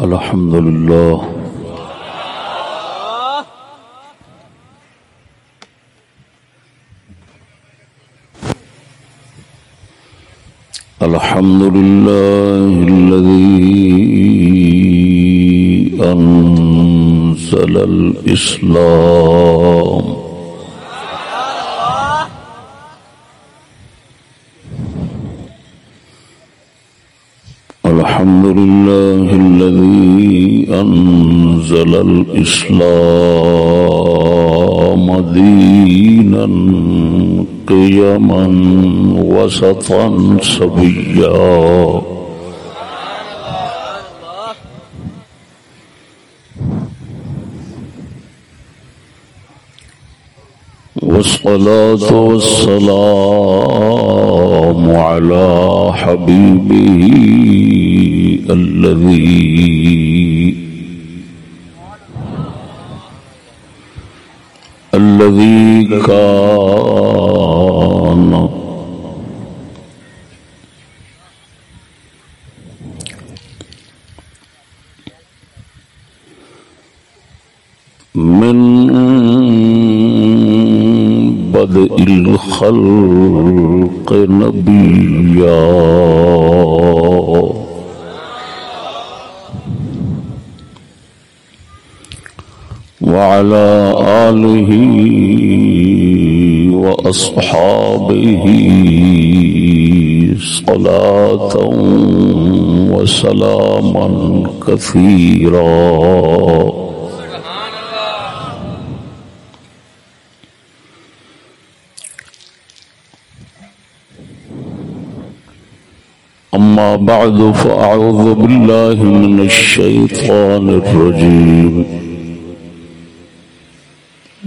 الحمد لله الحمد لله الذي أنزل الإسلام الحمد لله الذي أنزل الإسلام دينا قيما وسطا سبيا والصلاة والسلام على حبيبه الذي الذي كان من بدء الخلق نبيا وعلى آله وأصحابه صلاة وسلاما كثيرا. أما بعد فأعوذ بالله من الشيطان الرجيم.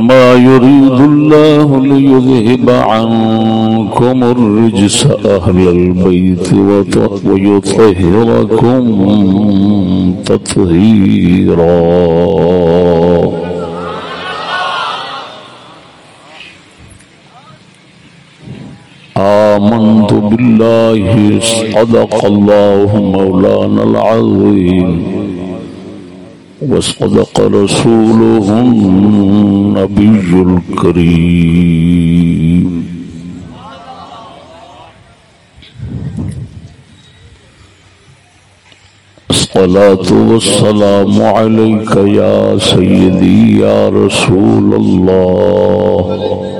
إنما يريد الله ليذهب عنكم الرجس أهل البيت ويطهركم تطهيرا. آمنت بالله صدق الله مولانا العظيم. وصدق رسوله النبي الكريم. الصلاة والسلام عليك يا سيدي يا رسول الله.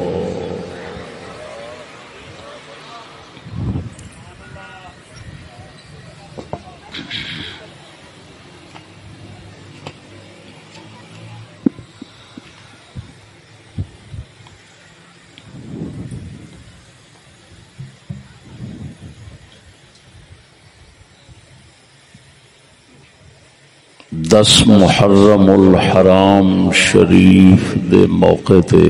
دس محرم الحرام شریف دے موقع تے۔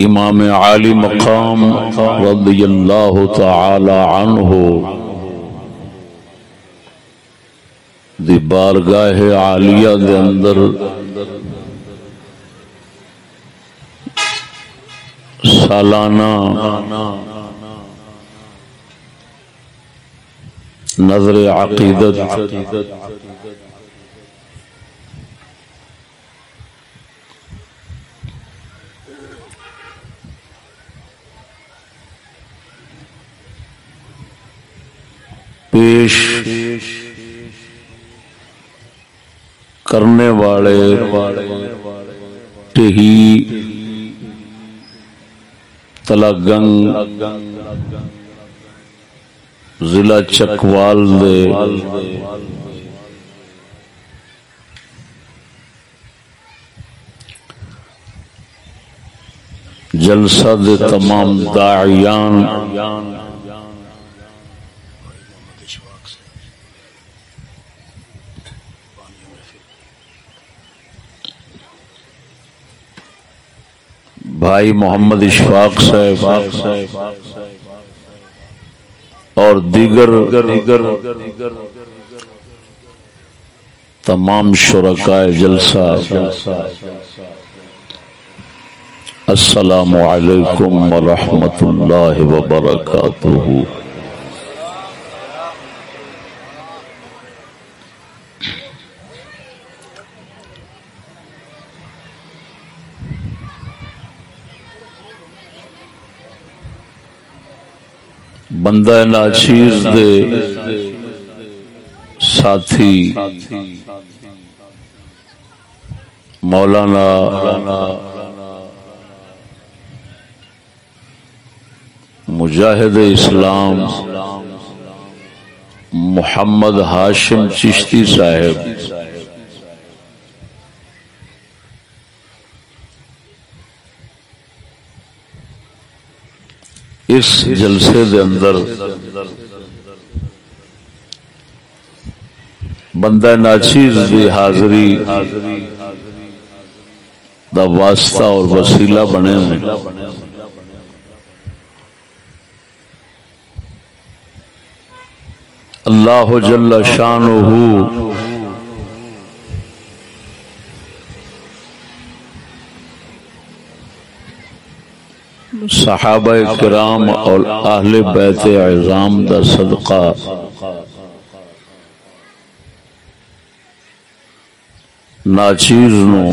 امام عالی مقام رضی اللہ تعالی عنہ دی بارگاہ عالیہ دے اندر سالانہ نظر عقیدت پیش کرنے والے ٹہی تلاگنگ ضلع چکوال دے جلسہ دے تمام داعیان بھائی محمد اشفاق صاحب اور دیگر تمام شرکائے جلسہ۔ السلام علیکم ورحمۃ اللہ وبرکاتہ۔ بندہ ناچیز دے ساتھی مولانا مجاہد اسلام محمد ہاشم چشتی صاحب اس جلسے دے اندر بندہ ناچیز دی حاضری دا واسطہ اور وسیلہ بنے ہوئے اللہ جل شانہ صحابہ کرام اور اہل بیت اعظام دا صدقہ۔ ناچیز نو۔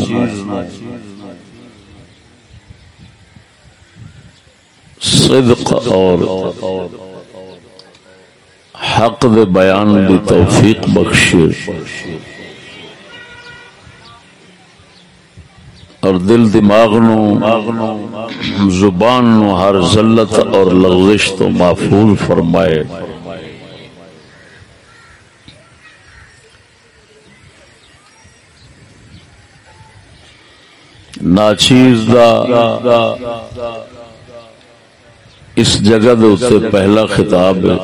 صدق اور حق دے بیان دی توفیق بخشی اور دل دماغ نو زبان نو ہر ذلت اور لغزش تو محفوظ فرمائے۔ ناچیز دا اس جگہ دے پہلا خطاب ہے۔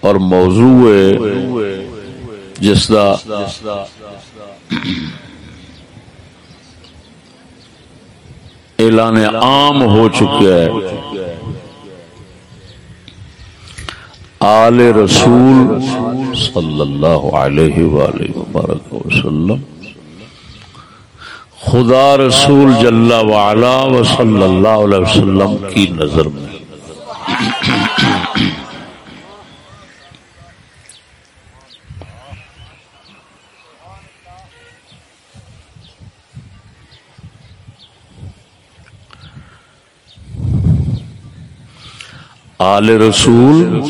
اور موضوع ہے جس دا اعلان عام ہو چکا ہے۔ آل رسول صلی اللہ علیہ وآلہ وبرک وسلم، خدا رسول جل وعلا و صلی اللہ علیہ وسلم کی نظر میں۔ آل رسول،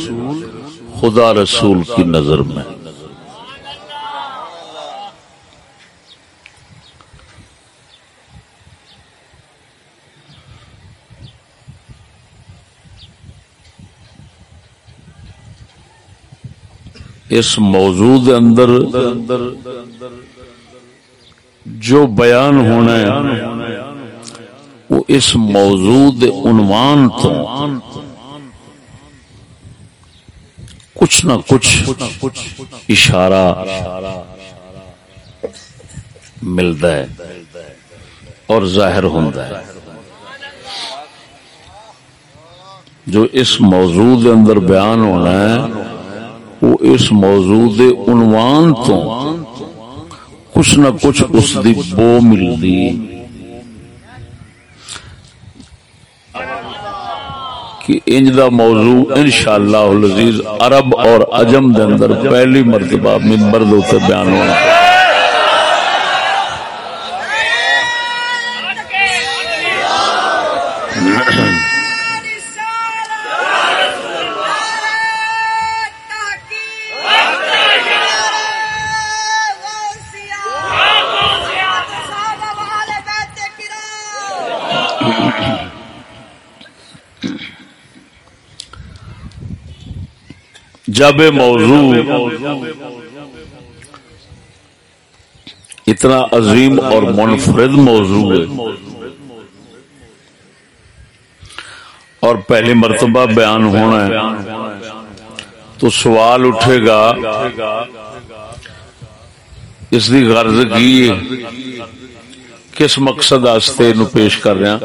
خدا رسول کی نظر میں۔ اس موضوع اندر جو بیان ہونا ہے، وہ اس موضوع عنوان تو کچھ نہ کچھ اشارہ ملتا ہے اور ظاہر ہوتا ہے۔ جو اس موضوع دے اندر بیان ہونا ہے، وہ اس موضوع دے عنوان تو کچھ نہ کچھ اس دی بو ملتی۔ کہ انج دا موضوع انشاءاللہ العزیز عرب اور عجم دے اندر پہلی مرتبہ منبر دے اوپر بیان ہونا۔ جب موضوع۔ اتنا عظیم اور منفرد موضوع ہے۔ اور پہلی مرتبہ بیان ہونا ہے۔ تو سوال اٹھے گا۔ اس کی غرض کی کس مقصد نو پیش کر رہا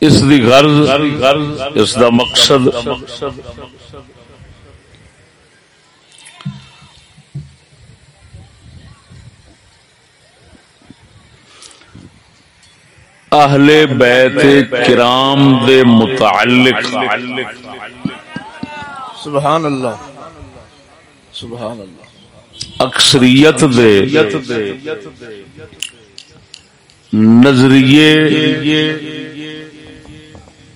اس دی غرض اس دا مقصد۔ اہل بیت کرام دے متعلق۔ سبحان اللہ۔ سبحان اللہ۔ اکثریت دے۔ نظریے۔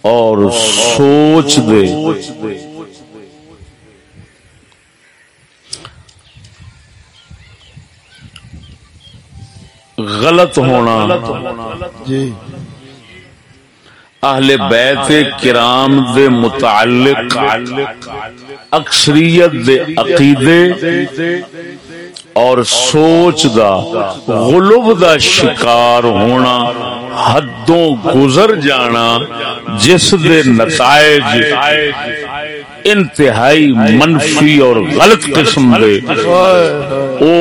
اور سوچ دے۔ غلط ہونا۔ جی۔ اہل بیت کرام دے متعلق اکثریت دے عقیدے اور سوچ دا غلوب دا شکار ہونا۔ حدوں گزر جانا جس دے نتائج انتہائی منفی اور غلط قسم دے۔ او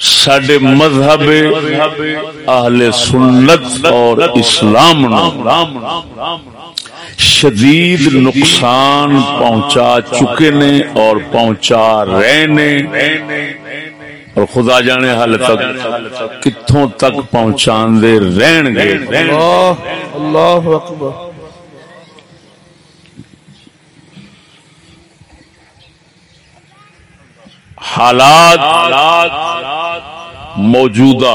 سڈے مذہب اہل سنت اور اسلام شدید نقصان پہنچا چکے نے اور پہنچا رہے نے۔ اور خدا جانے حال تک کتوں تک پہنچا دے رہن گے۔ اللہ اکبر۔ حالات موجودہ۔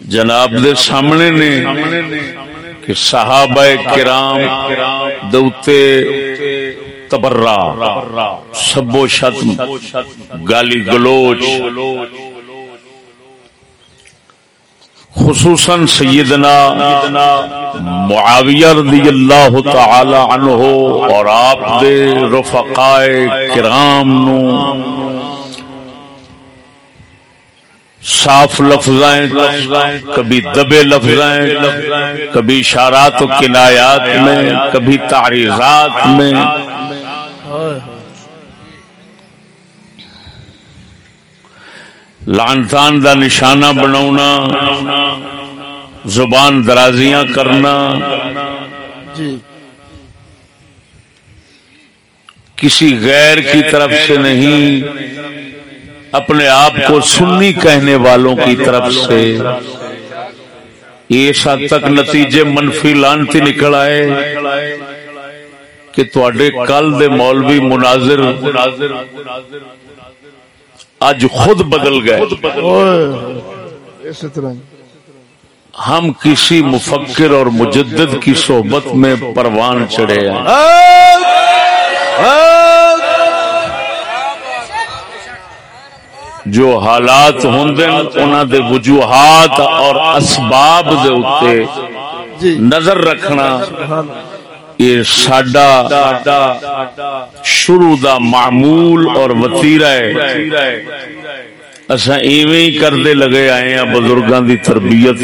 جناب دے سامنے نے کہ صحابہ کرام دوتے تبرا سبو شتم گالی گلوچ خصوصاً سیدنا معاویہ رضی اللہ تعالی عنہ اور آپ دے رفقائے کرام نو صاف لفظائیں کبھی دبے لفظائیں کبھی اشارات و کنایات میں، کبھی تعریضات میں لانتان دا نشانہ بناونا زبان درازیاں کرنا۔ جی۔ کسی غیر کی طرف سے نہیں اپنے آپ کو سنی کہنے والوں کی طرف سے۔ اس حد تک نتیجے منفی لانتی نکل آئے کہ تھوڑے کل دے مولوی مناظر اج خود بدل گئے۔ اس طرح۔ ہم کسی مفکر اور مجدد کی صحبت میں پروان چڑھے ہیں۔ جو حالات ہوں دے وجوہات اور اسباب دے اتے جی۔ نظر رکھنا۔ یہ ساڈا شروع دا معمول اور وتیرا ہے۔ اصا ایویں ہی کرتے لگے آئے ہیں بزرگاں دی تربیت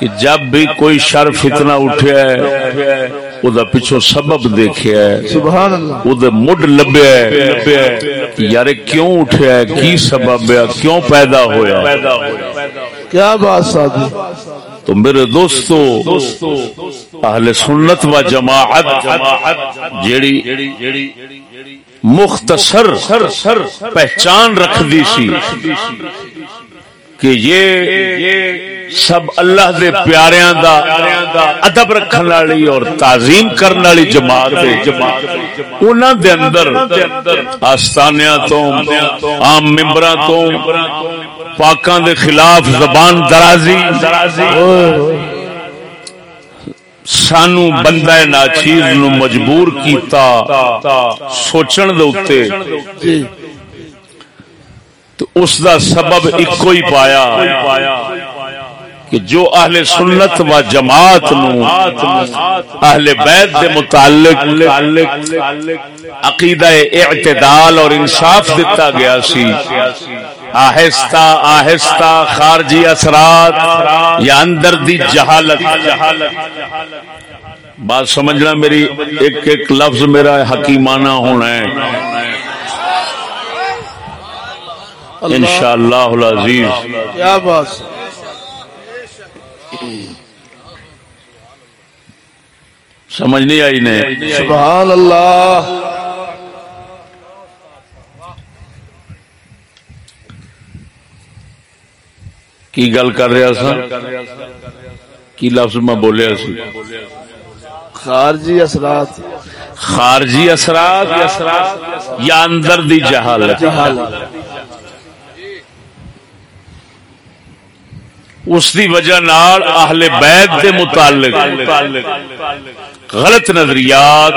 کہ جب بھی کوئی شر فتنہ اٹھیا ہے، او دا پچھو سبب دیکھیا ہے۔ سبحان اللہ او دے مڈ لبیا ہے۔ یار، کیوں اٹھیا ہے؟ کی سبب ہے؟ کیوں پیدا ہویا؟ کیا بات سادی؟ تو میرے دوستو، اہل سنت و جماعت جیڑی مختصر پہچان رکھ دی سی کہ یہ سب اللہ دے پیاریاں دا ادب رکھن والی اور تعظیم کرن والی جماعت ہے۔ انہاں دے اندر آستانیاں تو عام ممبراں تو پاکاں دے خلاف زبان درازی۔ سانو بندہ ناچیز نو مجبور کیتا سوچن دے اوتے۔ جی تو اس دا سبب ایکو ہی پایا کہ جو اہل سنت و جماعت نو اہل بیت دے متعلق عقیدہ اعتدال اور انصاف دیتا گیا سی۔ آہستہ آہستہ خارجی اثرات یا اندر دی جہالت۔ بات سمجھنا میری ایک ایک لفظ میرا حکیمانہ ہونا ہے۔ انشاءاللہ العزیز۔ کیا بات۔ سمجھ نہیں آئی نہیں سبحان اللہ۔ کی گل کر رہا سا کی لفظ میں بولیا سی؟ خارجی اثرات۔ خارجی اثرات یا اندر دی جہالت؟ اس دی وجہ نال اہل بیت دے متعلق غلط نظریات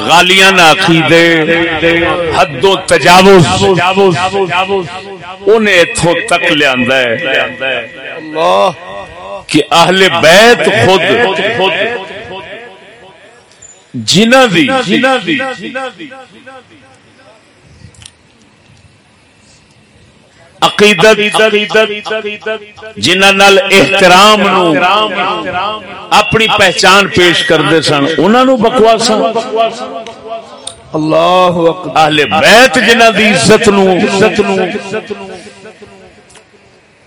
غالیاں نہ عقیدے حد و تجاوز۔ انہیں اتھوں تک لیا ہے۔ کہ اہل بیت خود جنہ دی عقیدت جنہ نال احترام نو اپنی پہچان پیش کرتے سن انہوں نو بکواس اللہ اکبر۔ اہل بیت جنہ دی عزت نو عزت نو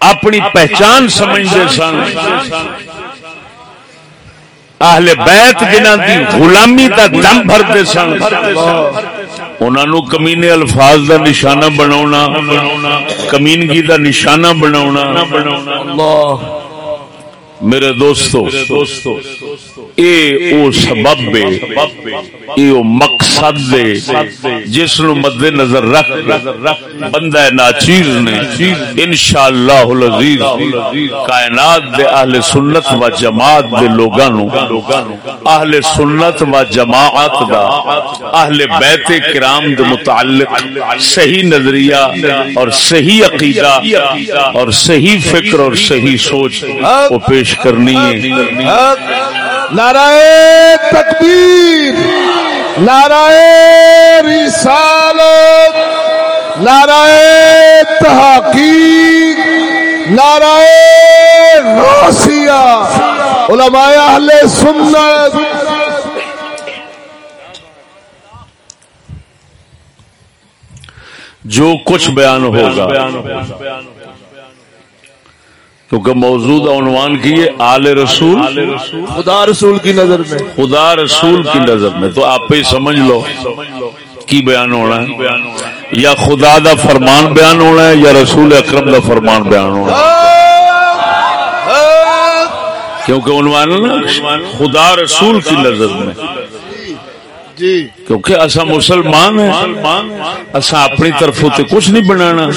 اپنی پہچان سمجھتے سن۔ اہل بیت جنہ دی غلامی دا دم بھرتے سن۔ انہوں کمینے الفاظ دا نشانہ بناونا کمینگی دا نشانہ بناونا۔ اللہ۔ میرے دوستو اے او سبب بے اے او مقصد دے جس نو مد نظر رکھ بندہ ناچیر نے انشاءاللہ العزیز کائنات دے اہل سنت و جماعت دے لوگاں نو اہل سنت و جماعت دا اہل بیت کرام دے متعلق صحیح نظریہ اور صحیح عقیدہ اور صحیح فکر اور صحیح سوچ وہ پیش کرنی ہے۔ نعرہ تکبیر، نعرہ رسالت، نعرہ تحقیق، نعرہ غوثیہ علماء اہل سنت۔ جو کچھ بیان ہوگا۔ کیونکہ موجود عنوان کی ہے آل رسول۔ خدا رسول کی نظر میں۔ خدا رسول کی نظر میں۔ تو آپ ہی سمجھ لو کی بیان ہونا ہے۔ یا خدا دا فرمان بیان ہونا ہے یا رسول اکرم دا فرمان بیان ہونا ہے۔ کیونکہ عنوان خدا رسول کی نظر میں۔ جی۔ کیونکہ اصا مسلمان ہیں۔ اصا اپنی طرف تے کچھ نہیں بنانا۔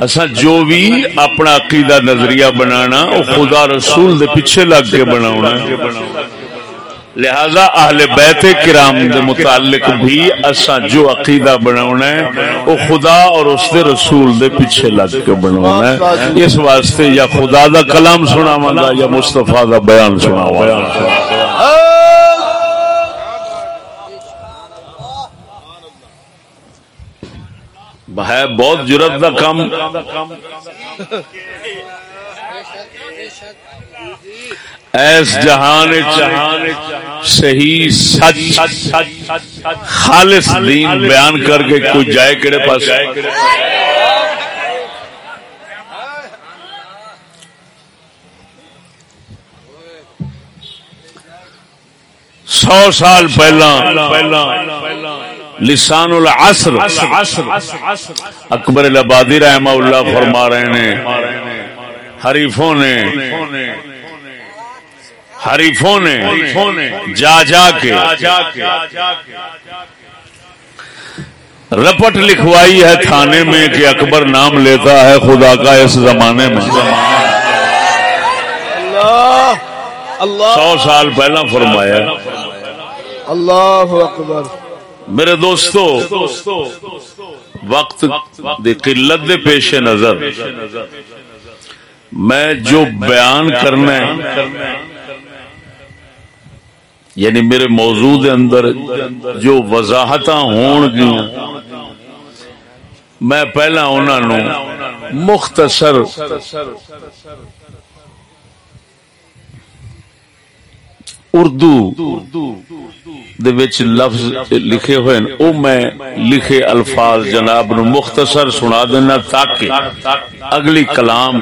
اصا جو بھی اپنا عقیدہ نظریہ بنانا، وہ خدا رسول دے پیچھے لگ کے بناونا لہذا اہل بیت کرام دے متعلق بھی اصا جو عقیدہ بناونا ہے، وہ خدا اور اس دے رسول دے پیچھے لگ کے بناونا ہے۔ اس واسطے یا خدا دا کلام سناواں گا یا مصطفیٰ دا بیان سناواں گا۔ ہے بہت جرت کا کام ایس جہان صحیح سچ خالص دین بیان کر کے کوئی جائے کڑے پاس. سو سال پہلا لسان العصر. اکبر الابادی رحمہ اللہ فرما رہے ہیں حریفوں نے حریفوں نے جا جا کے رپٹ لکھوائی ہے تھانے میں کہ اکبر نام لیتا ہے خدا کا اس زمانے میں۔ سو سال پہلا فرمایا۔ اللہ اکبر۔ میرے دوستو، وقت دی قلت دے پیش نظر۔ میں جو بیان کرنا ہے یعنی میرے موضوع دے اندر جو وضاحت ہون گیا میں پہلا انہوں مختصر اردو دے وچ لفظ لکھے ہوئے ہیں۔ او میں لکھے الفاظ جناب نو مختصر سنا دینا تاکہ اگلی کلام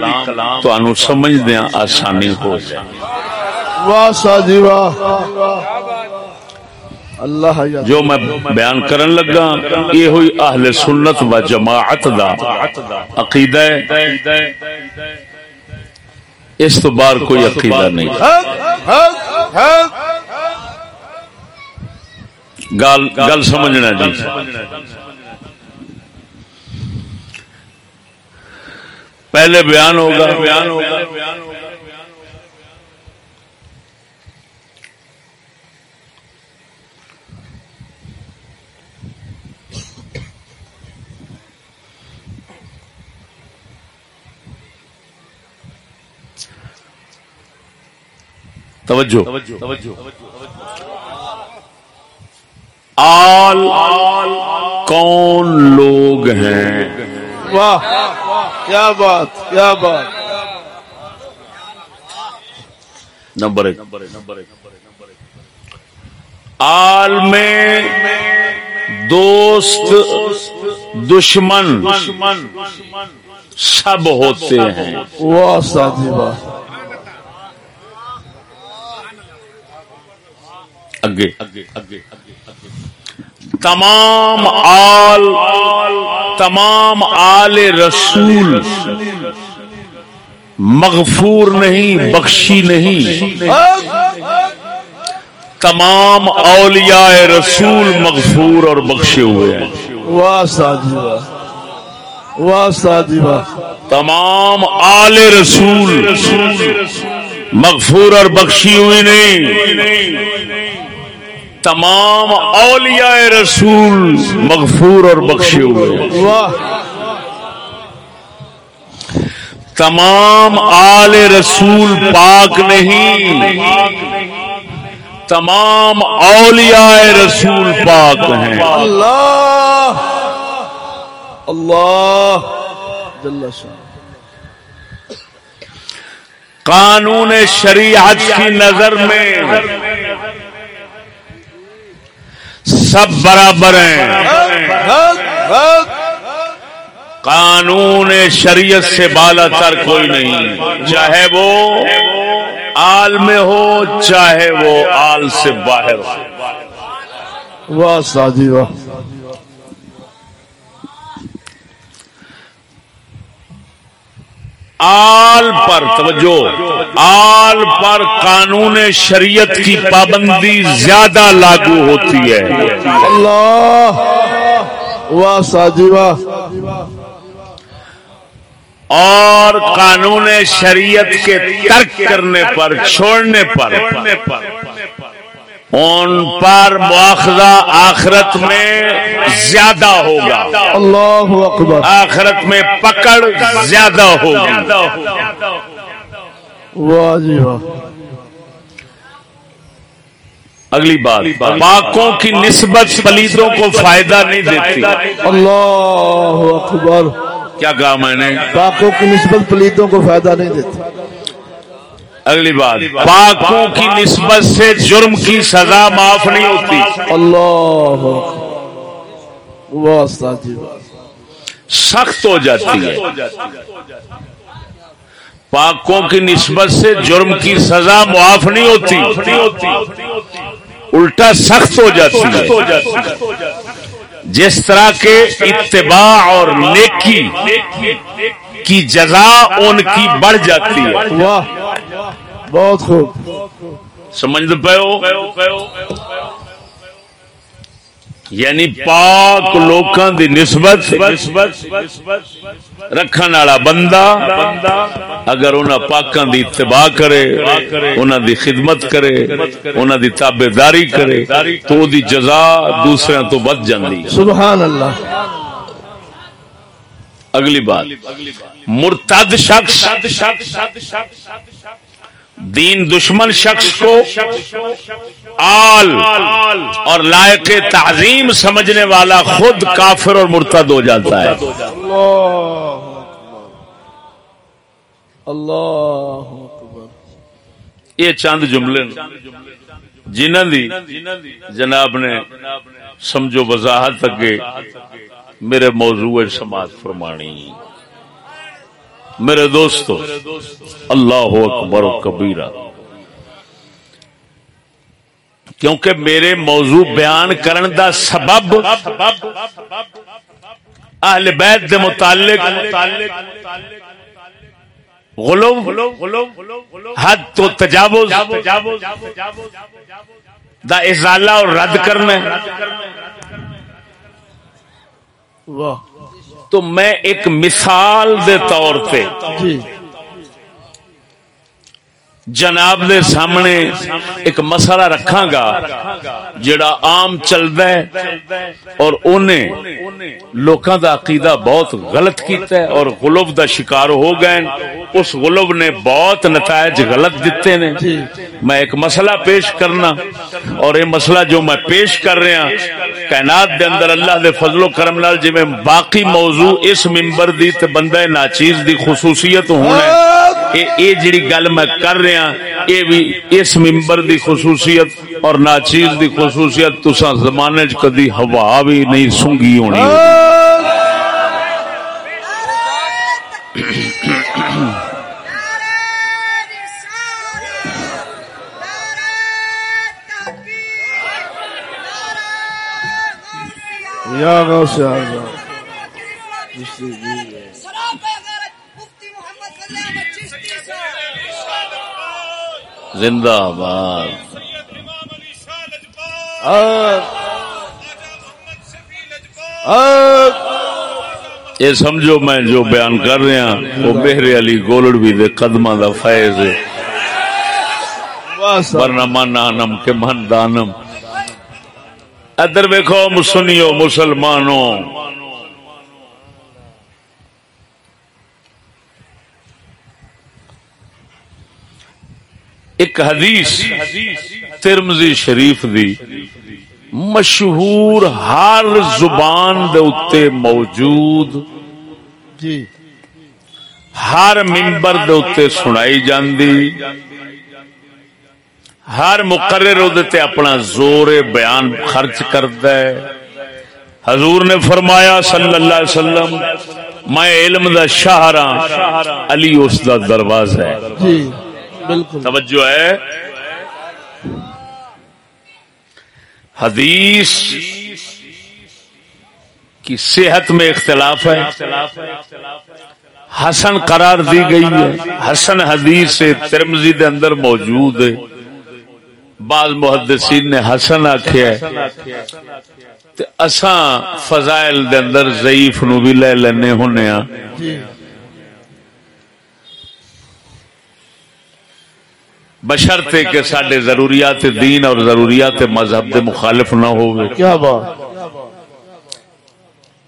تو انو سمجھ دیا آسانی ہو جائے۔ واہ ساجی واہ۔ اللہ جو میں بیان کرن لگا یہ ہوئی اہل سنت و جماعت دا عقیدہ ہے۔ اس تو بار کوئی عقیدہ نہیں حق حق حق گل گل سمجھنا جی۔ پہلے بیان ہوگا۔ بیان ہوگا۔ توجہ۔ آل کون لوگ ہیں؟ واہ کیا بات کیا بات۔ نمبر ایک۔ آل میں دوست دشمن سب ہوتے ہیں۔ واہ ساجی واہ اگے۔ تمام آل تمام آل رسول۔ مغفور نہیں بخشی نہیں۔ تمام اولیاء رسول مغفور اور بخشے ہوئے ہیں۔ واہ ساجی واہ۔ واہ ساجی واہ۔ تمام آل رسول مغفور اور بخشی ہوئی نہیں۔ تمام اولیاء رسول مغفور اور بخشے ہوئے تمام آل رسول پاک نہیں تمام اولیاء رسول پاک ہیں۔ اللہ۔ اللہ۔ جل قانون شریعت کی نظر میں سب برابر ہیں۔ قانون شریعت سے بالا تر کوئی نہیں۔ چاہے وہ آل میں ہو، چاہے وہ آل سے باہر ہو۔ واہ ساجی واہ۔ آل پر توجہ آل پر قانون شریعت کی پابندی زیادہ لاگو ہوتی ہے۔ اللہ واہ ساجی واہ۔ اور قانون شریعت کے ترک کرنے پر چھوڑنے پر۔ ان پر مواخذہ آخرت میں زیادہ ہوگا۔ اللہ اکبر۔ آخرت میں پکڑ زیادہ ہوگی۔ واہ اگلی بات پاکوں کی نسبت پلیتوں کو فائدہ نہیں دیتی۔ اللہ اکبر۔ کیا کہا میں نے؟ پاکوں کی نسبت پلیتوں کو فائدہ نہیں دیتی۔ اگلی بات پاکوں کی نسبت سے جرم کی سزا معاف نہیں ہوتی. اللہ واہ سخت ہو جاتی ہے. پاکوں کی نسبت سے جرم کی سزا معاف نہیں ہوتی. الٹا سخت ہو جاتی ہے. جس طرح کے اتباع اور نیکی. کی جزا ان کی بڑھ جاتی ہے. واہ. بہت خوب سمجھ پے ہو یعنی پاک لوکاں دی نسبت رکھن والا بندہ اگر انہاں پاکاں دی اتباع کرے انہاں دی خدمت کرے انہاں دی تابع داری کرے تو دی جزا دوسرے تو بچ جاندی سبحان اللہ اگلی بات مرتد شخص دین دشمن شخص کو آل اور لائق تعظیم سمجھنے والا خود کافر اور مرتد ہو جاتا ہے۔ اللہ یہ چند جملے نے جنہ دی جناب نے سمجھو وضاحت اگے میرے موضوع سماعت فرمانی۔ میرے دوستو، اللہ اکبر و کبیرہ۔ کیونکہ میرے موضوع بیان کرن دا سبب اہل بیت دے متعلق غلو، حد تو تجاوز دا ازالہ اور رد کرنا واہ۔ تو میں ایک مثال دے طور پہ جی۔ جناب دے سامنے ایک مسئلہ رکھاں گا جڑا عام چلدا ہے اور انہیں لوکاں دا عقیدہ بہت غلط کیتا ہے اور غلوب دا شکار ہو گئے اس غلوب نے بہت نتائج غلط دیتے نے۔ میں ایک مسئلہ پیش کرنا اور یہ مسئلہ جو میں پیش کر رہا کائنات دے اندر اللہ دے فضل و کرم نال جی جویں باقی موضوع اس منبر دی تے بندہ ناچیز دی خصوصیت ہونا ہے۔ اے اے جڑی گل میں کر رہا، اے بھی اس ممبر دی خصوصیت اور ناچیز دی خصوصیت تسا زمانے چ کدی ہوا بھی نہیں سونگی ہونی۔ یا غوث اعظم۔ جی، جی، جی۔ زندہ باد یہ سمجھو میں جو بیان کر رہا وہ میرے علی گولڑوی دے قدمہ دا فیض ہے۔ ورنہ من آنم کے من دانم۔ ادھر ویکھو مسنیو مسلمانوں ایک حدیث ترمزی شریف دی مشہور ہر زبان دے اتے موجود جی۔ ہر ممبر دے اتے سنائی جاندی۔ ہر مقرر تے اپنا زور بیان خرچ کرتا ہے۔ حضور نے فرمایا صلی اللہ علیہ وسلم میں علم دا شاہراں علی اس دا دروازہ ہے۔ جی۔ بالکل۔ توجہ ہے۔ حدیث کی صحت میں اختلاف ہے۔ حسن قرار دی گئی ہے۔ حسن حدیث سے ترمزی دے اندر موجود ہے۔ بعض محدثین نے حسن آخیا ہے۔ اساں فضائل دے اندر ضعیف نو بھی لے لینے ہونے ہاں جی بشرتے کہ سڈے ضروریات دین اور ضروریات مذہب دے مخالف نہ ہوئے کیا بات؟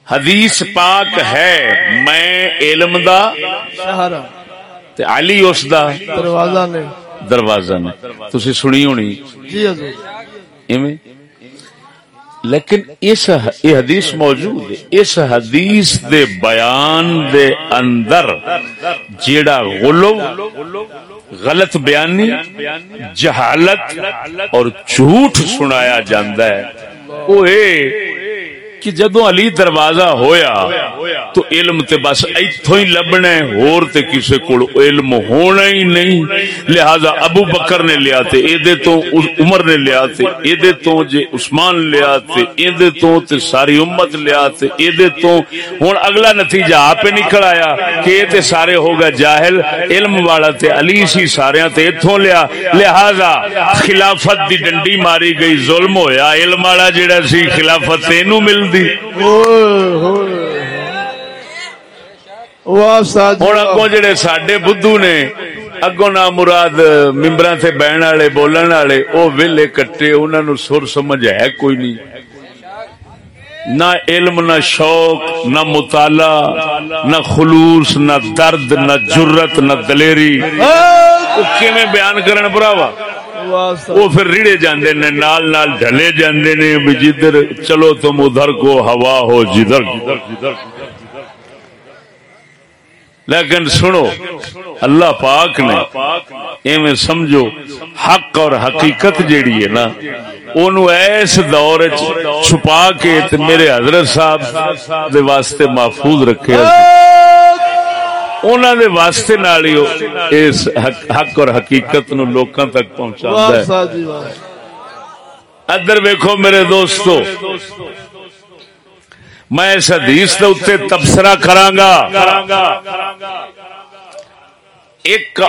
حدیث پاک ہے میں علم دا سہارا تے علی اس دا دروازہ نے۔ دروازہ نے۔ تسی سنی ہونی؟ جی ایویں؟ لیکن اس یہ حدیث موجود ہے۔ اس حدیث دے بیان دے اندر جیڑا غلو غلط بیانی جہالت اور جھوٹ سنایا جاندہ ہے۔ وہ کہ جدو علی دروازہ ہویا تو علم تے بس ایتھوں ہی لبنا ہور تے کسے کول علم ہونا ہی نہیں۔ لہذا ابو بکر نے لیا تے اے دے تو عمر نے لیا تے اے دے تو جے عثمان لیا تے اے دے تو تے ساری امت لیا تے اے دے تو ہن اگلا نتیجہ آپ نکل آیا کہ اے تے سارے ہو گئے جاہل علم والا تے علی سی سارے تے ایتھوں لیا۔ لہذا خلافت دی ڈنڈی ماری گئی ظلم ہویا علم والا جڑا سی خلافت اینو مل دی ہوں اگوں جڑے سڈے بدھو نے اگوں نہ مراد ممبر سے بہن والے بولن والے وہ ویلے کٹے انہوں نے سر سمجھ ہے کوئی نہیں۔ نہ علم نہ شوق نہ مطالعہ نہ خلوص نہ درد نہ جرت نہ دلیری۔ بیان کرن براوا وہ پھر ریڑے جاندے نے نال نال ڈھلے جاندے نے جدھر چلو تم ادھر کو ہوا ہو جدھر۔ لیکن سنو اللہ پاک نے ایویں سمجھو حق اور حقیقت جیڑی ہے نا اونوں ایس دور چھپا کے میرے حضرت صاحب دے واسطے محفوظ رکھیا انہوں دے واسطے نال ہی اس حق اور حقیقت نو لوکاں تک صاحب جی ادھر ویکھو میرے دوستو میں اس حدیث دے اوتے تبصرہ کراں گا ایک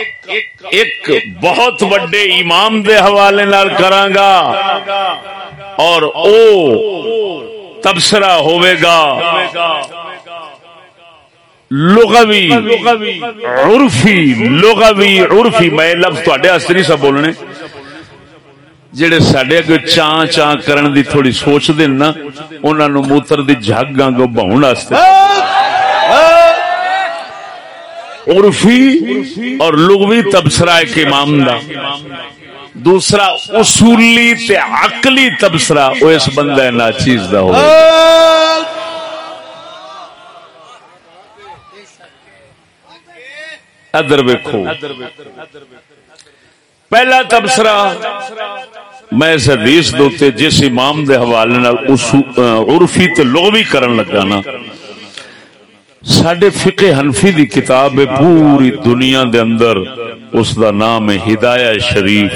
ایک بہت بڑے امام دے حوالے نال کراں گا اور او تبصرہ ہوے گا۔ لغوی، عرفی لغوی، عرفی۔ میں لفظ تواڈے واسطے نہیں سب بولنے۔ جڑے سڈے اگے چاں چاں کرن دی تھوڑی سوچ دین نا، انہاں نو موتر دی جھگ گو بہون واسطے۔ عرفی اور لغوی تبصرہ ایک امام دا۔ دوسرا، اصولی تے عقلی تبصرہ، او اس بندہ نا چیز دا ہوگا ادھر ویکھو۔ پہلا تبصرہ میں اس حدیث دوتے جس امام دے حوالے نال عرفی تے لغوی کرن لگا نا سڈے فقہ حنفی دی کتاب ہے پوری دنیا دے اندر اس دا نام ہے ہدایہ شریف۔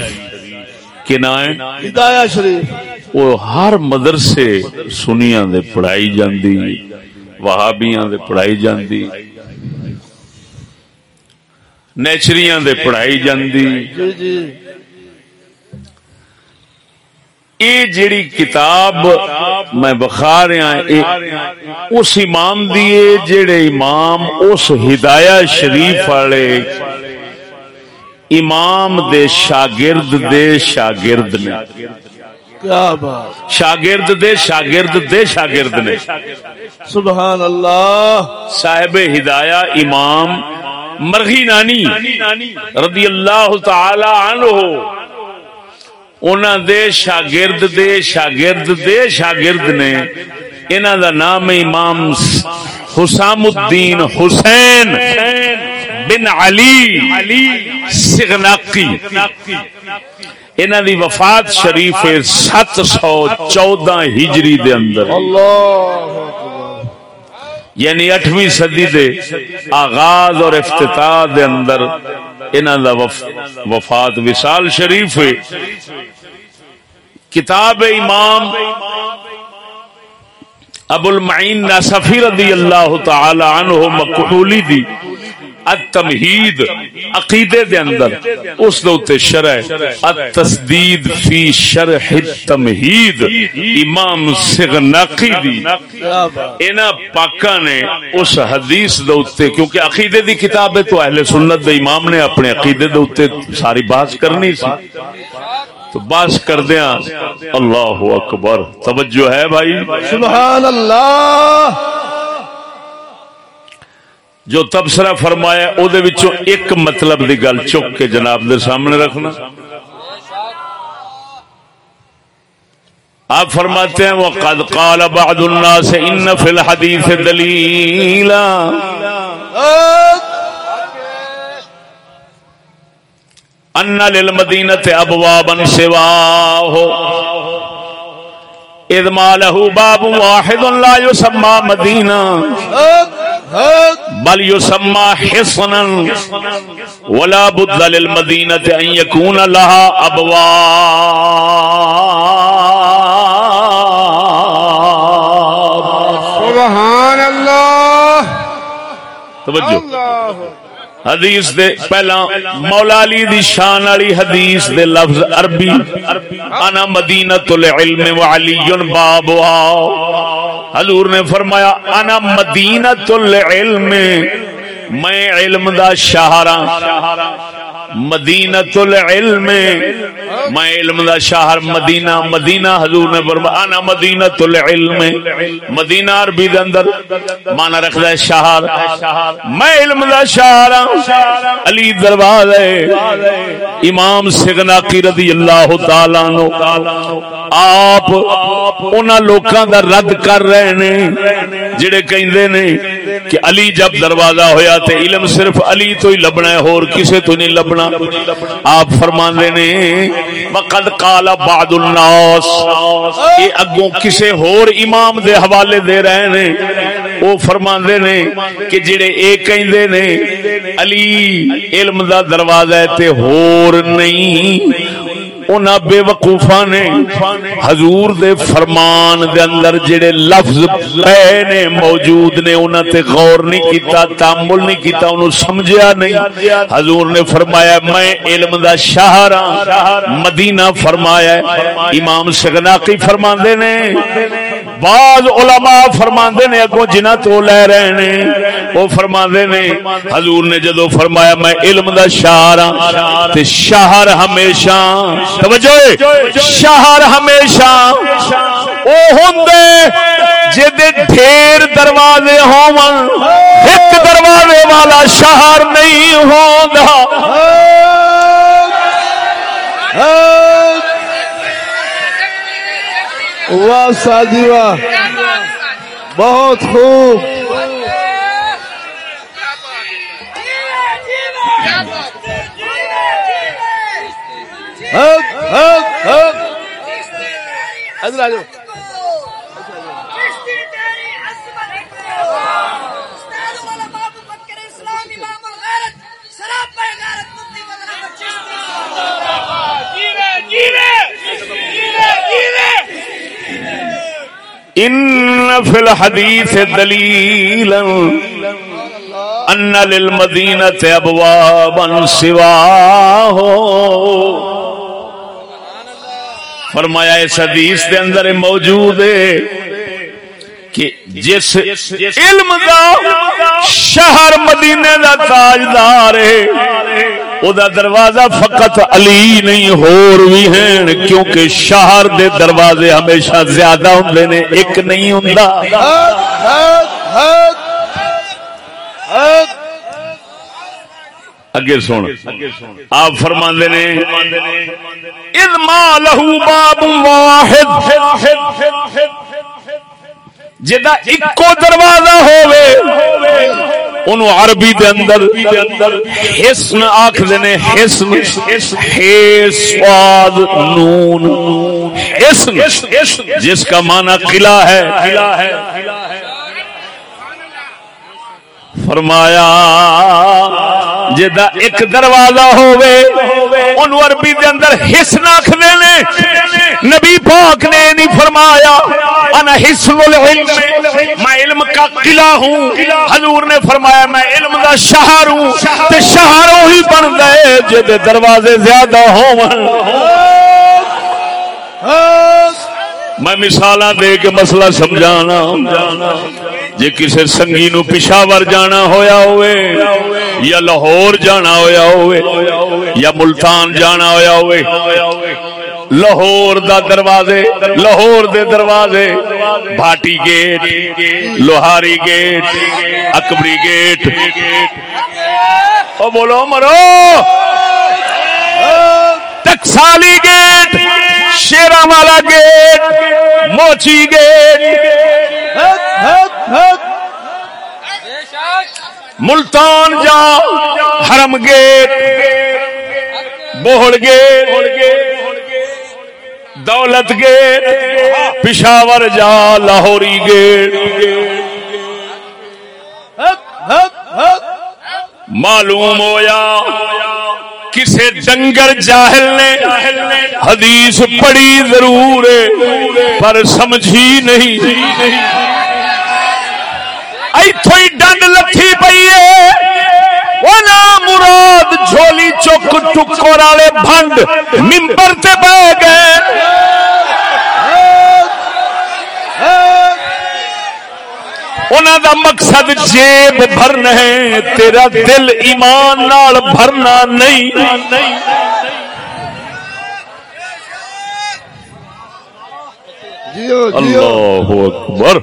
کہ نا ہے؟ ہدایہ شریف۔ وہ ہر مدرسے سنیاں دے پڑھائی جاندی وہابیاں دے پڑھائی جاندی۔ نیچریاں دے پڑھائی جاندی جی جی یہ جیڑی کتاب میں بخا رہا اے اس امام دیے جڑے امام اس ہدایہ شریف والے امام دے شاگرد دے شاگرد نے شاگرد دے شاگرد دے شاگرد نے سبحان اللہ صاحب ہدایہ امام مرغی نانی رضی اللہ تعالی عنہ، انہاں دے شاگرد دے شاگرد دے شاگرد نے، انہاں دا نام امام حسام الدین حسین بن علی سغناقی۔ انہاں دی وفات شریف ہے سات سو چودہ ہجری دے اندر۔ اللہ اکبر یعنی اٹھویں صدی دے آغاز اور افتتاح دے اندر انہاں دا وف وفات وصال شریف ہے کتاب امام ابو المعین ناصفی رضی اللہ تعالی عنہ مکحولی دی۔ التمہید عقیدے دے اندر، اس دے اوتے شرح التسدید فی شرح التمہید، امام سغناقی دی۔ کیا بات اینا پاکا نے اس حدیث دے اوتے، کیونکہ عقیدے دی کتاب ہے تو اہل سنت دے امام نے اپنے عقیدے دے اوتے ساری بات کرنی سی۔ تو بات کر دیا اللہ اکبر، توجہ ہے بھائی؟ سبحان اللہ! جو تبصرہ فرمایا او دے وچوں ایک مطلب دی گل چک کے جناب دے سامنے رکھنا۔ آپ فرماتے ہیں، وقد قال بعض الناس ان فی الحدیث دلیلا ان للمدینة ابوابا سواہ اذ ما له باب واحد لا يسمى مدینہ بل يسمى حصنا. ولا بد للمدينة أن يكون لها أبواب. سبحان اللہ توجہ. حدیث دے پہلا مولا علی دی شان والی حدیث دے لفظ عربی، انا مدینۃ العلم وعلی باب حضور نے فرمایا، انا مدینۃ العلم میں علم دا شہرا مدینت العلم میں علم دا شہر مدینہ مدینہ حضور نے فرمایا انا مدینت العلم مدینہ عربی دے اندر مانا رکھدا ہے شہر میں علم دا شہر ہاں. علی دروازہ امام سگناقی رضی اللہ تعالی عنہ. آپ انہاں لوکاں دا رد کر رہے نے، جڑے کہندے نے کہ علی جب دروازہ ہویا تے علم صرف علی تو ہی لبنا ہے، اور کسے تو نہیں لبنا۔ لبنا۔ آپ فرما نے، وقد قال بعض الناس۔ اے اگوں کسے ہور امام دے حوالے دے رہے نے۔ وہ فرما نے کہ جڑے اے کہندے نے، علی علم دا دروازہ ہے تے ہور نہیں۔ انہاں بے وقوفا نے حضور دے فرمان دے اندر جڑے لفظ پے نے موجود نے انہاں تے غور نہیں کیتا، تامل نہیں کیتا، انہوں سمجھیا نہیں۔ حضور نے فرمایا، میں علم دا شہر ہاں، مدینہ فرمایا امام سگناقی فرماندے نے۔ بعض علماء فرماندے نے، اگوں جنہ تو لے رہے نے، وہ فرماندے نے، حضور نے جدو فرمایا میں علم دا شہر ہاں تے شہر ہمیشہ، توجہ شہر ہمیشہ او ہوندے جدے ڈھیر دروازے ہون ایک دروازے والا شہر نہیں ہوندا۔ ہاں۔ ہاں۔ واہ سادی واہ۔ بہت خوب۔ ہک ہک ہک ادھر آ جاؤ۔ جی جی ان فی الحدیث دلیل ان للمدینہ ابوابا سواہ فرمایا اس حدیث دے اندر موجود ہے کہ جس علم دا شہر مدینے دا تاجدار ہے او دا دروازہ فقط علی نہیں ہور بھی ہیں کیونکہ شہر دے دروازے ہمیشہ زیادہ ہوندے نے ایک نہیں ہوندا اگے سن آپ فرماندے نے علما لہو باب واحد جدا اکو دروازہ ہووے انہوں عربی دے اندر حسن آکھ دینے حسن حسواد نون حسن جس کا معنی قلعہ ہے۔ فرمایا جدہ ایک دروازہ ہوئے انہوں عربی دے اندر حسن آکھ نے۔ نبی پاک نے نہیں فرمایا، انا حسن العلم، میں علم کا قلعہ ہوں۔ حضور نے فرمایا، میں علم دا شہر ہوں۔ تے شہر ہی بن گئے جے دروازے زیادہ ہوں۔ ہاں۔ میں مثال دے کے مسئلہ سمجھانا جی کسی سنگی نو پشاور جانا ہویا ہوئے، یا لاہور جانا ہویا ہوئے، یا ملتان جانا ہویا ہوئے، لاہور دا دروازے، لاہور دے دروازے، Bhati gate, Lohari gate, Akbari gate. او بولو مرو۔ ٹکسالی گیٹ۔ شیرا والا گیٹ، موچی گیٹ۔ ملتان جا، Haram gate. Bohar gate. Daulat gate. Peshawar جا، لاہوری گیٹ۔ معلوم ہویا۔ کسے ڈنگر جاہل نے حدیث پڑھی ضرور ہے، پر سمجھی نہیں۔ ایتھو ہی ڈنڈ لتھی پئی ہے۔ ونا مراد جھولی چوک ٹکر والے بھنڈ ممبر تے بہ گئے۔ ان انہوں دا مقصد جیب بھرنا ہے تیرا دل ایمان نال بھرنا نہیں۔ اللہ اکبر۔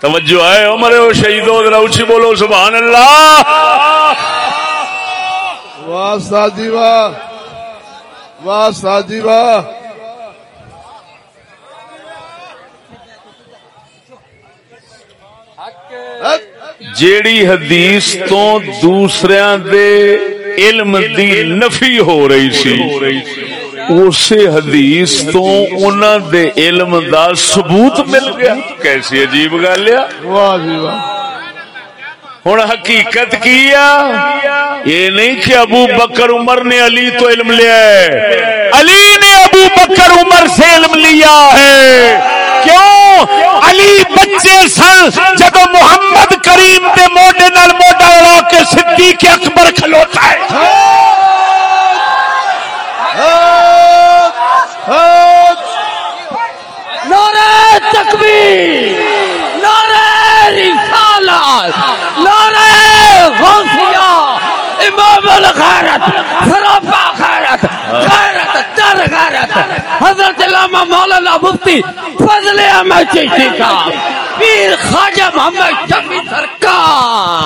توجہ ہے عمر شہیدوں ذرا اچھی بولو سبحان اللہ۔ واہ ساجی واہ۔ واہ ساجی واہ۔ جیڑی حدیث تو دوسرے دے علم دی نفی ہو رہی سی، اسی حدیث تو انہوں دے علم دا ثبوت مل گیا۔ کیسی عجیب گل ہے۔ واہ جی واہ ہوں حقیقت کی یہ نہیں کہ ابو بکر عمر نے علی تو علم لیا ہے۔ علی نے ابو بکر عمر سے علم لیا ہے۔ کیوں؟ علی بچے سن، جب محمد کریم کے موڈے نال موڈا اڑا کے صدیق اکبر کھلوتا ہے۔ نعرہ تکبیر، نعرہ رسالت، نعرہ غوثیہ امام الخیرت خرافہ خیرت خیرت در خیرت حضرت علامہ مولانا مفتی فضل احمد چشتی صاحب پیر خواجہ محمد شفیع سرکار.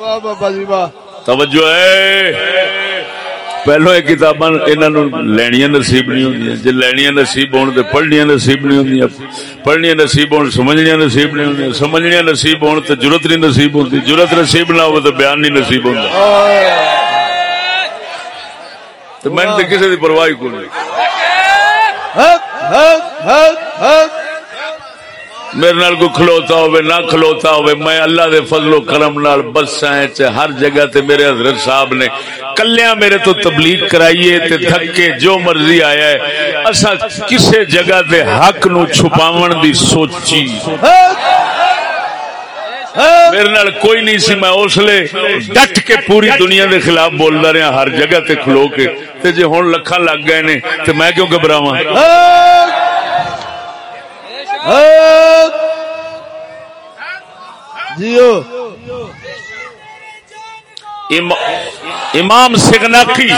واہ بابا جی واہ. توجہ ہے۔ پہلو یہ کتاباں انہوں لینیاں نصیب نہیں ہوندیاں جے لینیاں نصیب ہون تے پڑھنیاں نصیب نہیں ہوندیاں پڑھنیاں نصیب ہون سمجھنیاں نصیب نہیں ہوندیاں سمجھنیاں نصیب ہون تے جرت نہیں نصیب ہوندی جرت نصیب نہ ہو تے بیان نہیں نصیب ہوندا تے میں تے کسے دی پرواہ ہی کوئی نہیں حق حق حق حق میرے نال کو کھلوتا ہوئے، نہ کھلوتا ہوئے، میں اللہ دے فضل و کرم نال بس چ ہر جگہ تے میرے حضرت صاحب نے کلیاں میرے تو تبلیغ کرائیے تے دھکے جو مرضی آیا ہے۔ اسا کسے جگہ تے حق نو چھپاون دی سوچی۔ میرے نال کوئی نہیں سی، میں اس لیے ڈٹ کے پوری دنیا دے خلاف بولدا رہا، ہر جگہ تے کھلو کے۔ تے جے ہن لکھاں لگ گئے نے، تے میں کیوں گھبراواں؟ حق جیو۔ ام- امام سگناکی۔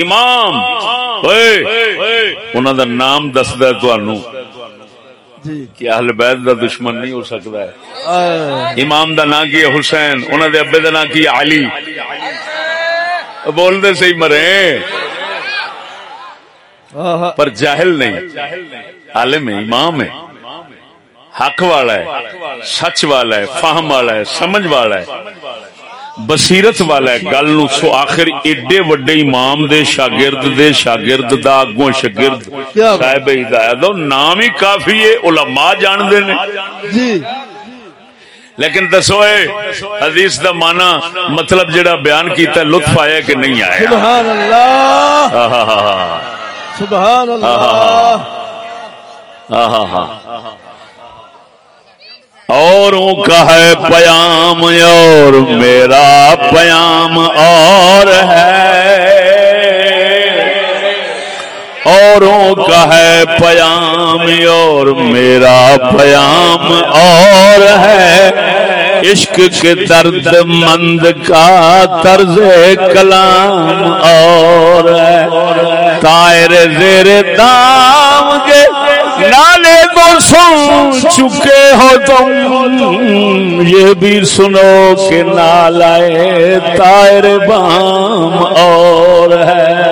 امام۔ انہوں دا نام دسدا تنوع جی۔ کہ اہل بیت دا دشمن نہیں ہو سکتا ہے۔ امام دا نام کی حسین۔ انہوں دے ابے دا نام کی علی۔ بول دے صحیح مرے۔ پر جاہل نہیں۔ عالم ہے امام ہے حق والا ہے سچ والا ہے فہم والا ہے سمجھ والا ہے بصیرت والا ہے۔ گل نو سو آخر ایڈے وڈے امام دے شاگرد دے شاگرد دا اگوں شاگرد؟ صاحب ہدایت دا نام ہی کافی ہے علماء جان دے نے جی۔ لیکن دسو اے حدیث دا مانا مطلب جڑا بیان کیتا ہے لطف آیا کہ نہیں آیا؟ سبحان اللہ۔ سبحان اللہ۔ ہاں ہاں اوروں کا ہے پیام اور میرا پیام اور ہے. اوروں کا ہے پیام اور میرا پیام اور ہے. عشق کے درد مند کا طرز کلام اور ہے. تائر زیر دام کے نالے کو سن چکے ہو تم۔ یہ بھی سنو کہ نالائے تائر بام اور ہے۔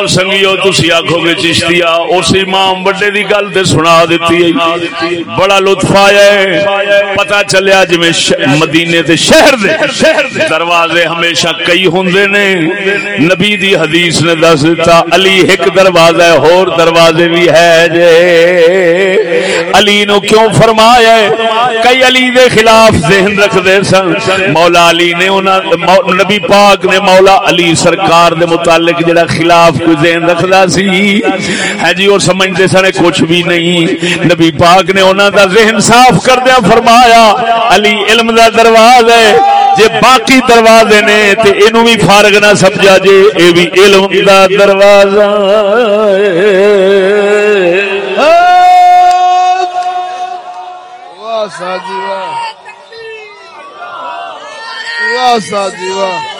لو سنگیو تسی آخو گے چشتیا اس امام بڑے دی گل تے سنا دیتی ہے بڑا لطف آیا ہے پتا چلیا جی مدینے دے شہر دے دروازے ہمیشہ کئی ہوندے نے نبی دی حدیث نے دس دیتا علی ایک دروازہ ہے ہور دروازے بھی ہے جے علی نو کیوں فرمایا ہے کئی علی دے خلاف ذہن رکھ دے سن مولا علی نے انہاں نبی پاک نے مولا علی سرکار دے متعلق جڑا خلاف کوئی ذہن رکھدا سی۔ ہے جی اور سمجھدے سن کچھ بھی نہیں۔ نبی پاک نے انہاں دا ذہن صاف کردیا، فرمایا، علی علم دا دروازہ ہے، جے باقی دروازے نے، تے اینو بھی فارغ نہ سمجھا جے، اے بھی علم دا دروازہ ہے۔ واہ ساجی، واہ۔ واہ ساجی، واہ۔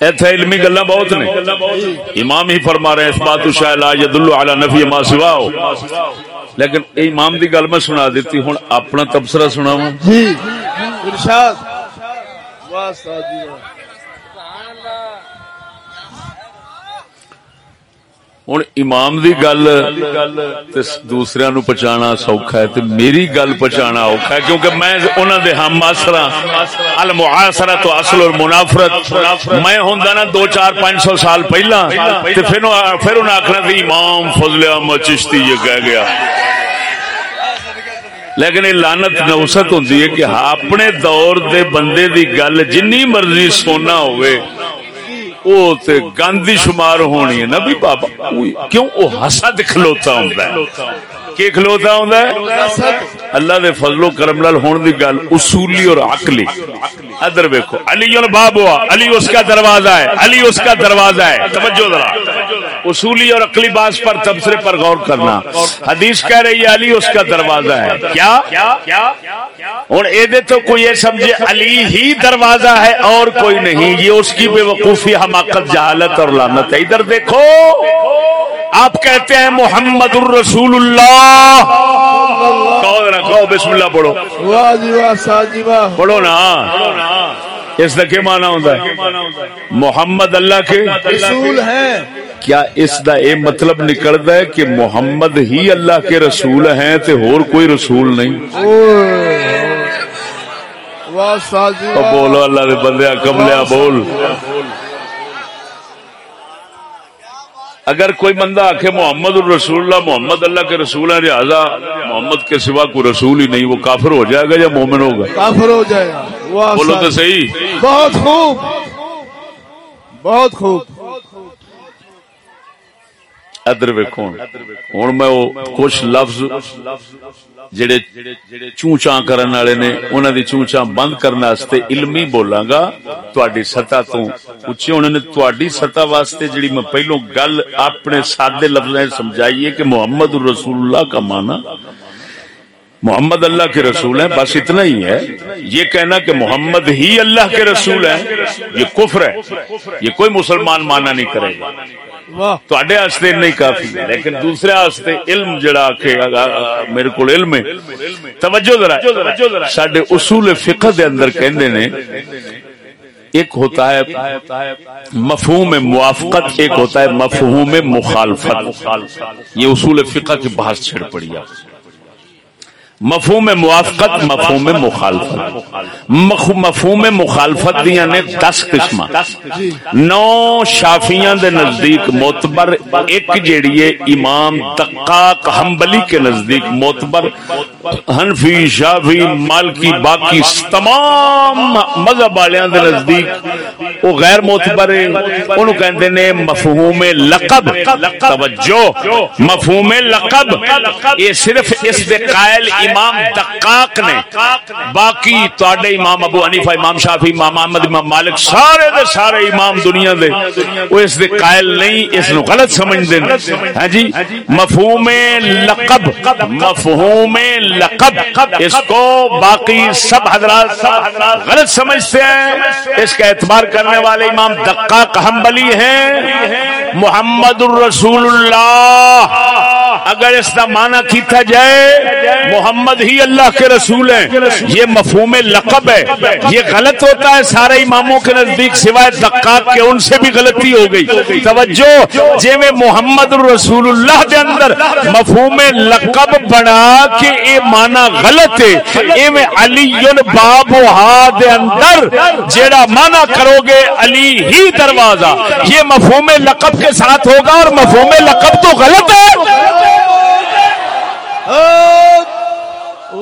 ایتھے علمی گلا بہت نے۔ امام ہی فرما رہے ہیں، اس بات شاہ لا یدل علی نفی ما سواو لیکن امام دی گل میں سنا دیتی ہوں اپنا تبصرہ سناواں۔ جی۔ ارشاد۔ واہ ساجی واہ ہوں امام دی گل تے دوسرے نو پہچانا سوکھا ہے تے میری گل پہچانا اوکھا ہے کیونکہ میں انہاں دے ہم معاشرہ المعاصرہ تو اصل اور منافرت میں ہوندا نا دو چار پانچ سو سال پہلا تے پھر انہوں- پھر انہاں آکھنا سی امام فضل احمد چشتی یہ کہہ گیا لیکن یہ لانت نوست ہوندی ہے کہ اپنے دور دے بندے دی گل جنی مرضی سونا ہوئے تے گاندھی شمار ہونی ہے۔ نا بھی بابا کیوں؟ وہ حسد کھلوتا ہوندا ہے۔ کی کھلوتا ہوندا ہے؟ اللہ دے فضل و کرم نال ہون دی گل اصولی اور عقلی۔ ادھر ویکھو، علی باب ہوا، علی اس کا دروازہ ہے، علی اس کا دروازہ ہے۔ توجہ ذرا۔ اصولی اور عقلی بات پر تبصرے پر غور کرنا۔ حدیث کہہ رہی ہے، علی اس کا دروازہ ہے۔ کیا؟ ہوں یہ تو کوئی یہ سمجھے علی ہی دروازہ ہے اور کوئی نہیں یہ اس کی بے وقوفی حماقت جہالت اور لانت ہے۔ ادھر دیکھو آپ کہتے ہیں محمد الرسول اللہ۔ کہو بسم اللہ پڑھو۔ پڑھو نا۔ اس کا کیا مانا ہوتا ہے؟ محمد اللہ کے رسول ہیں۔ کیا اس دا اے مطلب نکلتا ہے کہ محمد ہی اللہ کے رسول ہیں تے اور کوئی رسول نہیں اوہ، واہ ساجی او واہ بولو اللہ دے بندے کملیا بول۔ اگر کوئی بندہ آخے محمد الرسول اللہ محمد اللہ کے رسول ہیں لہذا محمد کے سوا کوئی رسول ہی نہیں وہ کافر ہو جائے گا یا مومن ہوگا؟ کافر ہو جائے گا۔ بولو تو صحیح۔ بہت خوب۔ بہت خوب۔ ادھر ویکو ہوں میں وہ کچھ لفظ جڑے چوں چاں کرن والے نے، انہاں دی چوں چاں بند کرنے واسطے علمی بولاں گا۔ تہاڈی سطح تو اچھی انہوں نے تہاڈی سطح واسطے جڑی میں پہلو گل اپنے سادے لفظوں سمجھائی ہے کہ محمد رسول اللہ کا معنی محمد اللہ کے رسول ہیں، بس اتنا ہی ہے۔ یہ کہنا کہ محمد ہی اللہ کے رسول ہیں، یہ کفر ہے۔ یہ کوئی مسلمان مانا نہیں کرے گا۔ تڈے واسطے نہیں کافی لیکن دوسرے واسطے علم جڑا کہ میرے کو علم ہے توجہ ذرا سڈے اصول فقہ دے اندر کہندے نے ایک ہوتا ہے مفہوم موافقت ایک ہوتا ہے مفہوم مخالفت یہ اصول فقہ کی بحث چھڑ پڑی آپ مفہوم موافقت، مفہوم مخالفت۔ مفہوم مخالفت دیا نے دس قسم نو شافیاں دے نزدیک معتبر، ایک جیڑی ہے امام دقاق حنبلی کے نزدیک معتبر حنفی، شافی، مالکی، باقی تمام مذہب والوں دے نزدیک وہ غیر معتبر ہے انہوں کہندے نے مفہوم لقب، توجہ، مفہوم لقب، یہ صرف اس دے قائل امام دقاق نے۔ باقی تواڈے امام ابو حنیفہ، امام شافی، امام احمد، امام مالک، سارے دے سارے امام دنیا دے۔ وہ اس دے قائل نہیں، اس نو غلط سمجھدے نے۔ ہاں جی؟ مفہوم لقب مفہوم لقب اس کو باقی سب حضرات غلط سمجھتے ہیں۔ اس کا اعتبار کرنے والے امام دقاق حنبلی ہیں۔ محمد الرسول اللہ۔ اگر اس کا معنی کیتا جائے، محمد ہی اللہ کے رسول ہیں۔ یہ مفہوم لقب ہے۔ یہ غلط ہوتا ہے، سارے اماموں کے نزدیک سوائے دقاق کے، ان سے بھی غلطی ہو گئی۔ توجہ جے میں محمد الرسول اللہ دے اندر مفہوم لقب بنا کے اے معنی غلط ہے اے میں علی باب دے اندر جیڑا معنی کرو گے، علی ہی دروازہ۔ یہ مفہوم لقب کے ساتھ ہوگا اور مفہوم لقب تو غلط ہے۔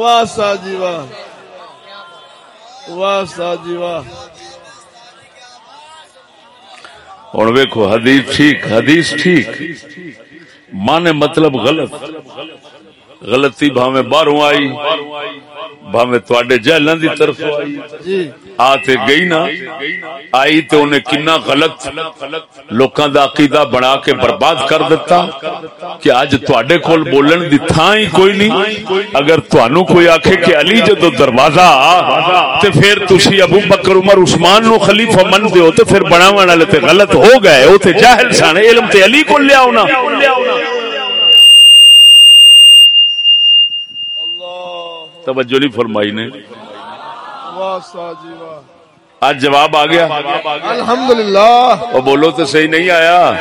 واہ ساجی واہ۔ واہ ساجی واہ۔ ہوں ویکو حدیث ٹھیک حدیث ٹھیک۔ مانے مطلب غلط۔ غلطی بھاویں باہروں آئی بھاویں تواڈے جہلاں دی طرف آئی۔ جی آ گئی نا، آئی تے انہیں کنا غلط لوکاں دا عقیدہ بنا کے برباد کر دیتا کہ اج تواڈے کول بولن دی تھاں ہی کوئی نہیں۔ اگر تانوں کوئی آکھے کہ علی جدو دروازہ تے پھر تسی ابو بکر، عمر، عثمان نو خلیفہ من دیو، تے پھر بناون والے تے غلط ہو گئے۔ او تے جاہل سن علم تے علی کو لے آونا توجہ نہیں فرمائی نے واہ استاد جی واہ آج جواب آ گیا؟ الحمدللہ. وہ بولو تو صحیح نہیں آیا۔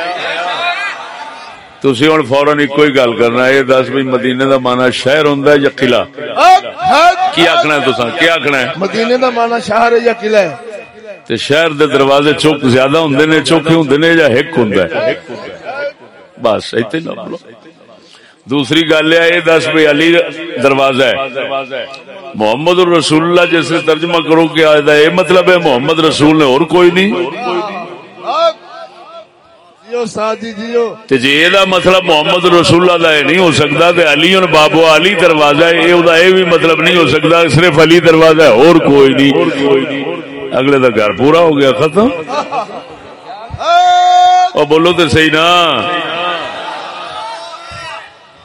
تھی ہوں فورن ایک ہی گل کرنا یہ دس بھی مدینے دا مانا شہر ہوں یا قلعہ؟ کی آخنا ہے تسا کی آخنا ہے؟ مدینے دا مانا شہر ہے یا قلعہ ہے؟ تے شہر دے دروازے چوک زیادہ ہوں نے چوکھے ہوں نے یا ہک ہوں بس اتنے نہ بولو۔ دوسری گل ہے یہ دس بھی علی دروازہ ہے۔ محمد رسول اللہ جیسے ترجمہ کرو کہ آج یہ مطلب ہے محمد رسول نے اور کوئی نہیں۔ جی دا مطلب محمد رسول اللہ دا یہ نہیں ہو سکتا تے علی ان بابو علی دروازہ ہے یہ یہ بھی مطلب نہیں ہو سکتا صرف علی دروازہ ہے اور کوئی نہیں۔ اگلے دا گھر پورا ہو گیا ختم۔ اور بولو تے صحیح نا۔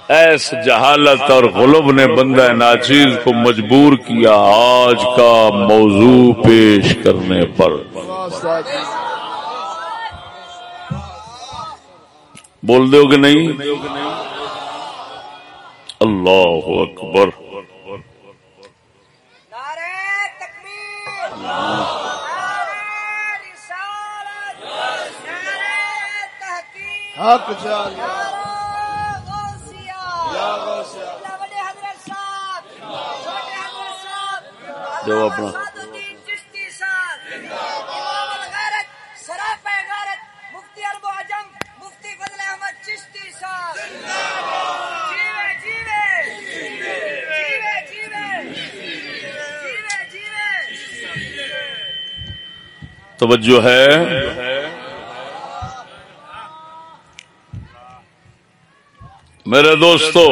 ایس جہالت اور غلب نے بندہ ناچیز کو مجبور کیا آج کا موضوع پیش کرنے پر۔ بول دو کہ نہیں؟ اللہ اکبر۔ نعرہ تکبیر۔ نعرہ رسالت۔ نعرہ تحقیق۔ حق چال نعرہ غوثیہ یا غوثیہ اللہ بڑے حضرت صاحب چھوٹے حضرت صاحب جو اپنا- سعد الدین چشتی صاحب امام الغیرت سراپہ غیرت مفتی المعجم مفتی فضل احمد چشتی صاحب جیوے جیوے جیوے جیوے جیوے جیوے۔ توجہ ہے۔ میرے دوستو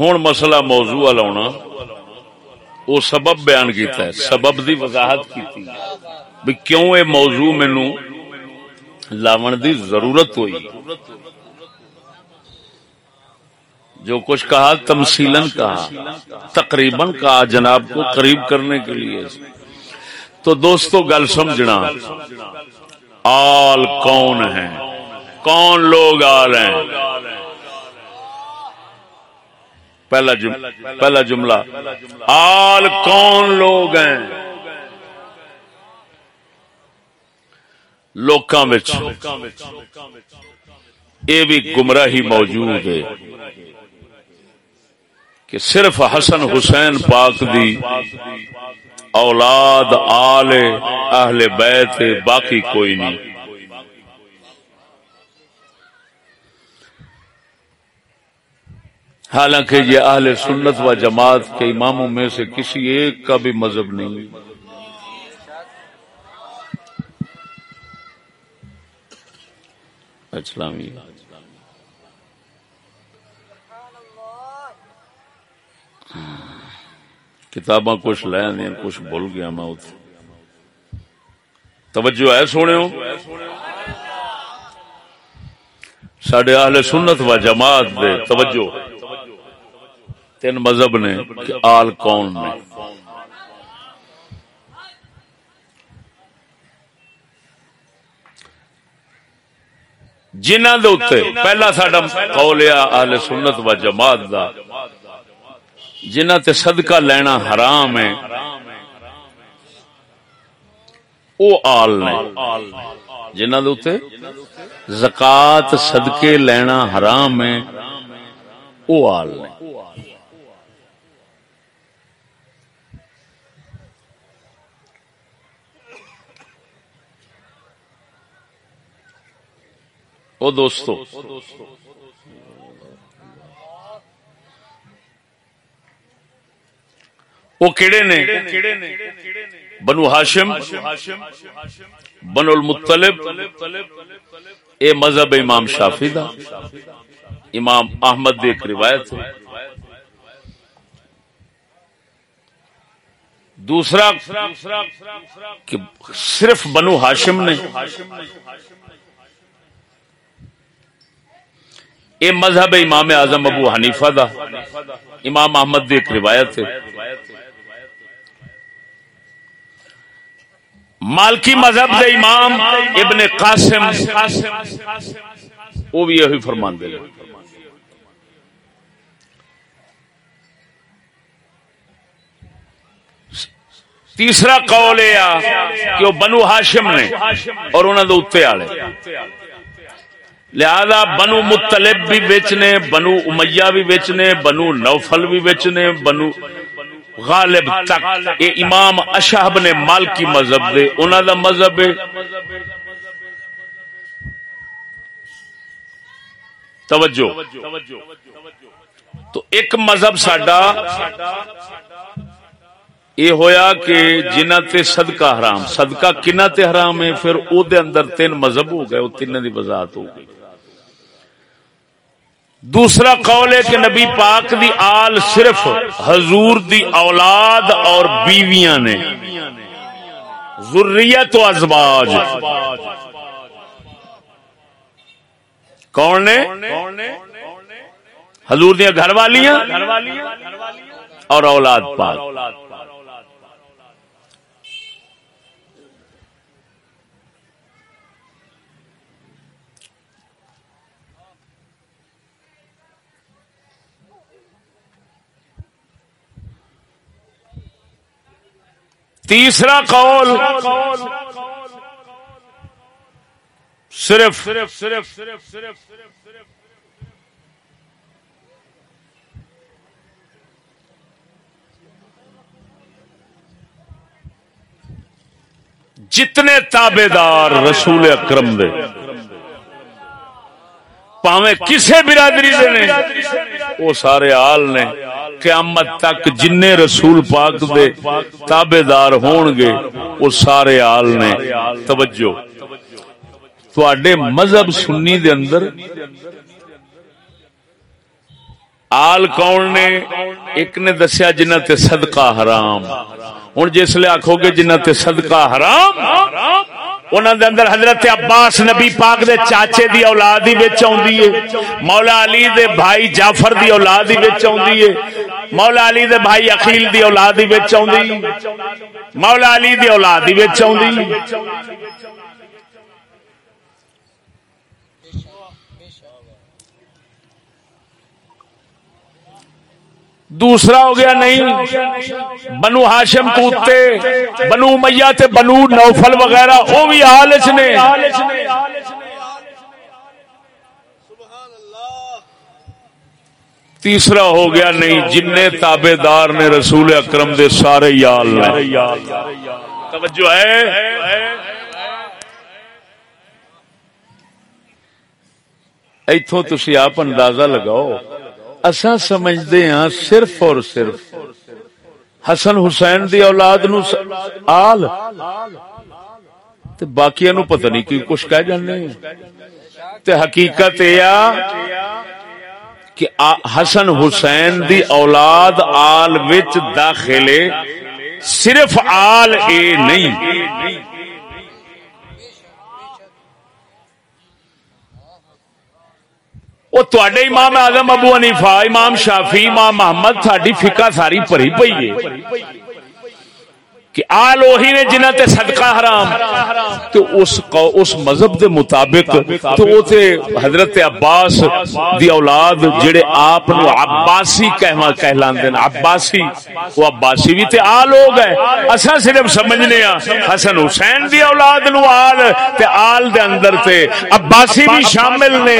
ہوں مسئلہ موضوع لاؤنا وہ سبب بیان کیتا ہے، سبب دی وضاحت کی بھی کیوں یہ موضوع مینو لاون دی ضرورت ہوئی۔ جو کچھ کہا تمثیلن کہا، تقریباً کہا جناب کو قریب کرنے کے لیے۔ تو دوستو، گل سمجھنا، آل کون ہیں؟ کون لوگ آل ہیں؟ پہلا جملہ پہلا جملہ۔ آل کون لوگ ہیں؟ لوکاں وچ۔ یہ بھی گمراہی موجود ہے کہ صرف حسن حسین پاک دی اولاد آل اہل بیت باقی کوئی نہیں۔ حالانکہ یہ اہل سنت و جماعت کے اماموں میں سے کسی ایک کا بھی مذہب نہیں۔ اسلامی۔ کتاباں کچھ لے دیں کچھ بھول گیا میں اتنے توجہ ہے سونے سڈے اہل سنت و جماعت دے، توجہ۔ تین مذہب نے کہ آل کون نے؟ جنہ دے اتنے پہلا ساڈا قول ہے اہل سنت و جماعت دا جنہ تے صدقہ لینا حرام ہے، او آل نے۔ جنہ دے اتنے زکات صدقے لینا حرام ہے، او آل نے۔ او دوستو. وہ کہڑے نے؟ بنو ہاشم، بنو المطلب، اے مذہب امام شافی دا، امام احمد دی ایک روایت ہے۔ دوسرا، کہ صرف بنو ہاشم نے اے مذہب امام اعظم ابو حنیفہ دا۔ امام احمد دی ایک روایت ہے۔ مالکی مذہب دے امام ابن قاسم، وہ بھی یہی فرمان دے تیسرا قول یہ کہ وہ بنو ہاشم نے اور انہوں نے اتنے والے لہذا بنو مطلب بھی ویچنے، بنو امیہ بھی ویچنے، بنو نوفل بھی ویچنے، بنو غالب تک۔ یہ امام اشہب نے مالکی مذہب دے انہوں دا مذہب ہے۔ توجہ۔ تو ایک مذہب ساڈا یہ ہویا کہ جنہ تے صدقہ حرام، صدقہ کنہ تے حرام ہے؟ پھر او دے اندر تین مذہب ہو گئے وہ تین دی وضاحت ہو گئی۔ دوسرا قول ہے کہ نبی پاک دی آل صرف حضور دی اولاد اور بیویاں نے۔ ذریت و ازواج۔ کون نے؟ حضور دیا گھر والیاں اور اولاد پاک۔ تیسرا قول صرف صرف صرف صرف صرف صرف جتنے تابے دار رسول اکرم دے پاوے کسے برادری دے نے؟ وہ سارے آل نے۔ قیامت تک جن رسول پاک دے تابے دار ہون گے وہ سارے آل نے۔ توجہ۔ تھوڑے مذہب سنی دے اندر آل کون نے؟ ایک نے دسیا جنہ تے صدقہ حرام۔ ہوں جسے آخو گے جنہ تے صدقہ حرام انہوں دے اندر حضرت عباس نبی پاک دے چاچے دی اولاد ہی وچ آوندی ہے، مولا علی دے بھائی جعفر دی اولاد ہی وچ آوندی ہے، مولا علی دے بھائی اخیل دی اولاد ہی وچ آوندی، مولا علی دی اولاد ہی وچ آوندی۔ دوسرا ہو گیا نہیں۔ بنو ہاشم کوتے بنو میاں تے بنو نوفل وغیرہ، وہ بھی حالچ نے۔ تیسرا ہو گیا نہیں جن تابے دار نے رسول اکرم دے سارے یال توجہ ہے۔ ایتھوں تسی آپ اندازہ لگاؤ۔ اصا سمجھتے ہاں صرف اور صرف۔ حسن حسین دی اولاد نو آل۔ تے باقی نو پتہ نہیں کی کچھ کہہ جانے تے حقیقت یہ کہ حسن حسین دی اولاد آل وچ داخلے صرف آل اے نہیں۔ وہ تے امام اعظم ابو حنیفہ امام شافی امام محمد ساری فکا ساری پری پی ہے کہ آل وہی نے جنہ تے صدقہ حرام، تو اس اس مذہب دے مطابق تو وہ تے حضرت عباس دی اولاد جڑے آپ نو عباسی کہما کہلاندے ہیں، عباسی، وہ عباسی بھی تے آل ہو گئے۔ اساں صرف سمجھنے ہاں حسن حسین دی اولاد نو آل، تے آل دے اندر تے عباسی بھی شامل نے۔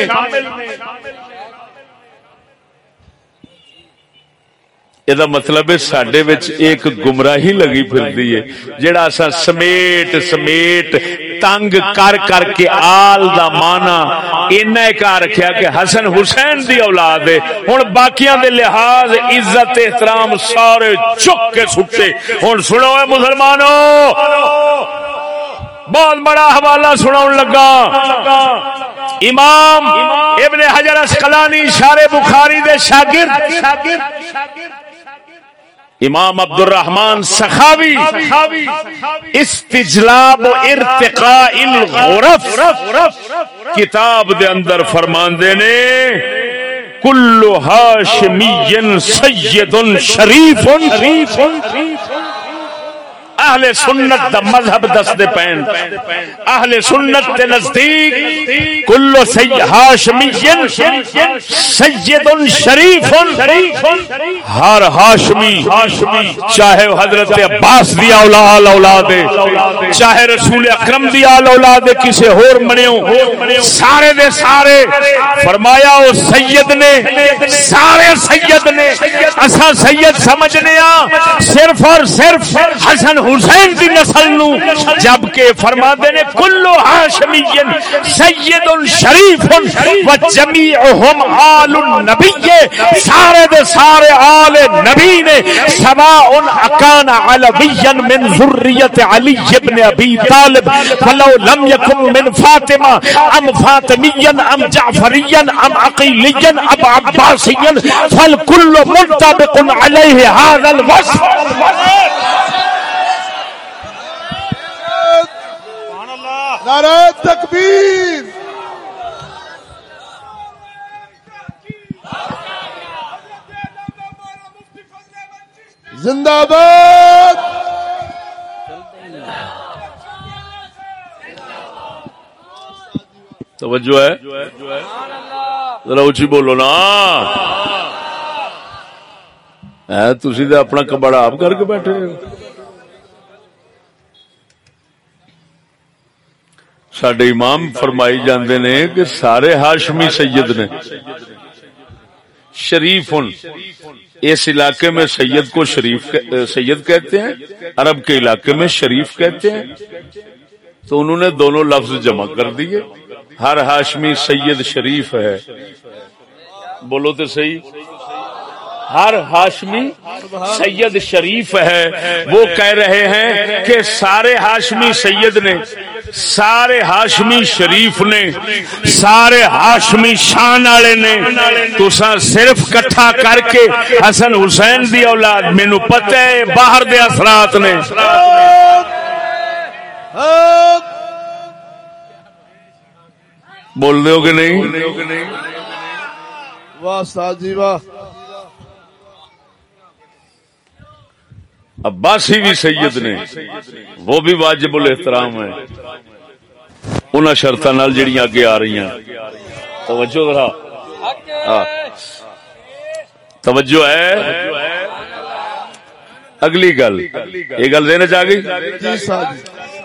یہ مطلب ہے سڈے ایک گمراہی لگی پھرتی ہے جڑا اصا سمیٹ سمیٹ تنگ کر کر کے آل دا مانا اینا کہا رکھیا کہ حسن حسین دی اولاد ہے ہن باقیاں دے لحاظ عزت احترام سارے چک کے سٹے ہن سنو اے مسلمانوں بہت بڑا حوالہ سناؤں لگا امام ابن حجر اسقلانی شار بخاری دے شاگرد امام عبد الرحمان سخاوی استجلاب و ارتقاء الغرف کتاب دے اندر فرماندے نے، کل ہاشمی سید شریف شریف اہل سنت دا مذہب دس دے پین۔ اہل سنت دے نزدیک کلو سید ہاشمی سید شریف ہر ہاشمی چاہے حضرت عباس دی اولاد اولاد چاہے رسول اکرم دی اولاد کسے ہور منیو سارے دے سارے۔ فرمایا، او سید نے سارے سید نے اسا سید سمجھنے ہاں صرف اور صرف حسن حسین دی نسل نو جبکہ فرما دے نے، کلو ہاشمی سید شریف و جمیعہم آل النبی، سارے دے سارے آل نبی نے سواء اکان علوی من ذریت علی ابن ابی طالب، فلو لم یکن من فاطمہ، ام فاطمی ام جعفری ام عقیلی ام عباسی فالکل منطبق علیہ هذا الوصف۔ نعرہ تکبیر۔ زندہ باد توجہ ہے۔ ذرا اچھی بولو نا۔ تھی اپنا کبڑا آپ کر کے بیٹھے ہو۔ سڈے امام فرمائی جاندے نے کہ سارے ہاشمی سید نے شریف ان اس علاقے میں سید کو شریف سید کہتے ہیں عرب کے علاقے میں شریف کہتے ہیں تو انہوں نے دونوں لفظ جمع کر دیے ہر ہاشمی سید شریف ہے بولو تو صحیح ہر ہاشمی سید شریف ہے وہ کہہ رہے ہیں کہ سارے ہاشمی سید نے سارے ہاشمی شریف نے، سارے ہاشمی شان والے نے تو صرف کٹھا کر کے حسن حسین دی اولاد، مینو پتہ ہے باہر دے اثرات نے۔ بول دے ہو کہ نہیں؟ واہ ساجی واہ۔ عباسی بھی سید نے وہ بھی واجب الاحترام ہے ان شرط جڑی اگے آ رہی ہیں۔ توجہ ذرا۔ توجہ ہے۔ اگلی گل۔ یہ گل دینا چاہ گئی؟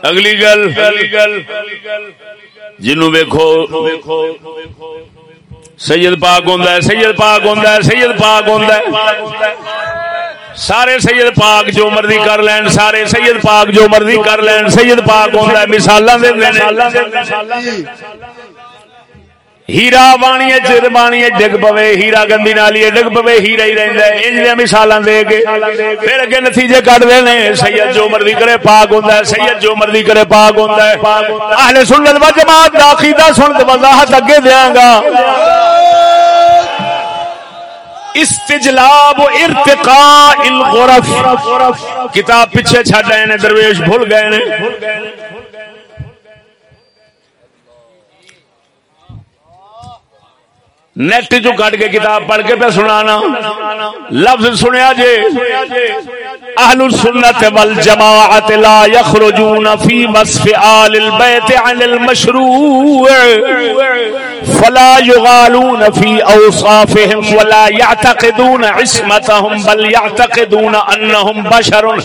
اگلی گل۔ جنو ویکو سید پاک ہوں سید پاک ہوں سید پاک ہوں سارے سید پاک جو مرضی کر لین، سارے سید پاک جو مرضی کر لین۔ سید پاک ہوتا ہے مثال ہیرا بانی چر بانی ڈگ پوے، ہیرا گندی نالی ڈگ پوے، ہیرا ہی رہتا ہے۔ ان مثال دے کے پھر اگے نتیجے کٹتے ہیں سید جو مرضی کرے، پاک ہوتا ہے۔ سید جو مرضی کرے، پاک ہوتا ہے۔ اہل سنت و جماعت دا عقیدہ سن وضاحت اگے دیاں گا استجلاب ارتقاء الغرف۔ کتاب پیچھے چھڈ آئے نے درویش بھول گئے نے نیٹ جو کٹ کے کتاب پڑھ کے پہ سنانا۔ لفظ سنیا جے۔ اہل السنت والجماعت لا يخرجون في وصف آل البيت عن المشروع فلا يغالون في اوصافهم ولا يعتقدون عصمتهم بل يعتقدون انهم بشر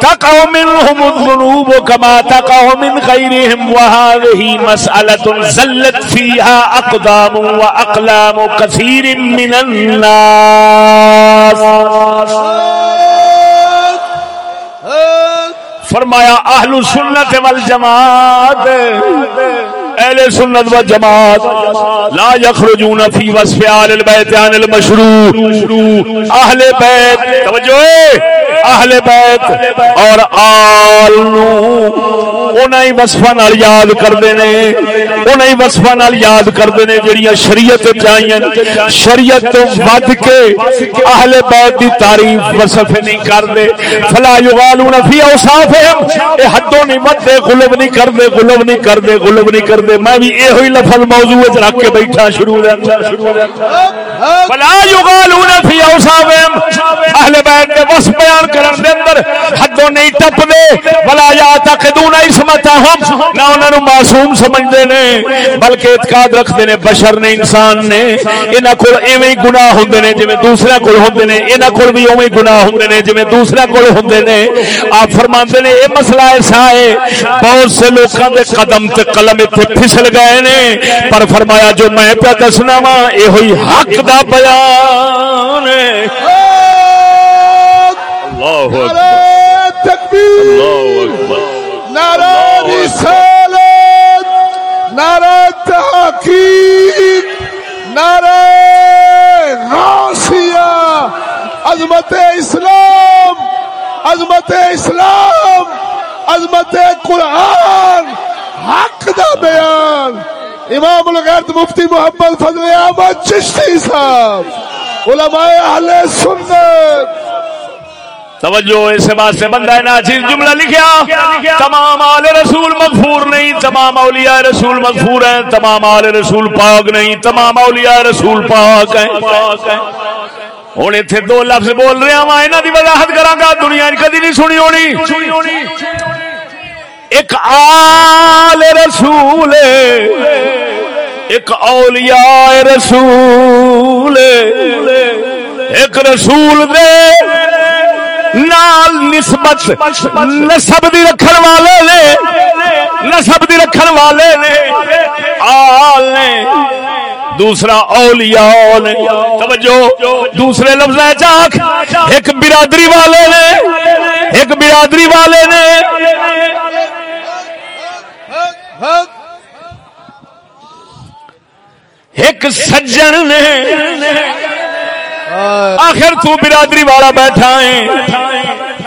تقع منهم الذنوب كما تقع من غيرهم وهذه مسألة زلت فيها اقدام واقلام كثير من الناس. فرمایا، اہل سنت والجماعت، اہل سنت و جماعت لا یخرجون فی وصف آل البیت عن المشروع. اہل بیت، توجہ! اہل بیت اور آل نو انہاں ہی وصفاں نال یاد کردے نے انہاں ہی وصفاں نال یاد کردے نے جڑیاں شریعت چاہیے شریعت تو ود کے اہل بیت دی تعریف وصف نہیں کردے فلا یغالون فی اوصافهم اے حدوں نہیں ودے، غلب نہیں کردے غلب نہیں کردے غلب نہیں کردے میں بھی یہ ہوئی لفظ موضوع وچ رکھ کے بیٹھا شروع دے اندر۔ فلا یغالون فی اوصافهم اہل بیت دے وصف بیان کرن دے اندر حدوں نہیں ٹپ دے ولا یعتقدون اسمتهم نہ انہاں نو معصوم سمجھدے نے، بلکہ اعتقاد رکھدے نے، بشر نے، انسان نے۔ انہاں کول ایویں گناہ ہوندے نے جویں دوسرے کول ہوندے نے، انہاں کول بھی اوویں گناہ ہوندے نے جویں دوسرے کول ہوندے نے۔ آپ فرماندے نے، اے مسئلہ ایسا ہے، بہت سے لوکاں دے قدم تے قلم ایتھے پھسل گئے نے۔ پر فرمایا، جو میں پہ دسنا وا اے ہوئی حق دا بیان ہے۔ اللہ اکبر نعرہ تکبیر اللہ اکبر نعرہ رسالت نعرہ تحقیق نعرہ غاسیہ عظمت اسلام عظمت اسلام عظمت قرآن حق دا بیان امام الغیرت مفتی محمد فضل احمد چشتی صاحب علماء اہل سنت توجہ اس واسطے بندہ ہے ناچیز جملہ لکھیا۔ تمام آل رسول مغفور نہیں، تمام اولیاء رسول مغفور ہیں، تمام آل رسول پاک نہیں، تمام اولیاء رسول پاک ہیں۔ ہوں اتنے دو لفظ بول رہا وا یہاں کی وضاحت کرا گا دنیا کدی نہیں سنی ہونی۔ ایک آل رسول، ایک اولیاء رسول، ایک رسول دے۔ نال نسبت، نسب دی رکھن والے نے، نسب دی رکھن والے نے، آل نے، دوسرا اولیاء نے، توجہ، دوسرے لفظ ہے چاک، ایک برادری والے نے، ایک برادری والے نے۔ ایک سجن نے آخر تو برادری والا بیٹھا ہے۔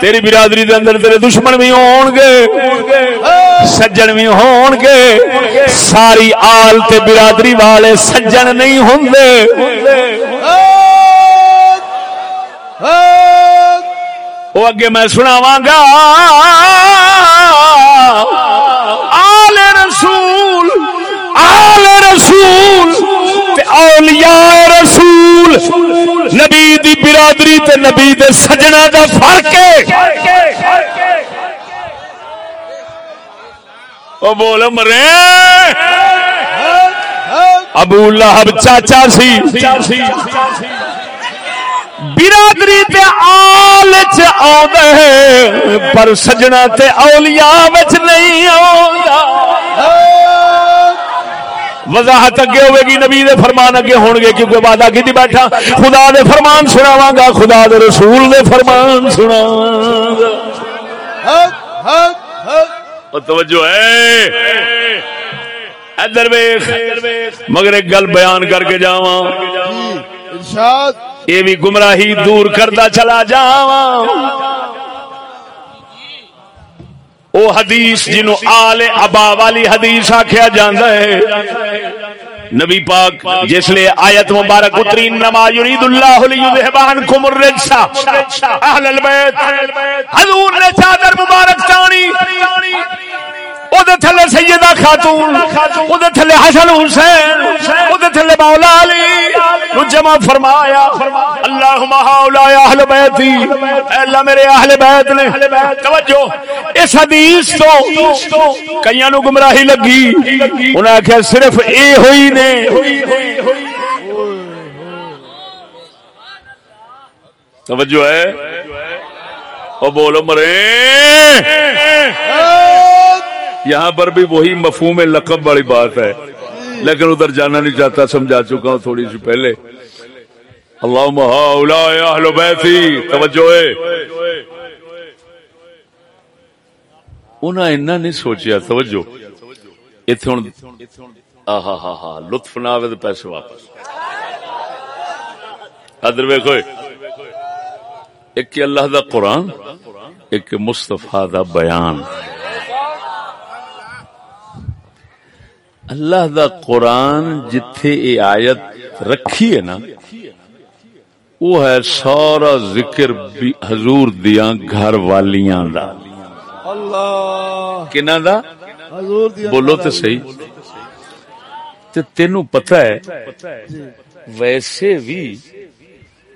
تیری برادری دے اندر تیرے دشمن بھی ہون گے۔ سجن بھی ہون گے۔ ساری آل تے برادری والے سجن نہیں ہوں وہ اگے میں سناواں گا۔ آل رسول آل رسول تے اولیاء رسول۔ نبی دی برادری تے نبی دے سجنا دا فرق ہے۔ او بول مرے۔ ابو لہب چاچا سی۔ برادری تے آل چ آوندا پر سجنا تے اولیاء وچ نہیں آوندا وضاحت اگے ہوے گی نبی دے فرمان اگے ہون گے کیونکہ وعدہ کیتی بیٹھا؟ خدا دے فرمان سناواں گا خدا دے رسول دے فرمان سناواں گا۔ توجہ ہے۔ ادھر ویخ مگر ایک گل بیان کر کے جاواں۔ ارشاد۔ یہ بھی گمراہی دور کرتا چلا جاواں۔ او حدیث جنو آل ابا والی حدیث آخیا جاندہ ہے۔ نبی پاک، جس لیے آیت مبارک اتری نما یرید اللہ لیذہب عنکم الرجسا اہل البیت، حضور نے چادر مبارک تانی او وہ تھلے سیدہ خاتون وہ تھلے حسن حسین وہ تھلے مولا علی نو جمع فرمایا اللہم ہاؤلا اہل بیتی اے اللہ میرے اہل بیت نے توجہ اس حدیث تو کئیاں نو گمراہی لگی انہاں آخیا صرف اے ہوئی نے توجہ ہے او بولو مرے یہاں پر بھی وہی مفہوم لقب والی بات ہے۔ لیکن ادھر جانا نہیں چاہتا، سمجھا چکا ہوں تھوڑی سی پہلے۔ اللہ اہل بیتی، توجہ ہے انہیں نہیں سوچیا، توجہ۔ اتنے ہوں آہا ہا ہا، لطف نہ آئے تو پیسے واپس۔ ادھر ویکو ایک اللہ دا قرآن، ایک مستفا دا بیان۔ اللہ دا قرآن جتھے یہ آیت رکھی ہے نا وہ ہے سارا ذکر بھی حضور دیا گھر والیاں دا۔ کنا دا؟ بولو تو صحیح۔ تے تینو پتہ ہے ویسے بھی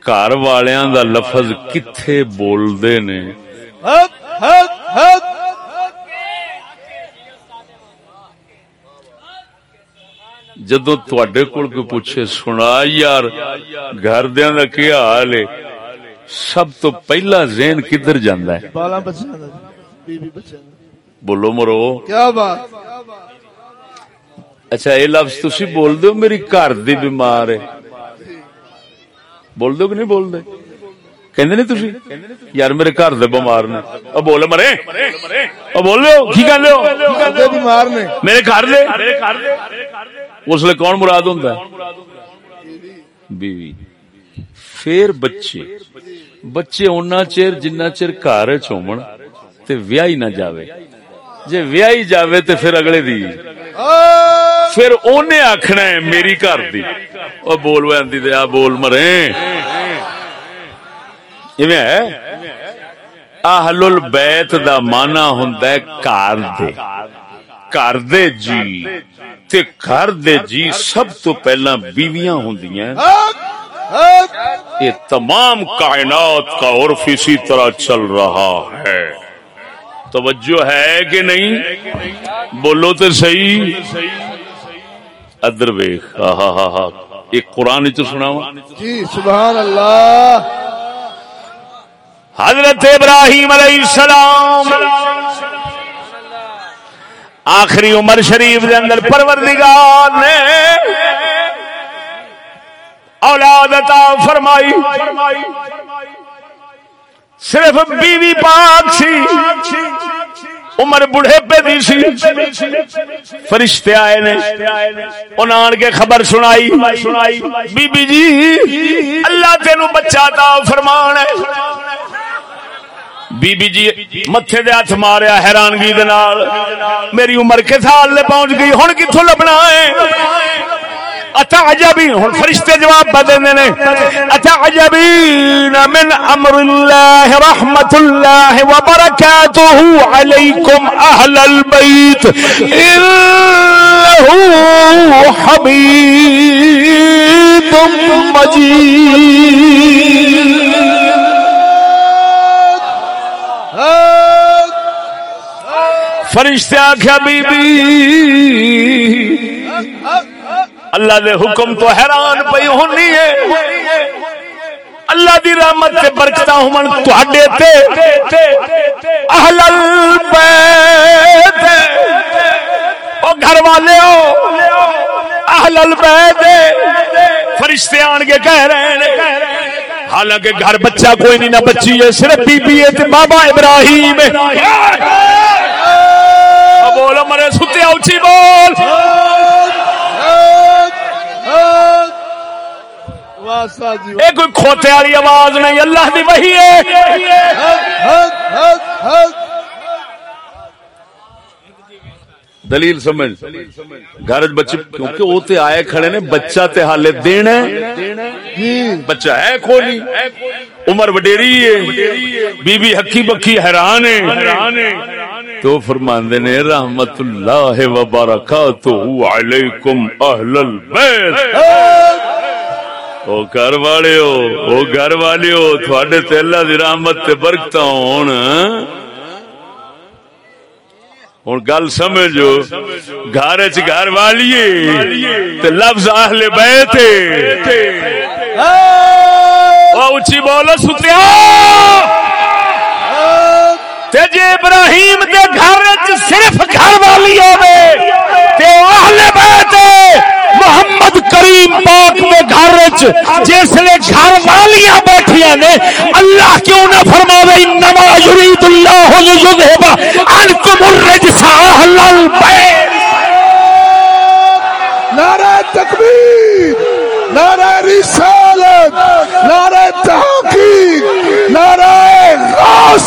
گھر والیاں دا لفظ کتھے بول دے نے؟ حق حق حق جدو تڈے کول کوئی پوچھے سنا یار گھر دا کی حال ہے؟ سب تو پہلا ذہن کدھر جاندہ ہے؟ بالا بچے بولو مرو۔ کیا بات؟ اچھا یہ لفظ تسی بول دو میری گھر دی بیمار ہے۔ بول دو کہ نہیں بول دے؟ کہندے نہیں تسی؟ یار میرے گھر دے بیمار نے۔ او بول مرے۔ او بول لو کی کہندے ہو؟ بندے بیمار نے۔ میرے گھر دے۔ اس لیے کون مراد ہوتا ہے؟ بیوی۔ پھر بچے۔ بچے اُنہ چیر جنہ چیر گھر چومن تے ویائی نہ جاوے۔ جے ویائی جاوے تے پھر اگلے دی۔ پھر اونے آکھنا ہے میری گھر دی۔ او بول وہ آندی دے، آ بول مرے۔ ایویں ہے؟ اہل البیت دا معنی ہوندا ہے گھر دے۔ گھر دے جی۔ تے گھر دے جی سب تو پہلا بیویاں ہوندیاں یہ تمام کائنات کا عرف اسی طرح چل رہا ہے۔ توجہ ہے کہ نہیں؟ بولو تو صحیح۔ ادر ویخ ہاں ہاں ہاں ایک قرآن تو سنا جی سبحان اللہ۔ حضرت ابراہیم علیہ السلام۔ آخری عمر شریف دے اندر پروردگار نے اولاد عطا فرمائی. صرف بیوی پاک سی، عمر بڑھے پہ دی سی، فرشتے آئے نے، انہاں آن کے خبر سنائی بی بی جی اللہ تینو بچہ عطا فرمان ہے۔ بی بی جی متھے دے ہاتھ ماریا حیرانگی دے نال میری عمر کے سال لے پہنچ گئی ہن کتھوں لبنا ہے اتعجبین ہن فرشتے جواب بدنے نے اتعجبین من امر اللہ رحمت اللہ وبرکاتہ علیکم اہل البیت انہو حبیب مجید فرشتے آخیا بی بی اللہ دے حکم تو حیران پئی ہونی ہے۔ اللہ دی رحمت تے برکتاں ہون تواڈے تے۔ اہل البیت۔ او گھر والے ہو اہل البیت۔ فرشتے آن کے کہہ رہے ہیں۔ حالانکہ گھر بچہ کوئی نہیں، نہ بچی ہے، صرف بی بی ہے، تے بابا ابراہیم ہے۔ بول مرے، ستے اچھی بول۔ واسطہ یہ کوئی کھوتے والی آواز نہیں، اللہ دی وہی ہے حق حق حق حق دلیل سمجھ۔ گھر بچے، کیونکہ وہ تے آئے کھڑے نے، بچہ تے حالے دینا ہے۔ بچہ ہے کھولی۔ عمر وڈیری ہے۔ بی بی ہکی بکی حیران ہے۔ تو فرماندے نے، رحمت اللہ وبرکاتہ علیکم اہل البیت۔ او گھر والے ہو، او گھر والے ہو تھوڑے تے اللہ دی رحمت تے برکت ہون۔ ہوں گل سمجھو گھر چ گھر والی تے لفظ اہل بیت اچھی بولو ستیا جے ابراہیم دے گھر صرف گھر والی ہوے تے اہل بیت پاک دے گھر وچ جسلے گھر والیاں بیٹھیاں نے، اللہ کیوں نہ فرماوے، انما یرید اللہ لیذھب عنکم الرجس اہل البیت۔ نعرہ تکبیر، نعرہ رسالت، نعرہ تحقیق نعرہ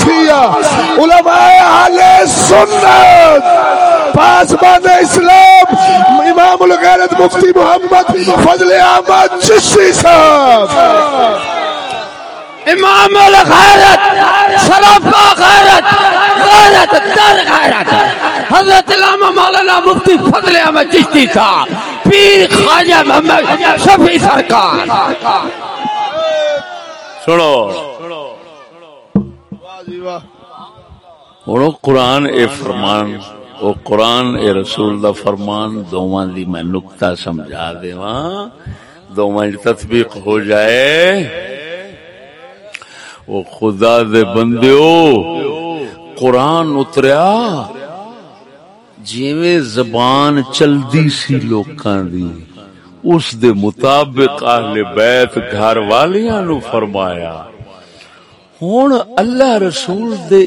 علماء اہل سنت۔ پاسبان اسلام۔ امام الغیرت مفتی محمد فضل احمد چشتی صاحب۔ امام الغیرت سراپا غیرت غیرت در غیرت۔ حضرت علامہ مولانا مفتی فضل احمد چشتی صاحب پیر خواجہ محمد شفیع سرکار۔ سنو۔ ہوں قرآن اے فرمان او قرآن اے رسول دا فرمان، دوواں دی میں نقطہ سمجھا دیواں۔ دوواں تطبیق ہو جائے۔ او خدا دے بندیو، قرآن اتریا۔ جیویں زبان چلدی سی لوکاں دی، اس دے مطابق اہل بیت گھر والیاں نو فرمایا۔ ہون اللہ رسول دے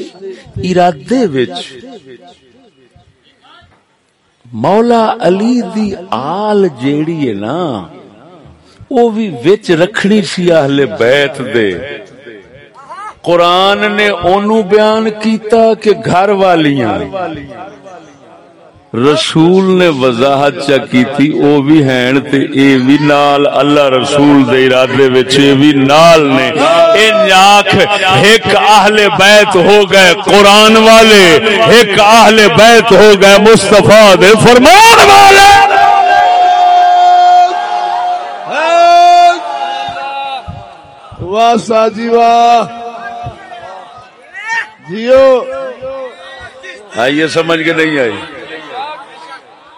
ارادے وچ مولا علی دی آل جیڑی ہے نا او بھی وچ رکھنی سی اہل بیت دے قرآن نے اونوں بیان کیتا کہ گھر والیاں رسول نے وضاحت چا کی تھی او بھی ہیں تے اے بھی نال اللہ رسول دے ارادے وچ اے بھی نال نے۔ ان آنکھ ایک اہل بیت ہو گئے قرآن والے ایک اہل بیت ہو گئے مصطفیٰ دے فرمان والے۔ واہ ساجی واہ۔ جیو۔ آئیے سمجھ کے نہیں آئی۔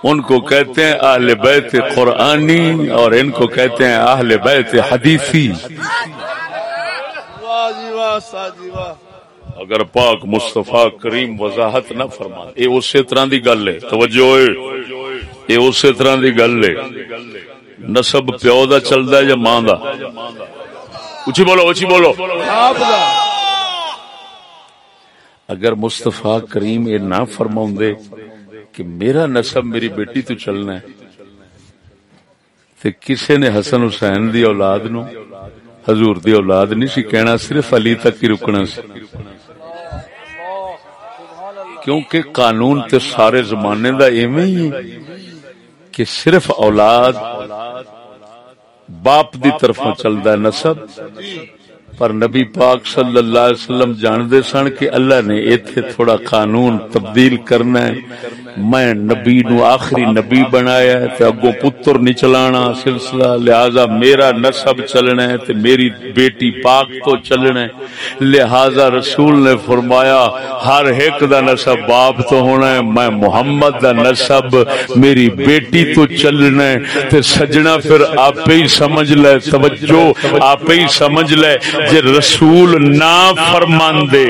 ان کو کہتے ہیں اہل بیت قرآنی اور ان کو کہتے ہیں اہل بیت حدیثی۔ اگر پاک مصطفیٰ کریم وضاحت نہ فرما یہ اسی طرح دی گل ہے۔ توجہ ہوئے۔ یہ اسی طرح دی گل ہے۔ نسب پیو دا چلدا ہے یا ماں دا؟ اچھی بولو اچھی بولو۔ اگر مصطفیٰ کریم یہ نہ فرماؤں کہ میرا نسب میری بیٹی تو چلنا ہے۔ تے کسے نے حسن حسین دی اولاد نو، حضور دی اولاد نہیں سی، کہنا صرف علی تک ہی رکنا سی۔ کیونکہ قانون تے سارے زمانے دا ایویں ہی کہ صرف اولاد باپ دی طرفوں چلدا ہے نسب پر نبی پاک صلی اللہ علیہ وسلم جاندے سن کہ اللہ نے ایتھے تھوڑا قانون تبدیل کرنا ہے۔ میں نبی نو آخری نبی بنایا ہے تے اگوں پتر نہیں چلانا سلسلہ، لہذا میرا نسب چلنا ہے تے میری بیٹی پاک تو چلنا ہے۔ لہذا رسول نے فرمایا، ہر ایک دا نسب باپ تو ہونا ہے، میں محمد دا نسب میری بیٹی تو چلنا ہے۔ تے سجنا پھر آپ ہی سمجھ لے، توجہ، آپ ہی سمجھ لے۔ جے رسول نہ فرمان دے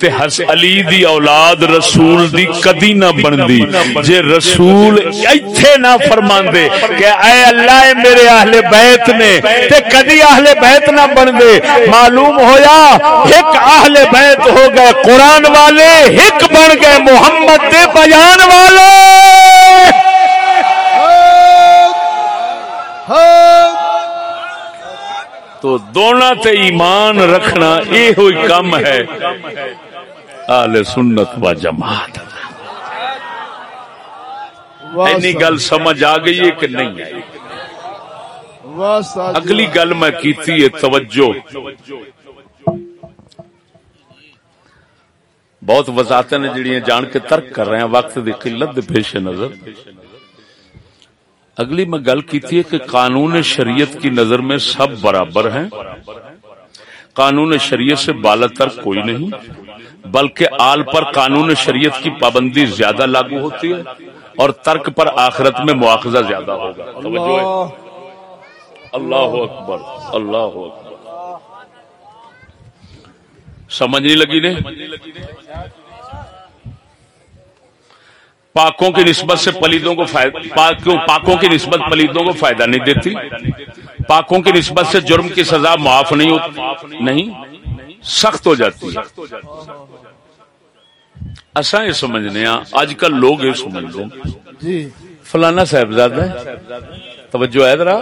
تے حس علی دی اولاد رسول دی کدی نہ بندی جے رسول ایتھے نہ فرمان دے کہ اے اللہ میرے اہل بیت نے تے کدی اہل بیت نہ بن دے معلوم ہویا ایک اہل بیت ہو گئے قرآن والے، ایک بن گئے محمد دے بیان والے۔ ہاں۔ تو دونوں تے ایمان رکھنا یہ ہوئی کم ہے۔ آل سنت و جماعت۔ اینی گل سمجھ آ گئی ہے کہ نہیں آئی؟ اگلی گل میں کیتی ہے توجہ۔ بہت وضاحت نے جڑی جان کے ترک کر رہے ہیں، وقت دی قلت دے پیش نظر۔ اگلی میں گل کی تھی کہ قانون شریعت کی نظر میں سب برابر ہیں۔ قانون شریعت سے بالا تر کوئی نہیں، بلکہ آل پر قانون شریعت کی پابندی زیادہ لاگو ہوتی ہے اور ترک پر آخرت میں مواخذہ زیادہ ہوگا۔ توجہ ہے؟ اللہ اکبر اللہ اکبر۔ سمجھ نہیں لگی نے؟ پاکوں کی نسبت سے پلیدوں کو فائدہ پاکوں پاکوں کی نسبت پلیدوں کو فائدہ نہیں دیتی؟ پاکوں کی نسبت سے جرم کی سزا معاف نہیں ہوتی نہیں سخت ہو جاتی ہے۔ اصا یہ سمجھنے ہاں اج کل لوگ یہ سمجھتے ہیں جی۔ فلانا صاحبزادہ توجہ ہے ذرا؟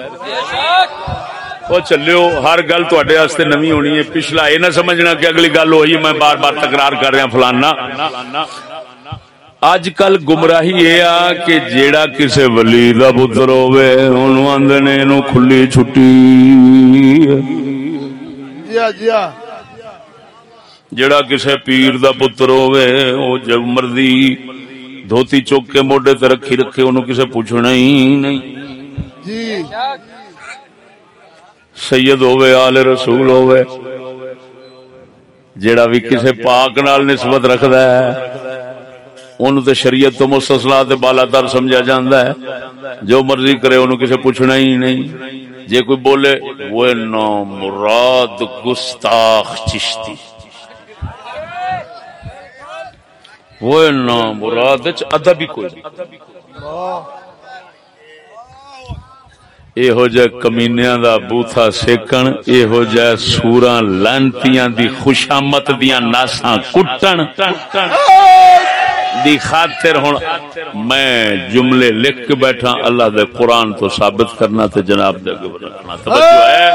وہ چلو ہر گل واسطے نمی ہونی ہے۔ پچھلا یہ نہ سمجھنا کہ اگلی گل ہوئی میں بار بار تکرار کر رہا فلانا۔ اج کل گمراہی یہ آ کہ جیڑا کسے ولی دا پتر ہوے اونوں آندے نے اینو کھلی چھٹی۔ جی جی جیڑا کسے پیر دا پتر ہوے او جب مرضی دھوتی چوک کے موڈے تے رکھی رکھے اونوں کسے پوچھنا ہی نہیں۔ جی۔ سید ہوے آل رسول ہوے جیڑا بھی کسے پاک نال نسبت رکھدا ہے۔ اونوں تے شریعت تو مستثنا تے بالا تر سمجھا جاندا ہے۔ جو مرضی کرے اونوں کسے پوچھنا ہی نہیں۔ جے کوئی بولے، وہ نا مراد گستاخ چشتی۔ وہ نا مراد وچ ادب ہی کوئی نہیں۔ یہو جہ کمینیاں دا بوتھا سیکن یہو جہ سوراں لانتیاں دی خوشامت دیاں ناساں کٹن۔ دی خاطر ہن میں جملے لکھ کے بیٹھا اللہ دے قرآن تو ثابت کرنا تے جناب دے رکھنا توجہ ہے۔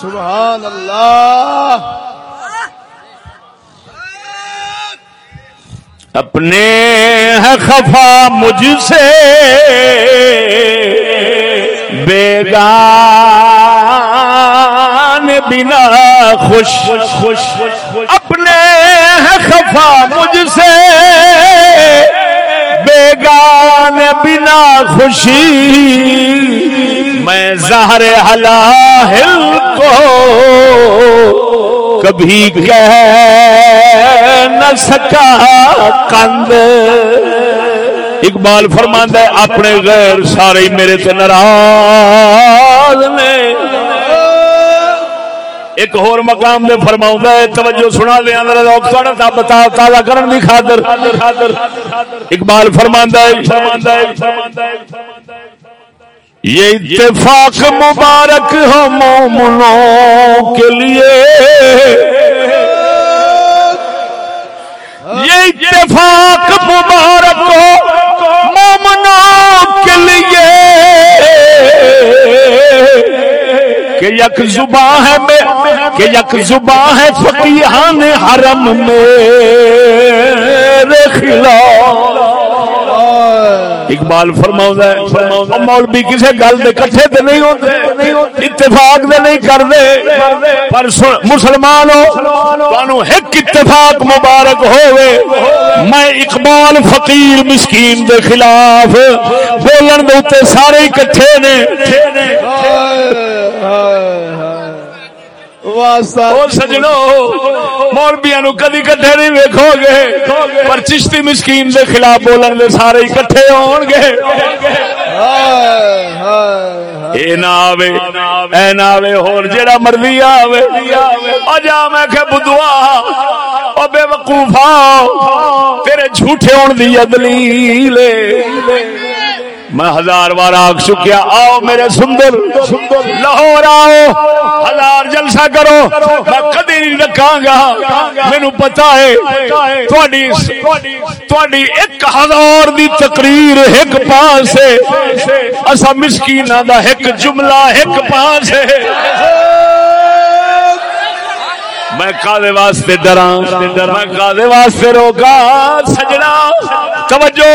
سبحان اللہ۔ اپنے ہے خفا مجھ سے بیگان بنا خوش خوش۔ اپنے خفا مجھ سے۔ بیگان بنا خوشی۔ میں زہر حلاہل کو کبھی کہہ نہ سکا۔ کند اقبال فرماندہ ہے، اپنے غیر سارے میرے تے ناراض نے۔ ایک اور مقام دے فرماؤں ہے، توجہ سنا دے، اندر لوگ تھوڑا تا بتا تازہ کرن دی خاطر۔ اقبال فرماندہ ہے ہے، یہ اتفاق مبارک ہو مومنوں کے لیے۔ یہ اتفاق مبارک ہو مومنوں کے لیے۔ کہ یک زباں ہے میں، کہ یک زباں ہے فقیہان حرم میرے خلاف۔ اقبال فرماؤں ہے مولوی کسے گل دے کٹھے تے نہیں ہوتے اتفاق دے نہیں کردے۔ پر مسلمانوں، تانوں ایک اتفاق مبارک ہوئے میں اقبال فقیر مسکین دے خلاف بولن دے اوتے سارے اکٹھے نے۔ سجنو مولبیاں نو کدی کٹھے نہیں ویکھو گے پر چشتی مسکین دے خلاف بولن دے سارے اکٹھے ہون گے۔ اے نہ آوے اے نہ آوے ہور جیڑا مرضی آوے۔ او جا میں کہ بدوا او بے وقوفا تیرے جھوٹے ہون دی دلیل میں ہزار بار آگ چکیا آؤ میرے سندر لاہور آؤ، ہزار جلسہ کرو، میں کدی نہیں رکھا گا مینو پتا ہے ایک ہزار دی تقریر ایک پاس اصا مسکین دا ایک جملہ ایک پاس میں کادے واسطے ڈرا میں کادے واسطے روکا سجنا توجہ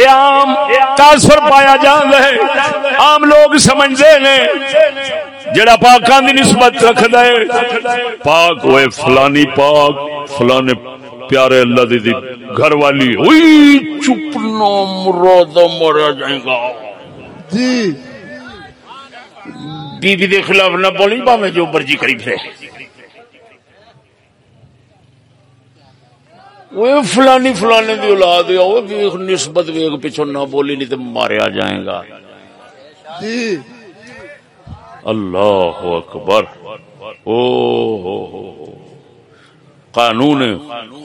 یہ عام تاثر پایا جان ہے۔ عام لوگ سمجھتے ہیں جڑا پاکاں دی نسبت رکھدا ہے پاک ہوئے فلانی پاک فلانے پیارے اللہ دی, دی گھر والی ہوئی چپ نہ مراد مرا جائے گا۔ جی۔ بی بی دے خلاف نہ بولی با میں جو مرضی کری پھرے وہ فلانی فلانے دی اولاد ہے وہ نسبت ویگ پیچھے نہ بولی نہیں تو ماریا جائے گا۔ جی۔ اللہ اکبر۔ او ہو ہو قانون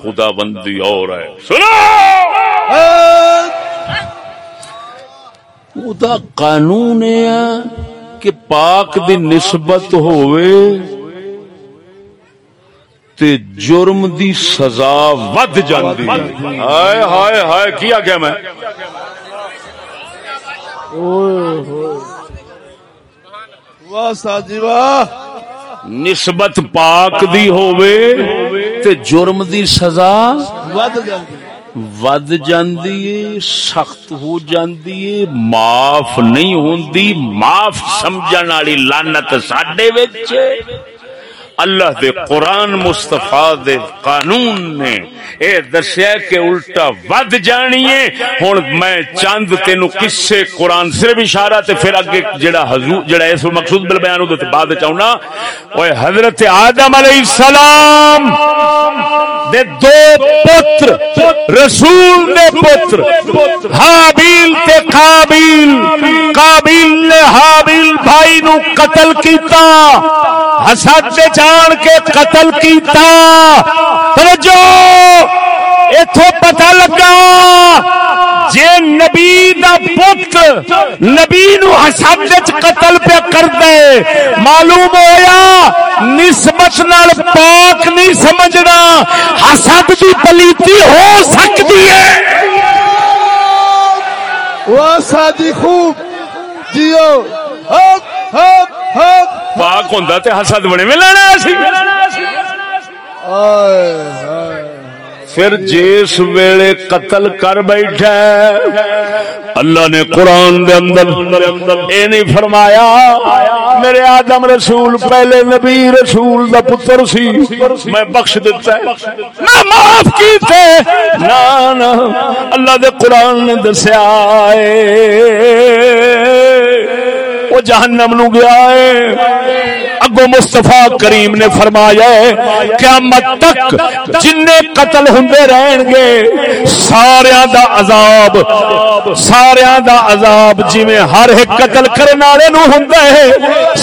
خدا بندی اور ہے۔ سنو! خدا قانون ہے کہ پاک دی نسبت ہوئے تے جرم دی سزا ود جاندی۔ ہائے ہائے ہائے کیا کیا میں؟ واہ جی واہ۔ نسبت پاک دی ہووے تے جرم دی سزا ود ود جاندی ہے سخت ہو جاندی ہے معاف نہیں ہوندی معاف سمجھن والی لعنت ساڈے وچ۔ اللہ دے قرآن مصطفیٰ دے قانون نے۔ اے دسیا کہ الٹا ود جانی ہے۔ ہن میں چند تینو قصے قرآن صرف اشارہ تے پھر اگے جڑا حضور جڑا اس مقصود بل بیان ہوتے بعد چاہنا اوے حضرت آدم علیہ السلام۔ دے دو پتر، رسول دے پتر، حابیل تے قابیل قابیل نے حابیل بھائی نو قتل کیتا۔ حسد دے جان کے قتل کیتا۔ توجہ! ایتھوں پتہ لگا جے نبی دا پتر نبی نو حسد وچ قتل پہ کر دے معلوم ہویا نسبت نال پاک نہیں سمجھنا حسد دی پلیتی ہو سکتی ہے۔ واہ استاد جی خوب جیو ہپ ہپ ہپ پاک ہوندا تے حسد بنے میں لینا سی۔ آئے ہائے پھر جس ویلے قتل کر بیٹھا اللہ نے قرآن دے اندر اے نہیں فرمایا، میرے آدم رسول پہلے نبی رسول دا پتر سی، میں بخش دیتا ہے۔ میں معاف کیتے نا نا اللہ دے قرآن نے دسیا ہے۔ وہ جہنم نو گیا ہے اگو مستفا کریم نے فرمایا ہے، قیامت تک جن قتل ہوندے رہن گے سارا دا عذاب سارا دا عذاب جویں ہر ایک قتل کرنے والے نو ہوندا ہے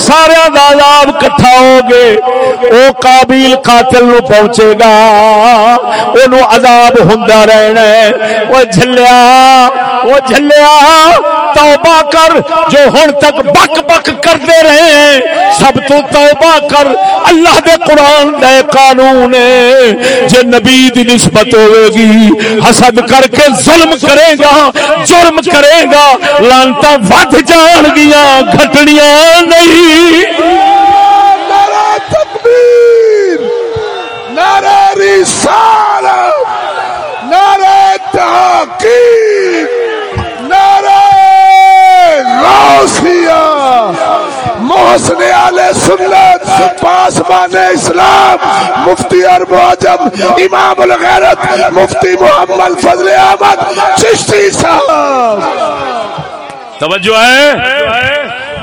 سارا دا عذاب کٹھا ہو گے۔ او قابیل قاتل نو پہنچے گا اونوں عذاب ہوندا رہنا ہے۔ او جھلیا او جھلیا، توبہ کر، جو ہن تک بک بک کرتے رہے ہیں۔ سب تو توبہ کر۔ اللہ دے قرآن دے قانون جے نبی دی نسبت ہوے گی۔ حسد کر کے ظلم کرے گا۔ جرم کرے گا۔ لانتا ود جان گیا۔ گھٹنیاں نہیں۔ نعرہ تکبیر۔ نعرہ رسالت۔ نعرہ تحقیق نعرہ غوثیہ محسن علیہ سنت پاسبان اسلام، مفتی عرب و عجم امام الغیرت، مفتی محمد فضل احمد، چشتی صاحب۔ توجہ ہے؟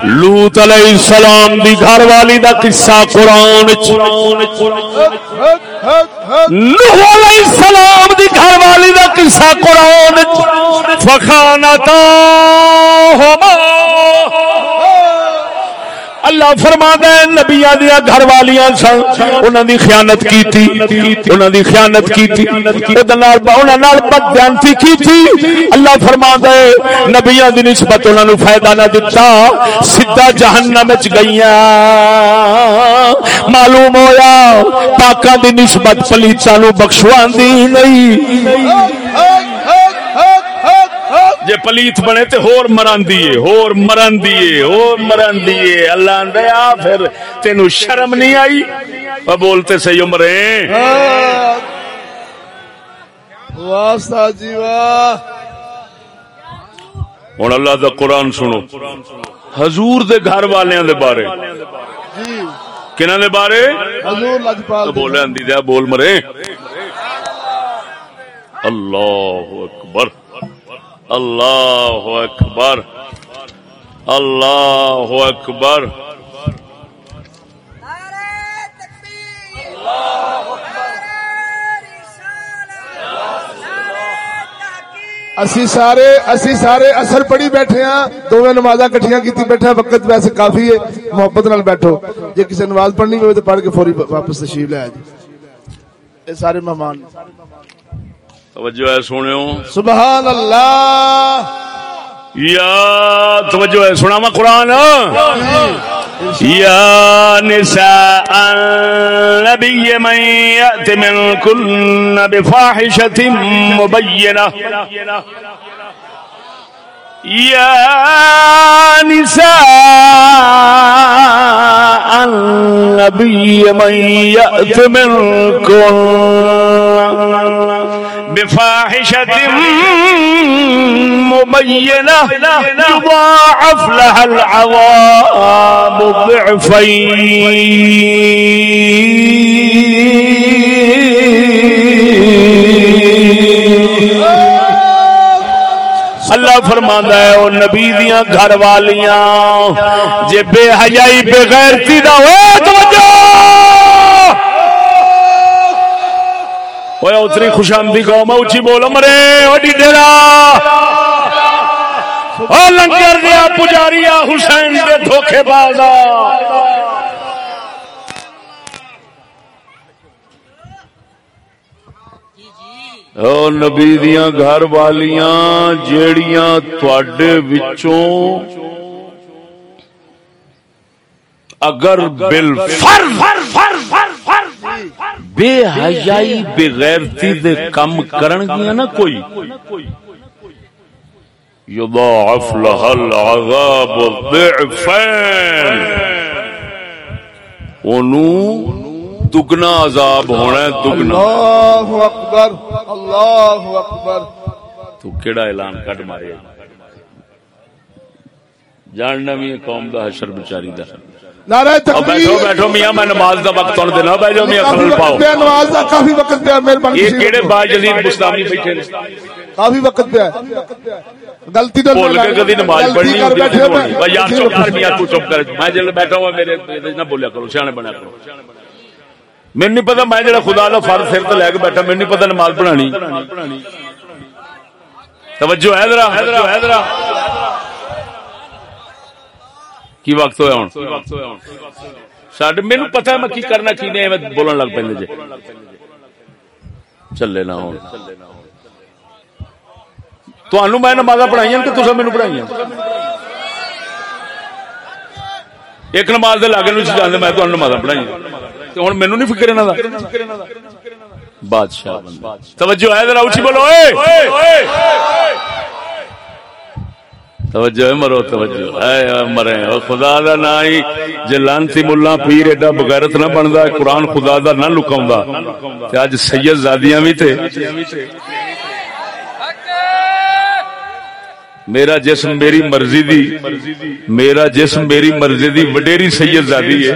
لوت علیہ السلام دی گھر والی دا قصہ قرآن نوح علیہ السلام دی گھر والی دا قصہ قرآن فخانتا ہما اللہ فرما دے نبیا دیا گھر والیاں سن، انہاں دی خیانت کیتی، انہاں دی خیانت کیتی۔ اودے نال انہاں نال اللہ فرما دے نبیاں دی نسبت انہاں نو فائدہ نہ دتا۔ سیدھا جہنم وچ گئیاں۔ معلوم ہویا، پاکاں دی نسبت پلیتاں نو بخشواندی نہیں۔ جے پلیت بنے تے ہور مران دیے ہور مران دیے ہور مران دیے اللہ اندیا پھر تینو شرم نہیں آئی؟ وہ بولتے سے عمرے واہ استاد جی واہ۔ ہوں اللہ دا قرآن سنو۔ حضور دے گھر والوں دے بارے۔ کنہ دے بارے؟ حضور لجپال بولے اندی دیا بول مرے۔ اللہ اکبر۔ اللہ اکبر اللہ اکبر اسی سارے اسی سارے اثر پڑھی بیٹھے ہاں دوویں نمازاں کٹھیاں کیتی بیٹھے ہیں وقت ویسے کافی ہے محبت نال بیٹھو۔ جے کسی نماز پڑھنی ہوئے تو پڑھ کے فوری واپس تشریف لے آ جی۔ یہ سارے مہمان۔ توجہ ہے سنو سبحان اللہ۔ یا توجہ ہے سنا ما قرآن۔ يا نساء النبي من يأت منكن بفاحشة مبينة يا نساء النبي من يأت منكن بفاحشة مبينة يضاعف لها العذاب ضعفين. اللہ فرماندا ہے، او نبی دیاں گھر والیاں، جے بے حیائی، بے غیرتی دا ہوئے توجہ! اوے اتری خوش قوم اچھی بولو مرے وڈی ڈیرا او لنگر دیا پجاریا حسین دے دھوکے بازا او نبی دیاں گھر والیاں جیڑیاں تواڈے وچوں اگر بالفرض بے حیائی بے غیرتی دے کم کرن گیا نا کوئی۔ یضاعف لها العذاب ضعفین اونوں دگنا عذاب ہونا ہے دگنا۔ اللہ اکبر اللہ اکبر۔ تو کیڑا اعلان کٹ مارے؟ جاننا بھی قوم دا حشر بچاری دا۔ نعرہ بیٹھو تکبیر۔ بیٹھو میاں میں نماز دا وقت تھوڑا دینا بیٹھو میاں کافی خلل پاؤ۔ وقت پہ ہے، نماز دا کافی وقت پہ ہے، مہربانی یہ تشریف کیڑے رکھو۔ با جدید مستانی بیٹھے نے۔ کافی وقت پہ ہے۔ غلطی نہ بول کے کدی نماز غلطی پڑھنی کر ہوتی بیٹھے ہے ہو، بھائی یار تشریف چپ کر رکھو۔ میاں تو چپ کر میں جل بیٹھا ہوا میرے نہ بولیا کرو سیانے بنیا کرو۔ میں نہیں پتا میں جڑا خدا دا فرض سر تے لے کے بیٹھا میں نہیں پتا نماز پڑھانی۔ توجہ ہے ذرا۔ ہے ذرا۔ کی وقت ہویا ہن ساڈے مینوں پتہ ہے میں کی کرنا کی نہیں میں بولن لگ پیندے جے چلے نہ ہون تانوں میں نماز پڑھائیاں کہ تساں مینوں پڑھائیاں ایک نماز دے لاگے نوں جاندے میں تانوں نماز پڑھائیاں تے ہن مینوں نہیں فکر انہاں دا بادشاہ توجہ ہے ذرا اونچی بولو اے توجہ ہے، مرو، توجہ۔ اے مرے، او خدا دا نا ہی۔ جے لانتی مولا پیر ایڈا بغیرت نہ بندا، قرآن خدا دا نہ لکاوندا۔ تے اج سید زادیاں وی تے۔ میرا جسم میری مرضی دی۔ میرا جسم میری مرضی دی۔ وڈیری سید زادی ہے۔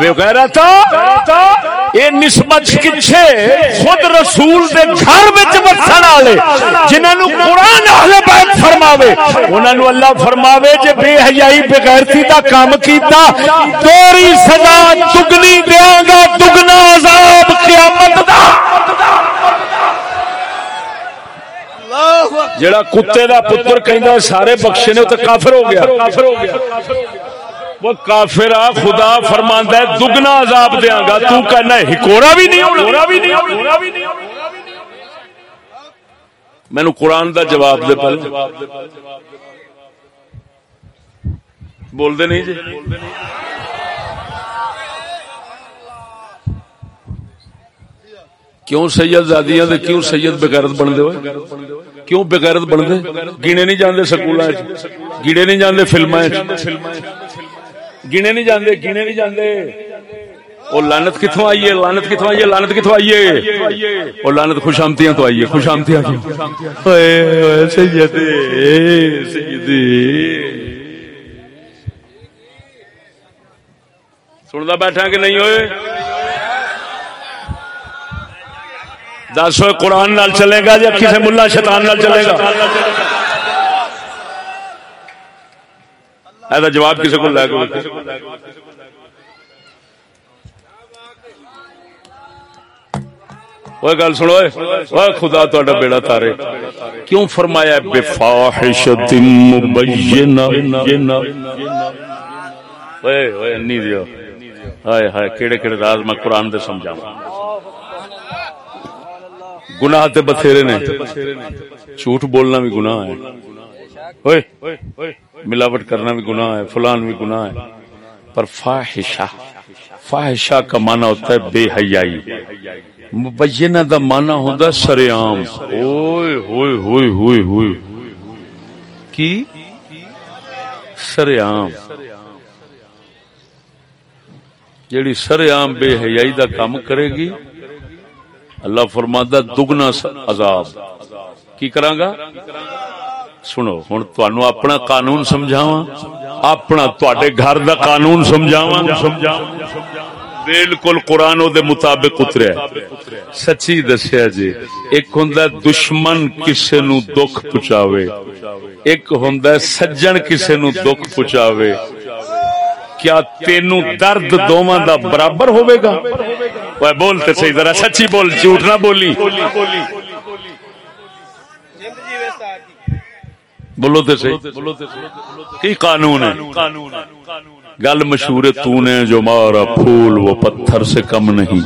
دا مقابلہ اے نسبت کچھے خود رسول دے گھر وچ وسن والے جنہاں نو قرآن اہل بیت فرماوے انہاں نو اللہ فرماوے جے بے حیائی بے غیرتی دا کام کیتا تیری سزا دگنی دیاں گا، دگنا عذاب قیامت دا۔ جڑا کتے دا پتر کہندا سارے بخشے نے تے کافر ہو گیا کافر ہو گیا۔ وہ کافر آ، خدا فرماندا ہے، دگنا عذاب دیاں گا۔ تو کہنا ہکوڑا بھی نہیں ہونا۔ بھی نہیں مینو قرآن دا جواب دے پہلے۔ بول دے نہیں جی؟ کیوں سید زادیاں دے، کیوں سید بغیرت بن دے ہوئے؟ کیوں بغیرت بنتے؟ گنے نہیں جاندے سکولوں گنے نہیں جاندے فلمیں گنے نہیں جاندے گنے نہیں جاندے۔ وہ لانت کتوں آئیے لانت کتوں آئیے لانت کتوں آئیے وہ لانت خوش آمتیاں تو آئیے خوش آمتیاں سیدی سیدی۔ سنتا بیٹھا کہ نہیں ہوئے؟ دس ہوئے قرآن نال چلے گا یا کسی ملا شیطان نال چلے گا؟ ایسا جواب کسی کو لے گا وہ گل سنو وہ خدا تا بیڑا تارے۔ کیوں فرمایا بے فاحشت مبینہ۔ اوئے اوئے نہیں دیو۔ ہائے ہائے، کیڑے کیڑے راز میں قرآن دے سمجھاواں گناہ تے بتھیرے نے۔ جھوٹ بولنا بھی گناہ ہے۔ اوئے۔ ملاوٹ کرنا بھی گناہ ہے، فلان بھی گناہ ہے۔ پر فاحشہ فاحشہ کا معنی ہوتا ہے بے حیائی۔ مبینہ دا معنی ہوندا سریام اوئے، ہوئے ہوئے ہوئے ہوئے۔ کی؟ سریام جیڑی سریام بے حیائی دا کام کرے گی، اللہ فرماندا دگنا عذاب۔ کی کراں گا؟ سنو ہن تانوں اپنا قانون سمجھاواں اپنا تواڈے گھر دا قانون سمجھاواں بالکل قرآن دے مطابق اتریا سچی دسیا جی ایک ہوندا دشمن کسے نو دکھ پہنچاوے ایک ہوندا سجن کسے نو دکھ پہنچاوے کیا تینو درد دوواں دا برابر ہوے گا بولتے صحیح ذرا سچی بول جھوٹ نہ بولی بولو تے صحیح کی قانون ہے؟ گل مشہور تو نے جو مارا پھول وہ پتھر سے کم نہیں۔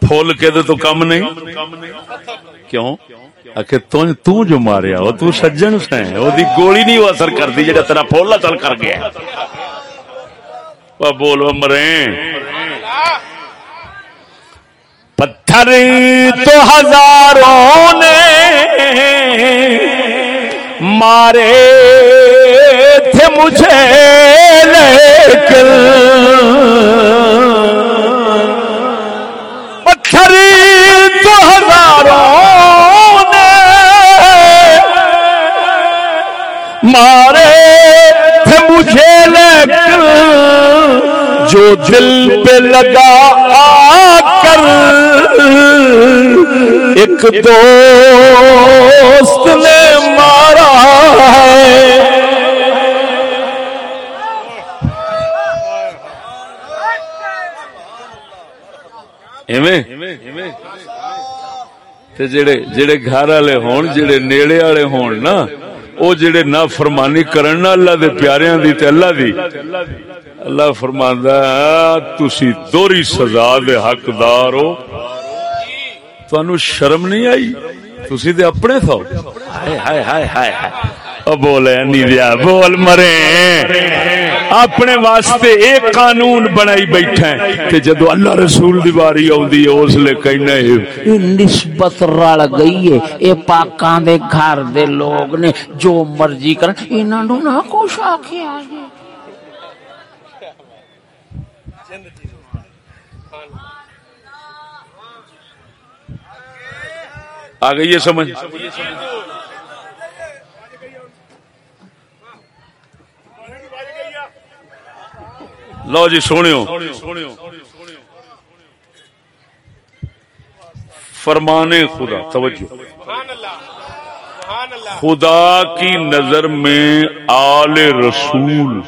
پھول کے تو کم نہیں۔ کیوں؟ کہ تو, تو جو ماریا وہ تو سجن سے دی گولی نہیں وہ اثر کر دی جڑا تیرا پھول چل کر گیا۔ وہ بولو مرے۔ پتھر تو ہزاروں نے مارے تھے مجھے لیکن پتھر تو ہزاروں نے مارے تھے مجھے لیکن جو دل پہ لگا آ کر۔ ایک دوست نے ہے جڑے جڑے گھر والے ہون، جڑے نیڑے والے ہون نا، او جڑے نہ فرمانی کرن نا، اللہ دے پیاریاں دی تے اللہ دی۔ اللہ فرماندا تسی دوری سزا دے حقدار ہو۔ تانوں شرم نہیں آئی؟ تسی تے اپنے تھو ہائے ہائے ہائے ہائے۔ بولے دیا بول مرے۔ اپنے واسطے ایک قانون بنائی بیٹھا ہے کہ جدو اللہ رسول دی باری آؤندی ہے اس لے کہنا ہے۔ نسبت رل گئی ہے۔ اے پاکاں دے گھر دے لوگ نے جو مرضی کرن انہاں نو نہ کچھ آکھیا جی۔ آ گئی ہے سمجھ؟ لو جی سونے فرمانے خدا توجہ خدا کی نظر میں آل رسول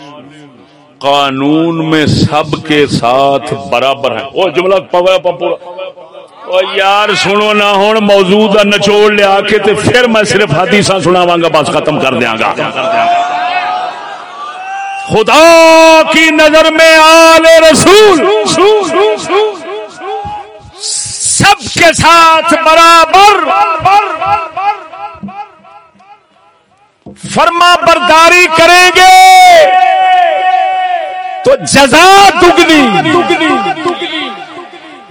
قانون میں سب کے ساتھ برابر ہے وہ جملہ پورا پورا یار سنو نہ ہوں موجود نچوڑ لیا کے تے پھر میں صرف حدیث سناواں گا بس ختم کر دیا گا خدا کی نظر میں آل رسول سب کے ساتھ برابر فرما برداری کریں گے تو جزا دگنی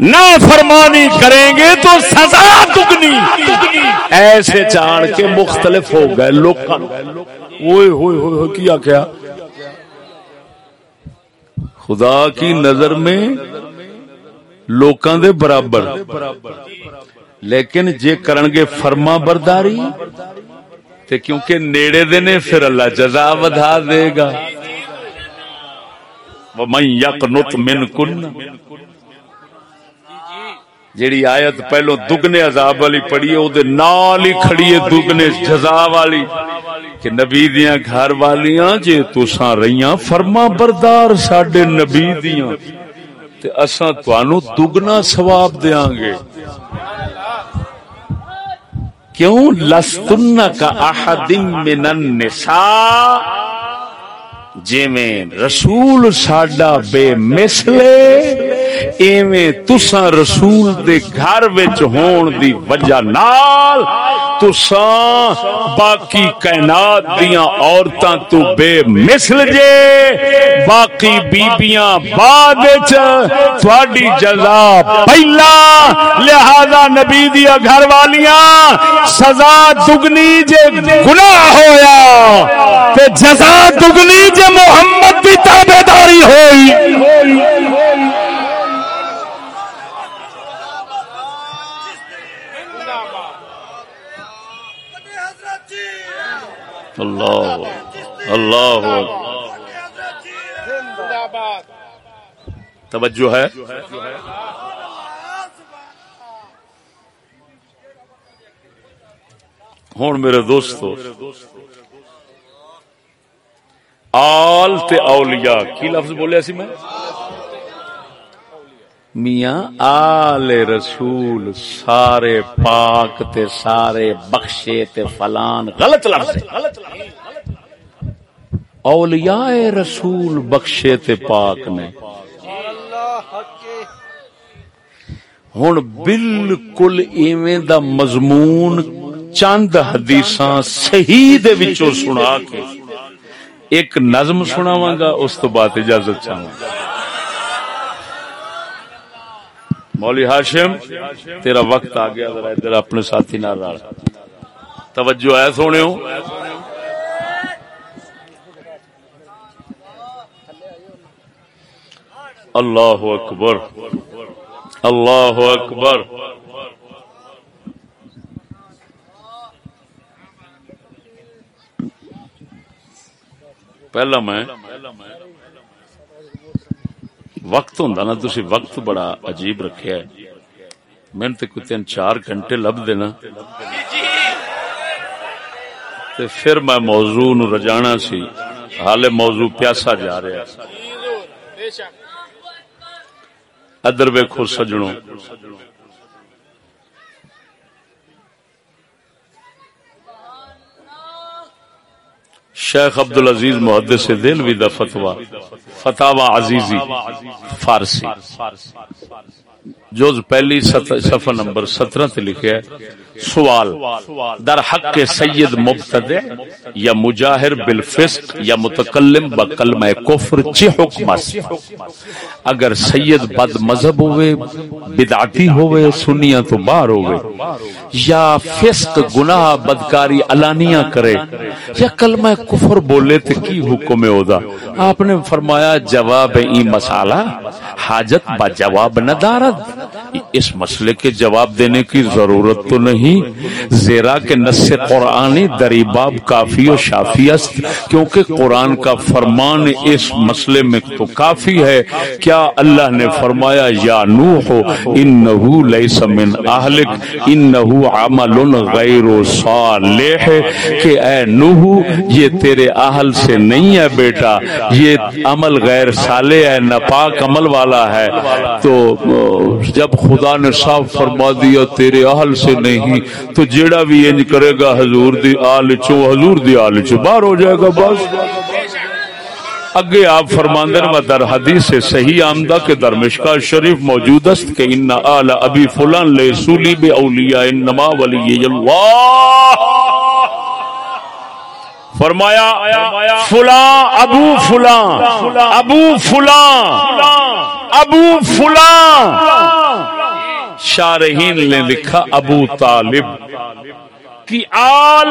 نہ فرمانی کریں گے تو سزا دگنی ایسے چاڑ کے مختلف ہو گئے لوگ ہوئے ہوئے ہوئے کیا کیا؟ خدا کی نظر میں لوکاں دے برابر۔ لیکن جے کرن گے فرما برداری، تے کیونکہ نیڑے دے نے پھر اللہ جزا ودھا دے گا۔ وَمَنْ يَقْنُطْ مِنْ كُنَّ جیڑی آیت پہلو دگنے عذاب والی پڑھی او دے نال ہی کھڑی ہے، دگنے جزا والی۔ کہ نبی دیاں گھر والیاں جے تساں رہیاں، فرما بردار ساڈے نبی دیاں۔ تے اساں تانوں دگنا ثواب دیاں گے۔ کیوں لستن کا احد من النساء؟ جی میں رسول ساڈا بے مثلے، ایویں تساں رسول دے گھر وچ ہون دی وجہ نال تساں باقی کائنات دیاں عورتاں تو بے مثل جے۔ باقی بیبیاں بعد وچ تہاڈی جزا پہلا۔ لہذا نبی دیا گھر والیاں سزا دگنی جے گناہ ہویا تے جزا دگنی جے محمد دی تابعداری ہوئی۔ اللہ اللہ توجہ ہے۔ ہوں میرے دوستو آل تے اولیاء کی لفظ بولیا سی میں؟ میاں، آل رسول سارے پاک تے سارے بخشے تے فلان غلط لفظ اولیاء رسول بخشے تے پاک نے۔ ہن بالکل ایویں دا مضمون چند حدیثاں صحیح دے وچوں سنا کے ایک نظم سناواں گا، اس تو بعد اجازت چاہوں گا۔ مولی ہاشم، تیرا وقت آ گیا، ذرا ادھر اپنے ساتھی نہ رال۔ توجہ ہے سونے اللہ اکبر اللہ اکبر۔ پہلا میں وقت ہوں نا تھی وقت بڑا عجیب رکھیا ہے۔ میں تے کوئی تین چار گھنٹے لب دینا۔ تے پھر میں موضوع نو رجانا سی۔ حالے موضوع پیاسا جا رہا ادر ویکھو سجنوں۔ شیخ عبد العزیز محدث دلوی دا فتوا فتوا عزیزی، فارسی۔ جو پہلی صفحہ نمبر سترہ لکھا لکھے ہے سوال در حق سید مبتدع یا مجاہر بالفسق یا متکلم بکلمہ کفر چی حکم است؟ اگر سید بد مذہب ہوئے بدعتی ہوئے سنیاں تو بار ہوئے یا فسق گناہ بدکاری علانیہ کرے یا کلمہ کفر بولے تو کی حکم ہودا؟ آپ نے فرمایا جواب ای مسالہ حاجت با جواب نہ دارد۔ اس مسئلے کے جواب دینے کی ضرورت تو نہیں۔ زیرا کے نس قرآنی دریباب کافی و شافی است، کیونکہ قرآن کا فرمان اس مسئلے میں تو کافی ہے۔ کیا اللہ نے فرمایا، یا نوح، انہو لیس من اہلک، انہو عمل غیر صالح، کہ اے نوح، یہ تیرے اہل سے نہیں ہے بیٹا، یہ عمل غیر صالح ہے، ناپاک عمل والا ہے۔ تو جب خدا نے صاف فرما دیا، تیرے اہل سے نہیں تو جیڑا بھی انج کرے گا حضور دی آل چو حضور دی آل چو باہر ہو جائے گا بس۔ اگے آپ فرماندن و در حدیث سے صحیح آمدہ کے در شریف موجود است کہ ان آل ابی فلان لے سولی بے اولیاء انما ولی اللہ۔ فرمایا، فلاں، ابو فلاں ابو فلاں ابو فلاں۔ شارحین نے لکھا ابو طالب کی آل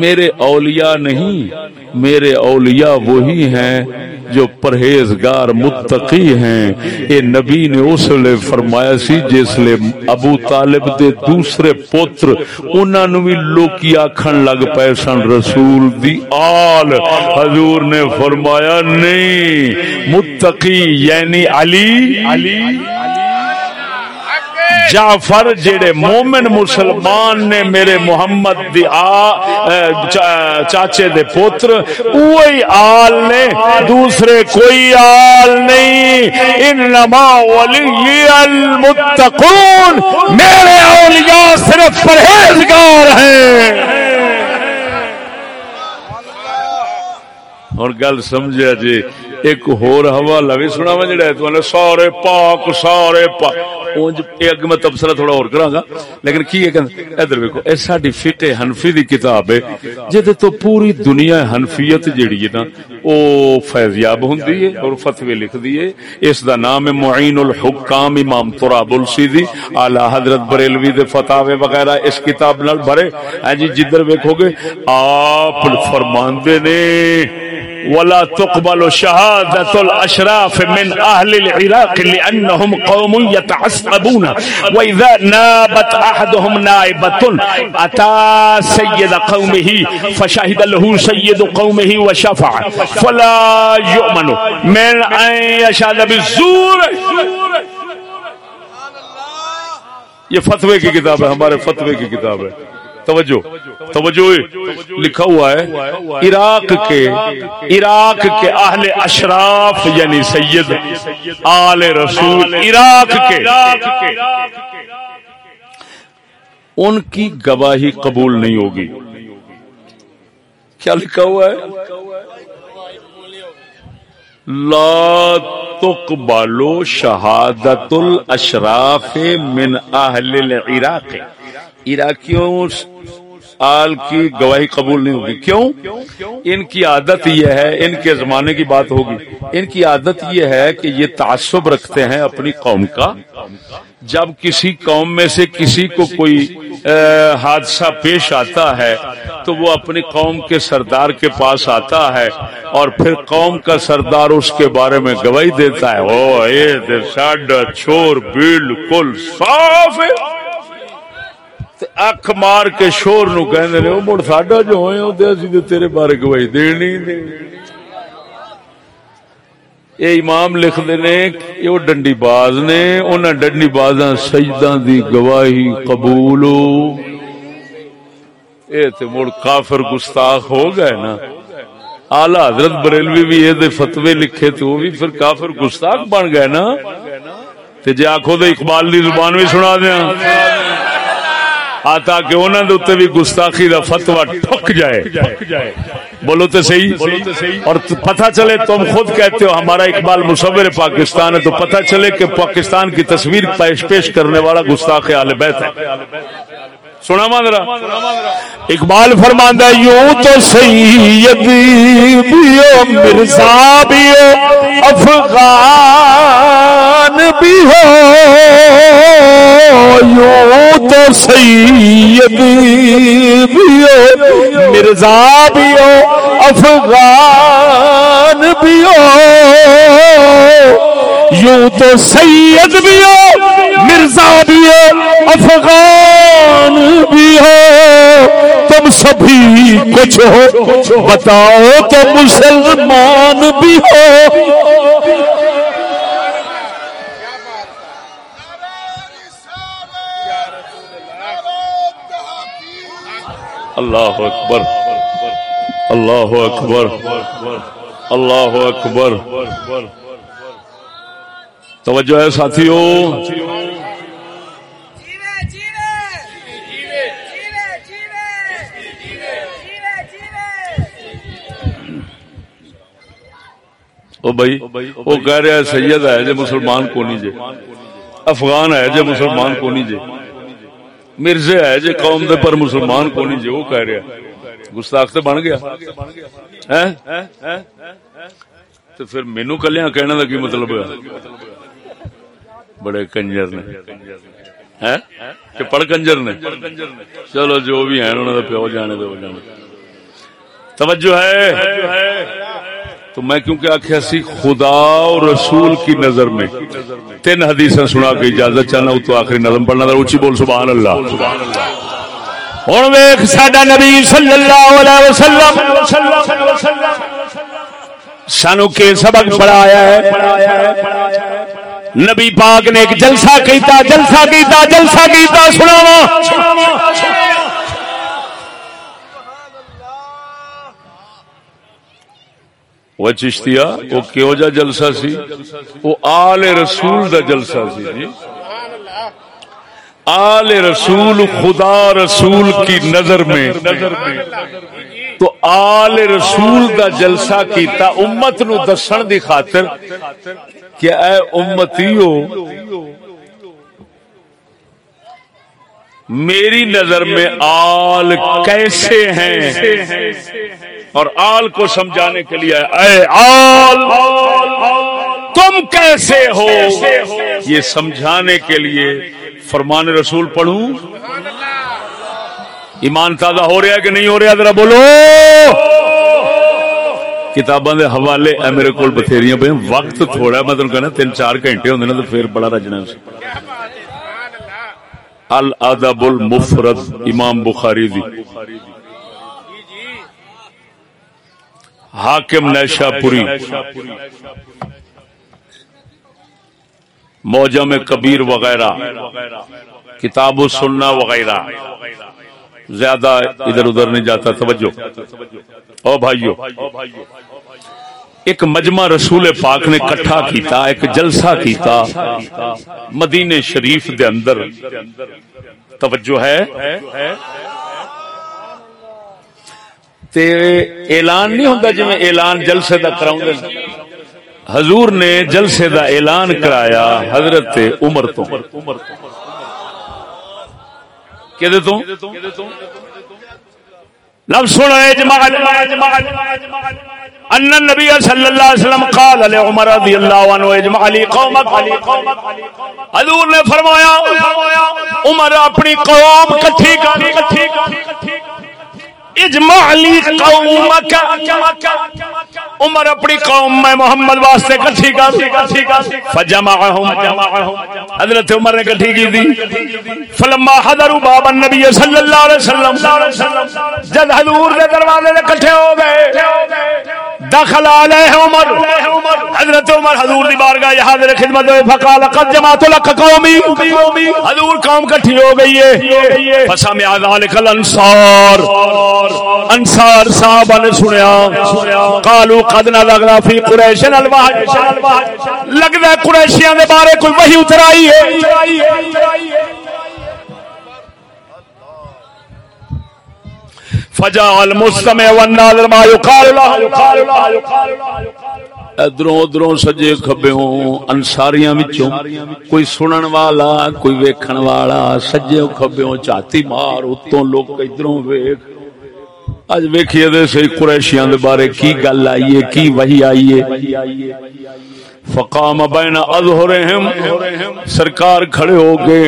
میرے اولیاء نہیں، میرے اولیاء وہی ہیں جو پرہیزگار متقی ہیں۔ اے نبی نے اس لیے فرمایا سی جس لے ابو طالب دے دوسرے پوتر انہاں نو بھی لوکی آکھن لگ پے سن، رسول دی آل۔ حضور نے فرمایا، نہیں، متقی یعنی علی علی۔ جعفر جڑے مومن مسلمان نے میرے محمد دی آ چاچے دے پوتر وہی آل نے، دوسرے کوئی آل نہیں۔ انما ولی المتقون، میرے اولیاء صرف پرہیزگار ہیں۔ اور گل سمجھا جی ایک ہور حوالہ بھی سنا جڑا ہے، تو سارے پاک سارے پاک اونج اے اگ میں تبصرہ تھوڑا اور کراں گا لیکن کی ہے کہ ادھر ویکھو، اے ساڈی فقہ حنفی دی کتاب ہے جے تو پوری دنیا حنفیت جڑی ہے نا، او فیضیاب ہوندی ہے اور فتوی لکھ دی ہے اس دا نام ہے معین الحکام امام تراب السیدی، اعلی حضرت بریلوی دے فتاوی وغیرہ اس کتاب نال بھرے۔ ہاں جی جدھر ویکھو گے، آپ فرماندے نے۔ ولا تقبل شهادة الأشراف من أهل العراق لأنهم قوم يتعصبون. وإذا نابت أحدهم نائبة، أتى سيد قومه فشهد له سيد قومه وشفع. فلا يؤمن من أن يشهد بالزور. یہ فتوے کی کتاب ہے، ہمارے فتوے کی کتاب ہے. توجہ توجہ، لکھا ہوا ہے، عراق کے عراق کے اہل اشراف یعنی سید، آل رسول، عراق کے۔ ان کی گواہی قبول نہیں ہوگی۔ کیا لکھا ہوا ہے؟ لا تقبل شہادت الاشراف من اہل العراق۔ عراقیوں آل کی گواہی قبول نہیں ہوگی۔ کیوں؟ ان کی عادت یہ ہے، ان کے زمانے کی بات ہوگی۔ ان کی عادت یہ ہے کہ یہ تعصب رکھتے ہیں اپنی قوم کا۔ جب کسی قوم میں سے کسی کو کوئی حادثہ پیش آتا ہے، تو وہ اپنی قوم کے سردار کے پاس آتا ہے اور پھر قوم کا سردار اس کے بارے میں گواہی دیتا ہے۔ او اے چور، بالکل صاف ہے۔ اکھ مار کے شور نو کہندے نے، او مڑ ساڈا جو ہوئے او تے اسی تے تیرے بارے گواہی دینی نہیں اے امام لکھ دے نے کہ او ڈنڈی باز نے، انہاں ڈنڈی بازاں سجداں دی گواہی قبول اے تے مڑ کافر گستاخ ہو گئے نا۔ اعلی حضرت بریلوی بھی اے دے فتوی لکھے تو وہ بھی پھر کافر گستاخ بن گئے نا۔ تے جے آکھو تے اقبال دی زبان بھی سنا دیاں۔ آتا کہ انہوں نے بھی گستاخی کا فتوا ٹھک جائے۔ بولو تو صحیح۔ اور پتہ چلے تم خود کہتے ہو ہمارا اقبال مصور پاکستان ہے تو پتہ چلے کہ پاکستان کی تصویر پیش پیش کرنے والا گستاخ آل بیت ہے۔ سنا ماندرا اقبال فرماندہ یوں تو سید بیو، مرزا بیو، افغان بھی ہو یوں تو سید بیو، مرزا بیو، افغان بھی ہو یوں تو سید بھی ہو، مرزا بھی ہو، افغان بھی ہو۔ تم سبھی کچھ ہو، بتاؤ تو مسلمان بھی ہو۔ اللہ اکبر اللہ اکبر اللہ اکبر۔ توجہ ہے جیوے او بھائی وہ کہہ رہا ہے سید ہے جو مسلمان کو نہیں جے۔ افغان ہے جو مسلمان کو نہیں جے۔ مرزے ہے جو قوم دے پر مسلمان کو نہیں جے وہ کہہ رہا ہے۔ گستاخ تے بن گیا۔ ہیں؟ تو پھر مینو کلیاں کہنے کا کی مطلب ہے؟ بڑے کنجر نے۔ ہیں؟ کہ پڑھ کنجر نے۔ چلو جو بھی ہیں، انہوں نے پیو جانے دو جانے۔ توجہ ہے؟ تو میں کیونکہ آخیا سی، خدا اور رسول کی نظر میں تین حدیث سنا کے اجازت چاہنا تو آخری نظم پڑھنا تھا اچھی بول، سبحان اللہ۔ ہوں ویخ ساڈا نبی صلی اللہ علیہ وسلم سانو کے سبق پڑھایا ہے۔ نبی پاک نے ایک جلسہ کیتا جلسہ کیتا جلسہ کیتا سناوا وہ چشتیا وہ کہو جا جلسہ سی؟ وہ آل رسول دا جلسہ سی جی۔ آل رسول خدا رسول کی نظر میں۔ تو آل رسول دا جلسہ کیتا، امت نو دسن دی خاطر کہ اے امتیو، میری نظر میں آل کیسے ہیں؟ اور آل کو سمجھانے کے لیے اے آل، تم کیسے ہو؟ یہ سمجھانے کے لیے فرمان رسول پڑھوں۔ ایمان تازہ ہو رہا ہے کہ نہیں ہو رہا؟ ذرا بولو۔ کتاباں دے حوالے اے میرے کول بتھیریاں پہ وقت تھوڑا میں تمہیں کہنا تین چار گھنٹے ہوندے نا تو پھر بڑا رجنا ہے۔ الادب المفرد، امام بخاری دی۔ حاکم نیشا پوری موجم کبیر وغیرہ۔ کتاب و سننا وغیرہ۔ زیادہ ادھر ادھر نہیں جاتا، توجہ۔ او بھائیو، ایک مجمع رسول پاک نے کٹھا کیتا، ایک جلسہ کیتا مدینے شریف دے اندر۔ توجہ ہے؟ تے اعلان نہیں ہوتا جی میں اعلان جلسے دا کراؤں حضور نے جلسے دا اعلان کرایا حضرت عمر تو۔ کہ لب سنو اجماع ان النبي صلی اللہ علیہ وسلم قال علی عمر رضی اللہ عنہ اجمع علی قومک، حضور نے فرمایا، عمر اپنی قوم کٹھی کر اجمع علی قومک عمر اپنی قوم میں محمد واسطے کٹھی کر. فجمعهم حضرت عمر نے کٹھی کی تھی. فلما حضروا باب النبی صلی اللہ علیہ وسلم. جب حضور دے دروازے دے کٹھے ہو گئے، دخل علیہ عمر. حضرت عمر حضور دی بارگاہ حاضر خدمت ہوئے فقال قد جمعت لك قومی. حضور قوم کٹھی ہو گئی ہے. فسمع ذلك الانصار. انصار. صحابہ نے سنیا. قالوا قد نلغنا فی قریش الوحج لگدا قریشیاں دے بارے کوئی وحی اتر آئی ہے؟ فجاء المستمع والناظر ما يقال له. ادھروں ادھروں سجے کھبے ہوں انساریاں وچوں کوئی سنن والا، کوئی ویکھن والا، سجے کھبے ہوں چاتی مار، اتوں لوگ ادھروں ویکھ اج ویکھیے دے سی قریشیاں دے بارے کی گل آئی ہے، کی وحی آئی ہے۔ فقام بین اظہرہم، سرکار کھڑے ہو گئے۔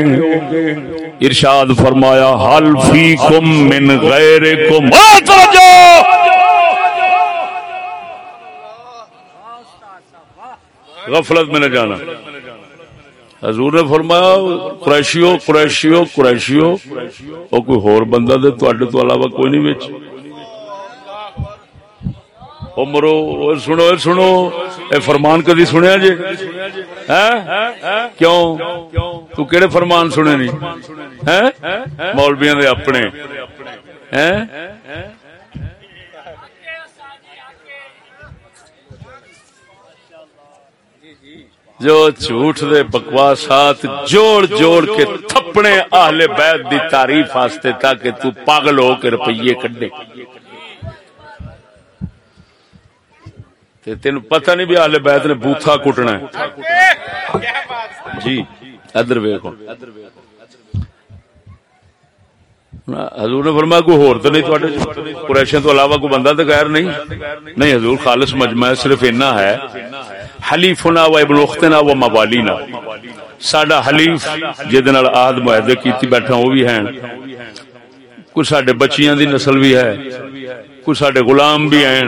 ارشاد فرمایا، حل فیکم من غیرکم۔ توجہ! غفلت میں نہ جانا۔ حضور نے فرمایا، قریشیو قریشیو قریشیو۔ او کوئی ہور بندہ دے تواڈے تو علاوہ کوئی نہیں وچ او مرو، او سنو، اے سنو، اے فرمان کدی سنیا جی ہیں کیوں؟ تو کیڑے فرمان سنے نہیں ہیں مولویاں دے اپنے۔ ہیں جو جھوٹ دے بکواسات جوڑ جوڑ کے تھپنے اہل بیت دی تعریف واسطے تاکہ تو پاگل ہو کے روپیے کڈے۔ تے تین پتہ نہیں بھی اہل بیت نے بوتھا کٹنا ہے۔ جی ادھر ویکھو۔ ہاں، حضور نے فرمایا کوئی ہور تو نہیں تواڈے قریشوں تو علاوہ کوئی بندہ تو غیر نہیں؟ نہیں حضور، خالص مجمع صرف اتنا ہے۔ حلیفنا و ابن اختنا و موالینا۔ سڈا حلیف جہد آہد معاہدے کیتی بیٹھا، وہ بھی ہیں۔ کچھ سڈے بچیاں دی نسل بھی ہے۔ کچھ سڈے غلام بھی ہیں۔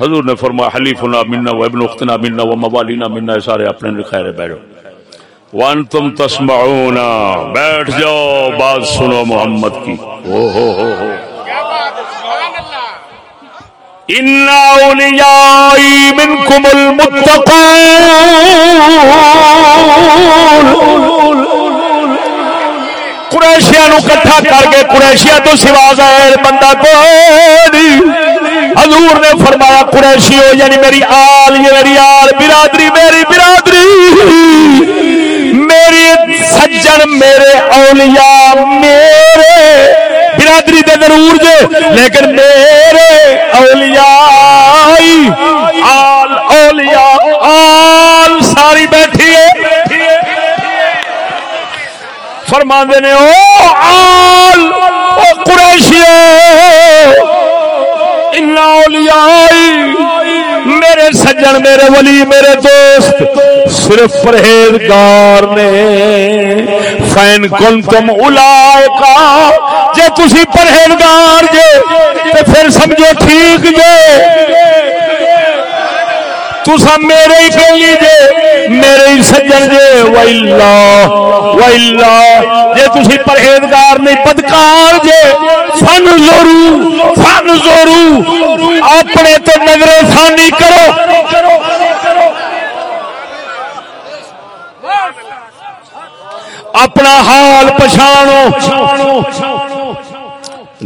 حضور نے فرما حلیف نا منا و ابن اختنا منا و موالینا منا سارے اپنے خیر بیٹھو۔ وان تم تسمعون بیٹھ جاؤ بات سنو محمد کی۔ او ہو ہو ہو۔ ان اولیائی منکم المتقون۔ قریشیاں نو کٹھا کر کے قریشیاں تو سوا ظاہر بندہ کوئی حضور نے فرمایا، قریشی ہو یعنی میری آل، یہ میری آل، برادری میری برادری۔ میری سجن میرے اولیاء، میرے۔ برادری دے ضرور جے لیکن میرے اولیاء، آل اولیاء، آل، ساری بیٹھی ہے۔ فرماندے نے، او آل، او قریشیو ان اولیائی میرے سجن، میرے ولی، میرے دوست، صرف پرہیزگار نے۔ فین کن تم اولائکا جے تسی پرہیزگار جے تو پھر سمجھو ٹھیک جے۔ تسا میرے ہی کہہ لیجے میرے ہی سجن جے ویلا ویلا جے تسی پرہیزگار نہیں، بدکار جے، فن زورو فن زورو۔ اپنے تو نظر ثانی کرو۔ اپنا حال پچھانو۔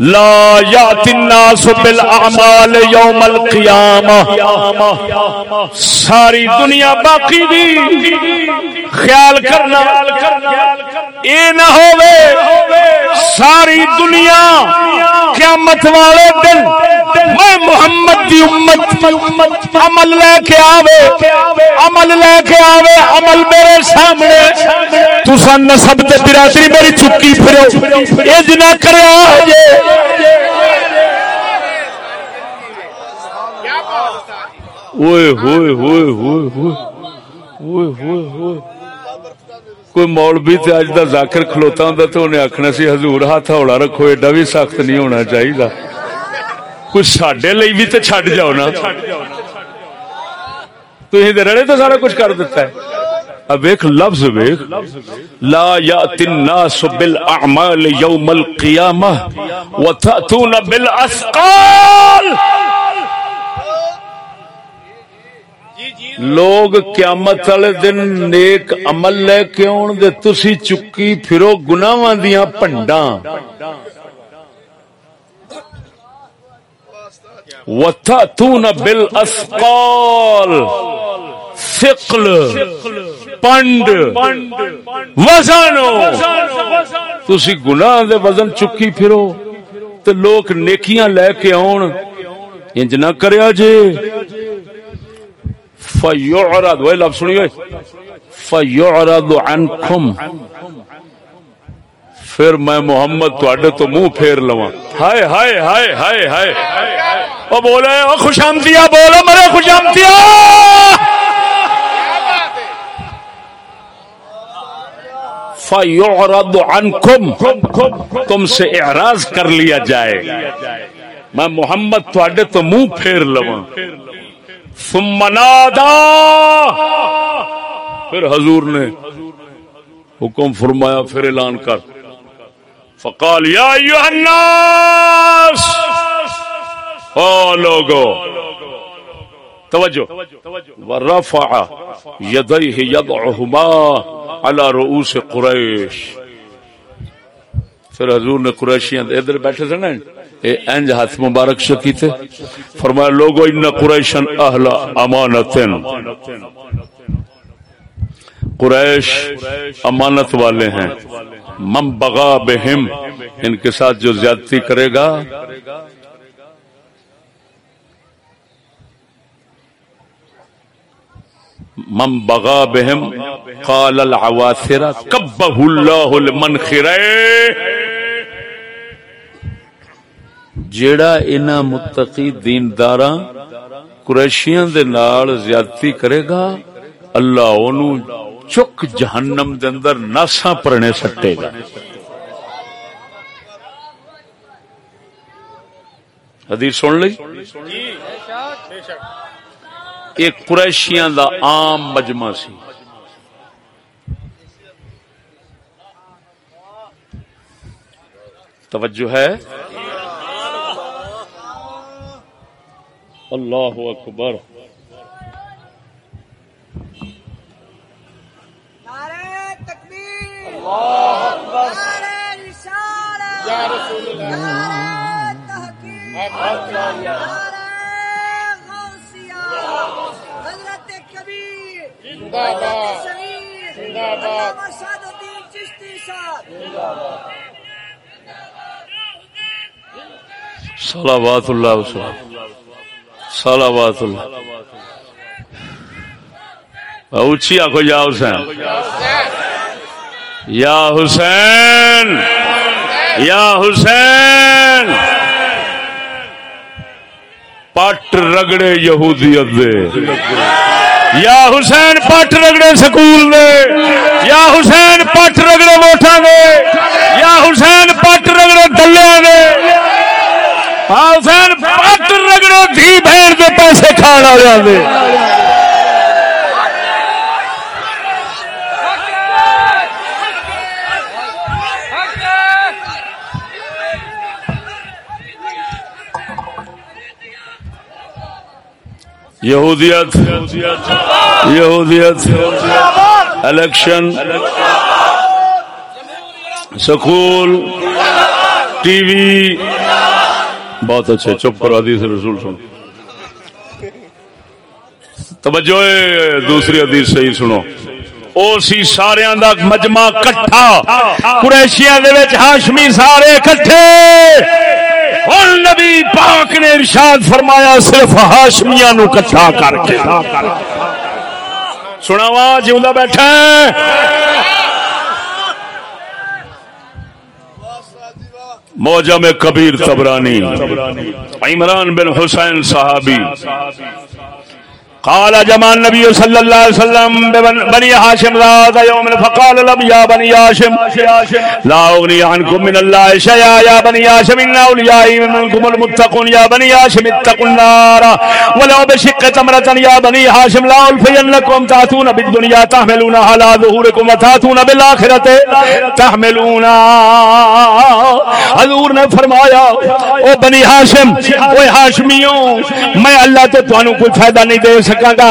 لا یات الناس بالاعمال یوم القیامہ. ساری دنیا باقی بھی خیال کرنا اے نہ ہوئے ساری دنیا قیامت والے دن میں محمد دی امت عمل لے کے آوے، عمل لے کے آوے، عمل میرے سامنے۔ تسا نسب تے برادری میری چکی پھرو۔ اج نہ کریا جے اوئے ہوئے ہوئے ہوئے ہوئے ہوئے ہوئے ہوئے۔ کوئی مولوی تے اج دا ذاکر کھلوتا ہوندا تے اونے آکھنا سی، حضور ہاتھ ہولا رکھو، ایڈا بھی سخت نہیں ہونا چاہیے کوئی ساڈے لئی بھی تے چھڈ جاؤ نا۔ تسی تے رڑے تو سارا کچھ کر دیتا ہے۔ اب ایک لفظ ویکھ، لا یات الناس بالاعمال یوم القیامہ وتاتون بالاثقال لوگ قیامت والے دن نیک عمل لے کے آن دے، تسی چکی پھرو گناواں دیاں پنڈاں۔ وتاتون بالاثقال ثقل۔ پنڈ وزن تسی گناہ دے وزن چکی پھرو، تے لوگ نیکیاں لے کے آن انج نہ کریا جے۔ فیعرض وہ لفظ سنیے۔ فیعرض عنکم۔ پھر میں محمد تواڈے تو منہ پھیر لواں۔ ہائے ہائے ہائے ہائے ہائے۔ او بولے، او خوش آمدیا بولو مرے خوش آمدیا فیعرض عنکم تم سے اعراض کر لیا جائے۔ میں محمد تواڈے تو منہ پھیر لواں۔ ثم نادا۔ پھر حضور نے حکم فرمایا، پھر اعلان کر۔ فقال، یا ایوہ الناس۔ او لوگو۔ توجہ. ورفع یدیہ یدعہما علی رؤوس قریش. پھر حضور نے قریشیاں ادھر بیٹھے تھے نا؟ اے انج ہاتھ مبارک سے کیتے؟ فرمایا، لوگو، ان قریشن اہل امانتن قریش امانت والے ہیں. من بغا بہم، ان کے ساتھ جو زیادتی کرے گا من بغا بہم قال العواثر کبہ اللہ المنخرے جیڑا انہ متقی دینداراں قریشیاں دے نال زیادتی کرے گا، اللہ اونوں چک جہنم دے اندر ناسا پرنے سٹے گا۔ حدیث سن لی؟ ایک قریشیاں دا عام مجمع سی۔ توجہ ہے؟ اللہ اکبر۔ نعرہ تکبیر۔ نعرہ حضرت کبیر الدین چشتی صاحب صلوات اللہ. وسلم صلوات اللہ. اونچی آخو یا حسین یا حسین. یا حسین. پٹ رگڑے یہودیت دے۔ یا حسین پٹ رگڑے سکول دے۔ یا حسین پٹ رگڑے ووٹاں دے۔ یا حسین پٹ رگڑے دلیا دے۔ حسین پٹ رگڑے دھی بہن دے پیسے کھانا والے دے۔ یہودیت یہودیت، الیکشن، سکول، ٹی وی۔ بہت اچھے، چپ کرو حدیث رسول سن۔ توجہ دوسری حدیث صحیح سنو۔ او سی سارے دا مجمع کٹھا، قریشیاں دے وچ ہاشمی سارے کٹھے۔ اور نبی پاک نے ارشاد فرمایا، صرف ہاشمیاں نو کٹھا کر کے۔ سنا وا جیوندا بیٹھا ہے۔ موجم کبیر تبرانی، عمران بن حسین صحابی۔ قال جمع النبي صلى الله عليه وسلم بني هاشم ذات يوم فقال لهم، يا بني هاشم، لا أغني عنكم من الله شيئا. يا بني هاشم، إن أوليائي منكم المتقون. يا بني هاشم، اتقوا النار. ولو بشق تمرة. يا بني هاشم، لا ألفينكم. تأتون بالدنيا تحملونها على ظهوركم، وتأتون بالآخرة تحملونها نے فرمایا، او بنی ہاشم او ہاشمیوں، میں اللہ تے تانوں کوئی فائدہ نہیں دے سکاں گا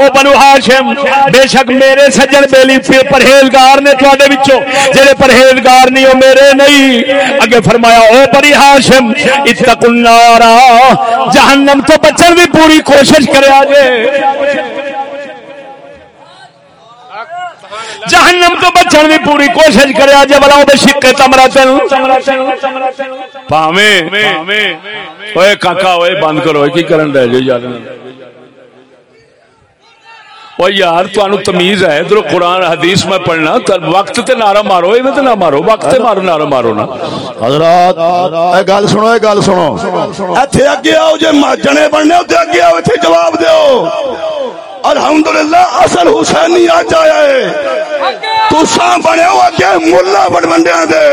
او بنو ہاشم، بے شک میرے سجن بیلی پہ پرہیزگار نے تواڈے وچوں، جڑے پرہیزگار نہیں، او میرے نہیں۔ اگے فرمایا، او بنی ہاشم، اتقوا النار، جہنم تو بچن دی پوری کوشش کریا جے جہنم تو بچن دی پوری کوشش کریا جے بلاؤ بے شکے تمرا تن۔ پاویں۔ اوئے کاکا اوئے بند کرو کی کرن دے جو یار؟ او یار تانوں تمیز ہے۔ ادھر قرآن حدیث میں پڑھنا تے وقت تے نعرہ مارو ایویں تے نہ مارو وقت تے مارو نعرہ مارو نا۔ حضرات اے گل سنو اے گل سنو۔ ایتھے اگے آؤ جے جنے بننے اوتے اگے آؤ ایتھے جواب دیو۔ الحمدللہ اصل حسینی اج آیا ہے۔ تساں بنے ہو اگے ملا بڑوندیاں دے۔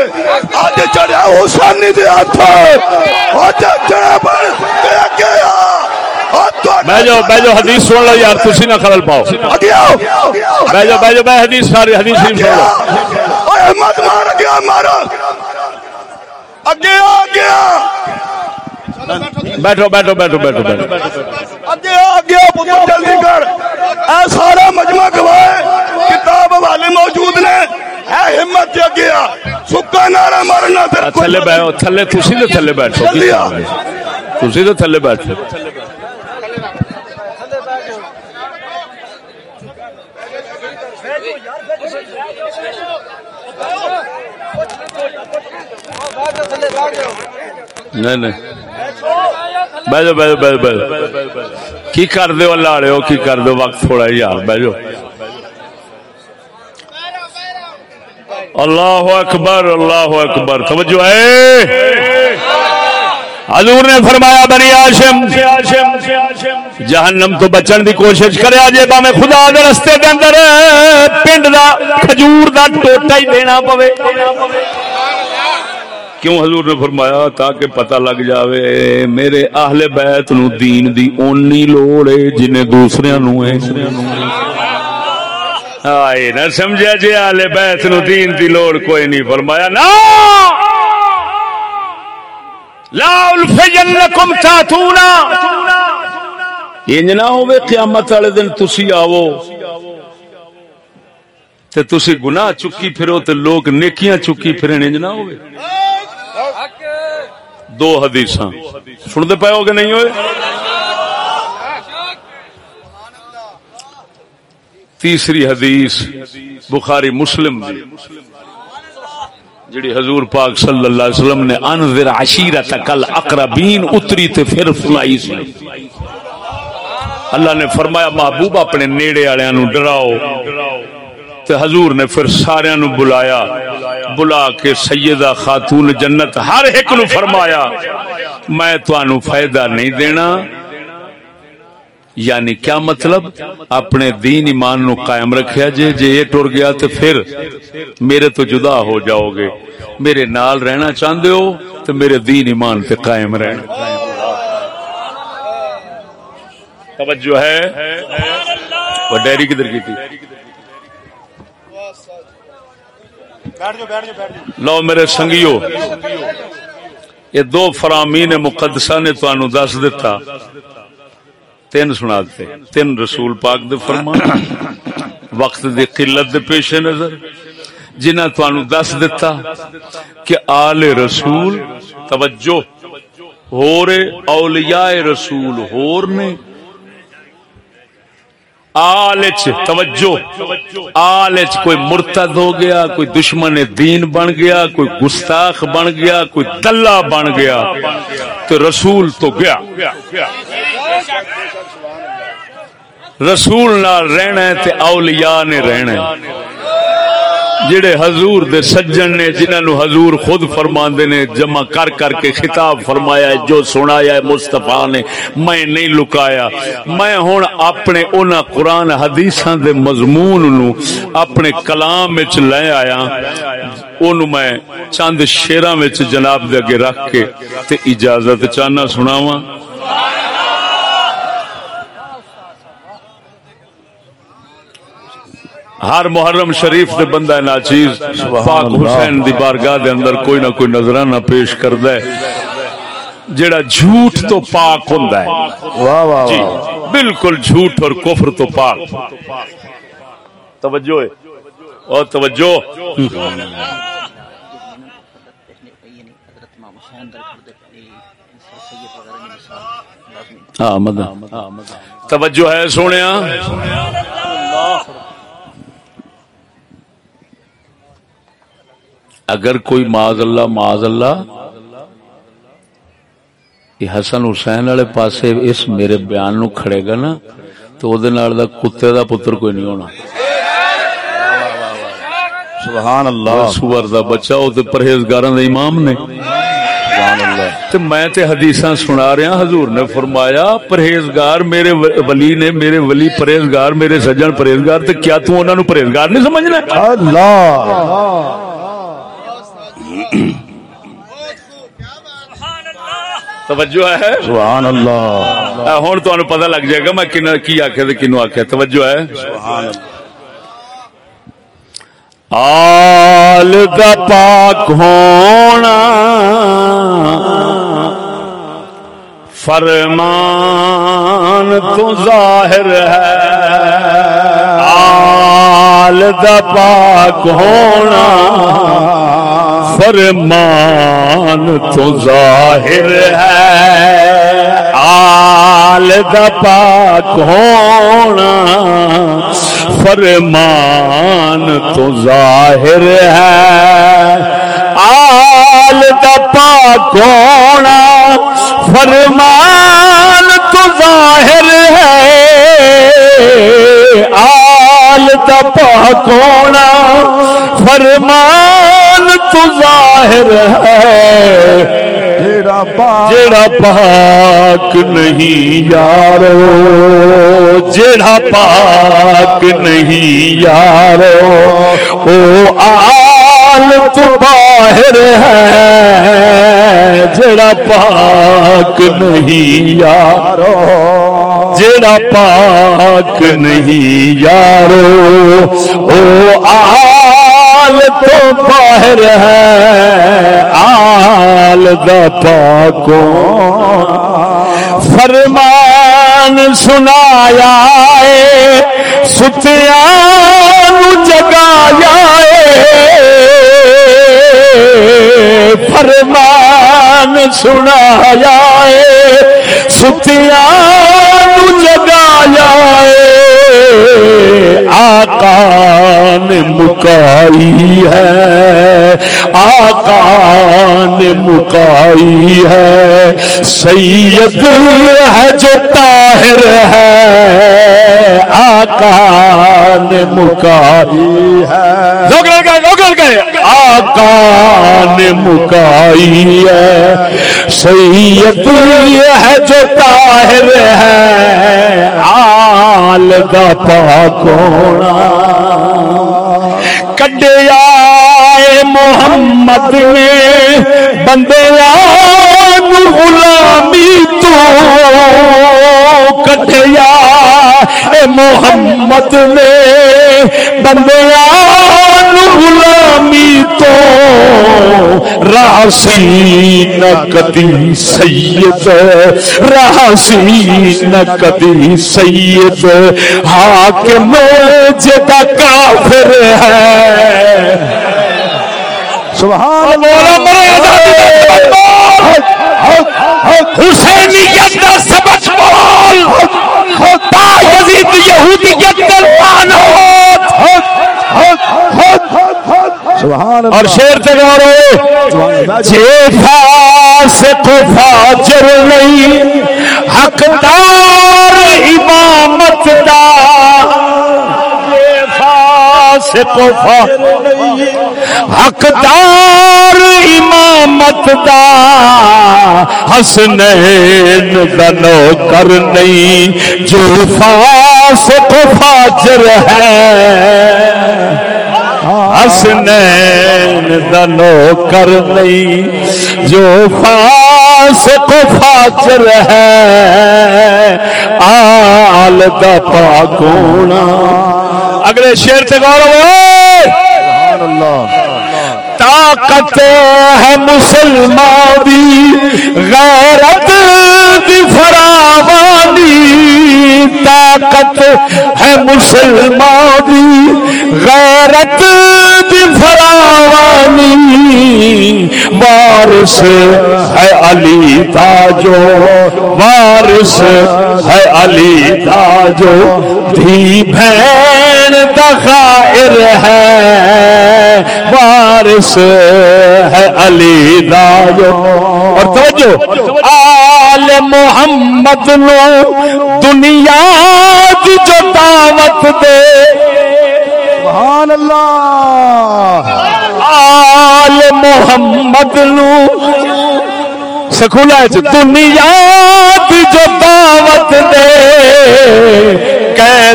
اج چڑھیا حسینی دے ہاتھ اج جنے بن تے اگے آ بہ جاؤ بہ جاؤ حدیث سن لو یار تسی نہ خلل پاؤ۔ اگے آؤ بہ جاؤ بہ جاؤ بہ حدیث ساری حدیث سن لو۔ اوے مت مار گیا مارا اگے آ گیا۔ بیٹھو بیٹھو بیٹھو بیٹھو بیٹھو۔ اگے آ گیا پتر جلدی کر اے سارا مجمع گواہ کتاب والے موجود نے اے ہمت اگے آ سکا نعرہ مارنا کوئی تھلے بیٹھو تھلے تسی تے تھلے بیٹھو تسی تے تھلے بیٹھو نہیں نہیں بہ جاؤ بہ جاؤ کی کر دو اللہ والے ہو کی کر دو وقت تھوڑا ہی یار بہ جاؤ اللہ اکبر اللہ اکبر توجہ ہے حضور نے فرمایا بنی ہاشم جہنم تو بچن دی کوشش کرے جے با میں خدا دے رستے دے اندر پنڈ دا کھجور دا ٹوٹا ہی دینا پوے کیوں حضور نے فرمایا تاکہ پتہ لگ جاوے میرے اہل بیت نو دین دی اونی لوڑ ہے جنہیں دوسریاں نو ہے۔ آئے نہ سمجھا جی اہل بیت نو دین دی لوڑ کوئی نہیں فرمایا۔ نا! لا الفینکم تاتونا۔ انج نہ ہوے قیامت والے دن تسی آو تے تسی گناہ چکی پھرو تے لوگ نیکیاں چکی پھرن، انج نہ ہوے دو حدیثاں۔ سن دے پائے ہو کہ نہیں ہوئے؟ تیسری حدیث بخاری مسلم دی، جڑی حضور پاک صلی اللہ علیہ وسلم نے انذر عشیرتک الاقربین اتری تے پھر سنائی سی۔ اللہ نے فرمایا، محبوب اپنے نیڑے والےاں ڈراؤ۔ تے حضور نے پھر سارے نو بلایا۔ بلا کے سیدہ خاتون جنت ہر ایک نو فرمایا میں تانوں فائدہ نہیں دینا۔ یعنی کیا مطلب؟ اپنے دین ایمان نو قائم رکھیا جے جے یہ ٹر گیا تو پھر میرے تو جدا ہو جاؤ گے۔ میرے نال رہنا چاہتے ہو تو میرے دین ایمان تے قائم رہنا توجہ ہے۔ وہ ڈیری کدھر کی تھی؟ لو میرے سنگیو، یہ دو فرامین مقدسہ نے تو دس دیتا تین سنا دیتے۔ تین رسول پاک دے فرمان۔ وقت دی قلت دے پیش نظر۔ جنہ تو دس دیتا کہ آل رسول، توجہ، ہور اولیاء رسول ہور نے۔ آلچ توجہ آلچ کوئی مرتد ہو گیا، کوئی دشمن دین بن گیا، کوئی گستاخ بن گیا، کوئی دلہ بن گیا، تو رسول تو گیا۔ رسول نال رہنا ہے تے اولیاء نے رہنا ہے۔ جڑے حضور دے سجن نے، جنہاں نو حضور خود فرماندے نے، جمع کر کر کے خطاب فرمایا ہے، جو سنایا ہے، مصطفیٰ نے، میں نہیں لکایا۔ میں ہن اپنے انہاں قرآن حدیثاں دے مضمون نو اپنے کلام وچ لے آیا۔ اونوں میں چند شیراں وچ جناب دے اگے رکھ کے تے اجازت چاہنا سناواں۔ ہر محرم شریف دے بندہ ناچیز پاک حسین دی بارگاہ دے اندر کوئی نہ کوئی نظرانہ پیش کردا ہے جڑا جھوٹ تو پاک ہوندا ہے۔ واہ واہ جی بالکل جھوٹ اور کفر تو پاک۔ توجہ ہے۔ اور توجہ۔ ہاں توجہ ہے سونیا۔ اگر کوئی معاذ اللہ معاذ اللہ یہ حسن حسین والے پاسے اس میرے بیان نو کھڑے گا نا تو او دے نال دا کتے دا پتر کوئی نہیں ہونا۔ سبحان اللہ۔ سور دا بچہ او تے پرہیزگاراں دے امام نے۔ سبحان اللہ۔ تے میں تے حدیثاں سنا رہا حضور نے فرمایا پرہیزگار میرے ولی نے میرے ولی پرہیزگار میرے سجن پرہیزگار تے کیا تو انہاں نو پرہیزگار نہیں سمجھنا؟ اللہ۔ توجہ ہے؟ سبحان اللہ. ہوں تو پتہ لگ جائے گا میں کی آخیا کنو آخیا توجہ ہے؟ سبحان اللہ. آل دا پاک ہونا فرمان تو ظاہر ہے. آل دا پاک ہونا فرمان تو ظاہر ہے۔ آل دا پاک ہونا فرمان تو ظاہر ہے۔ آل دا پاک ہونا فرمان تو ظاہر ہے۔ آل دا پاک ہونا فرمان تو ظاہر ہے۔ جیڑا پاک نہیں یارو جیڑا پاک نہیں یارو او آل تو باہر ہے جیڑا پاک نہیں یارو جیڑا پاک نہیں یارو او آل تو باہر ہے آل دا پاکو فرمان سنایا ہے ستیا جگایا ہے فرمان سنایا ہے ستیا جگایا آقا نے مکائی ہے آقا نے مکائی ہے۔ سید ہے جو طاہر ہے آقا نے مکائی ہے۔ آقا نے مکائی ہے۔ سید ہے جو طاہر ہے۔ آل دا پاکونا کڈیا محمد نے بندیا غلامی تو۔ کٹیا اے محمد نے بندیا غلامی تو راسی نہ کدی سید راسی نہ کدی سید حاکم جدا کافر ہے سبحان اللہ حسینیت کا سبق بول تا یزید یہودیت سبحان اور شیر سے گورو جیفا سے تو فاجر نہیں حقدار امامت دا جیفا سے تو حقدار امامت دا حسنین دا نوکر نہیں، جو فاس فاجر ہے۔ حسنین دا نوکر نہیں، جو فاس فاجر ہے۔ آل دا پاکونا اگلے شیر سے گورو طاقت ہے مسلمان دی غیرت دی فراوانی۔ طاقت ہے مسلمان دی غیرت دی فراوانی۔ وارث ہے علی تاجو، وارث ہے علی تاجو۔ دھی بہن دخائر ہے۔ وارث ہے علی داجو اور توجہ، آل محمد نو دنیا دی جو دعوت دے۔ سبحان اللہ۔ آل محمد نو سکولا دنیا جو دعوت دے۔ کہہ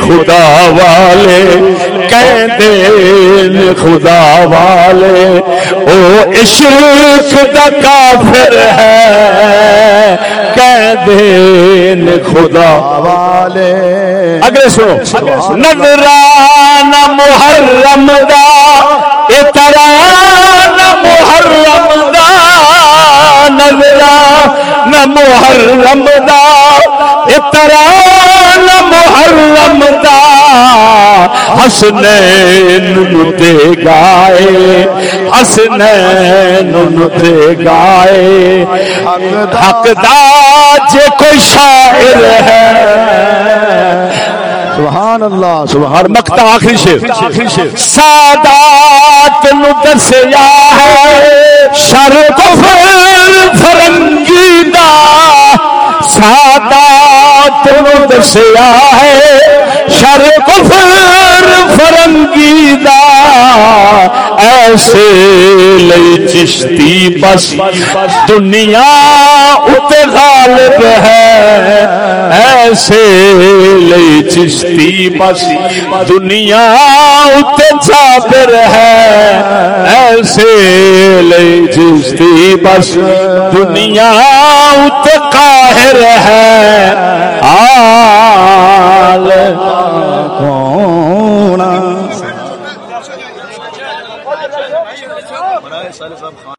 خدا والے کہہ خدا والے۔ او عشق دا کافر ہے کہہ خدا والے۔ اگلے سنو۔ نظران محرم دا اتران محرم دا نظران محرم دا اتران محرم دا۔ حسنین نتے گائے، حسنین نتے گائے۔ حق دا جے کوئی شاعر ہے سبحان اللہ سبحان مکتا آخری شیر۔ سادات نو دسیا ہے شر کفر فرنگی دا سادات نو دسیا ہے، شر کفر فرنگی دا ایسے لئی چشتی بس، دنیا ات غالب ہے۔ ایسے لئی چشتی بس، دنیا ات جابر ہے۔ ایسے لئی چشتی بس، دنیا ات قاہر ہے آل کون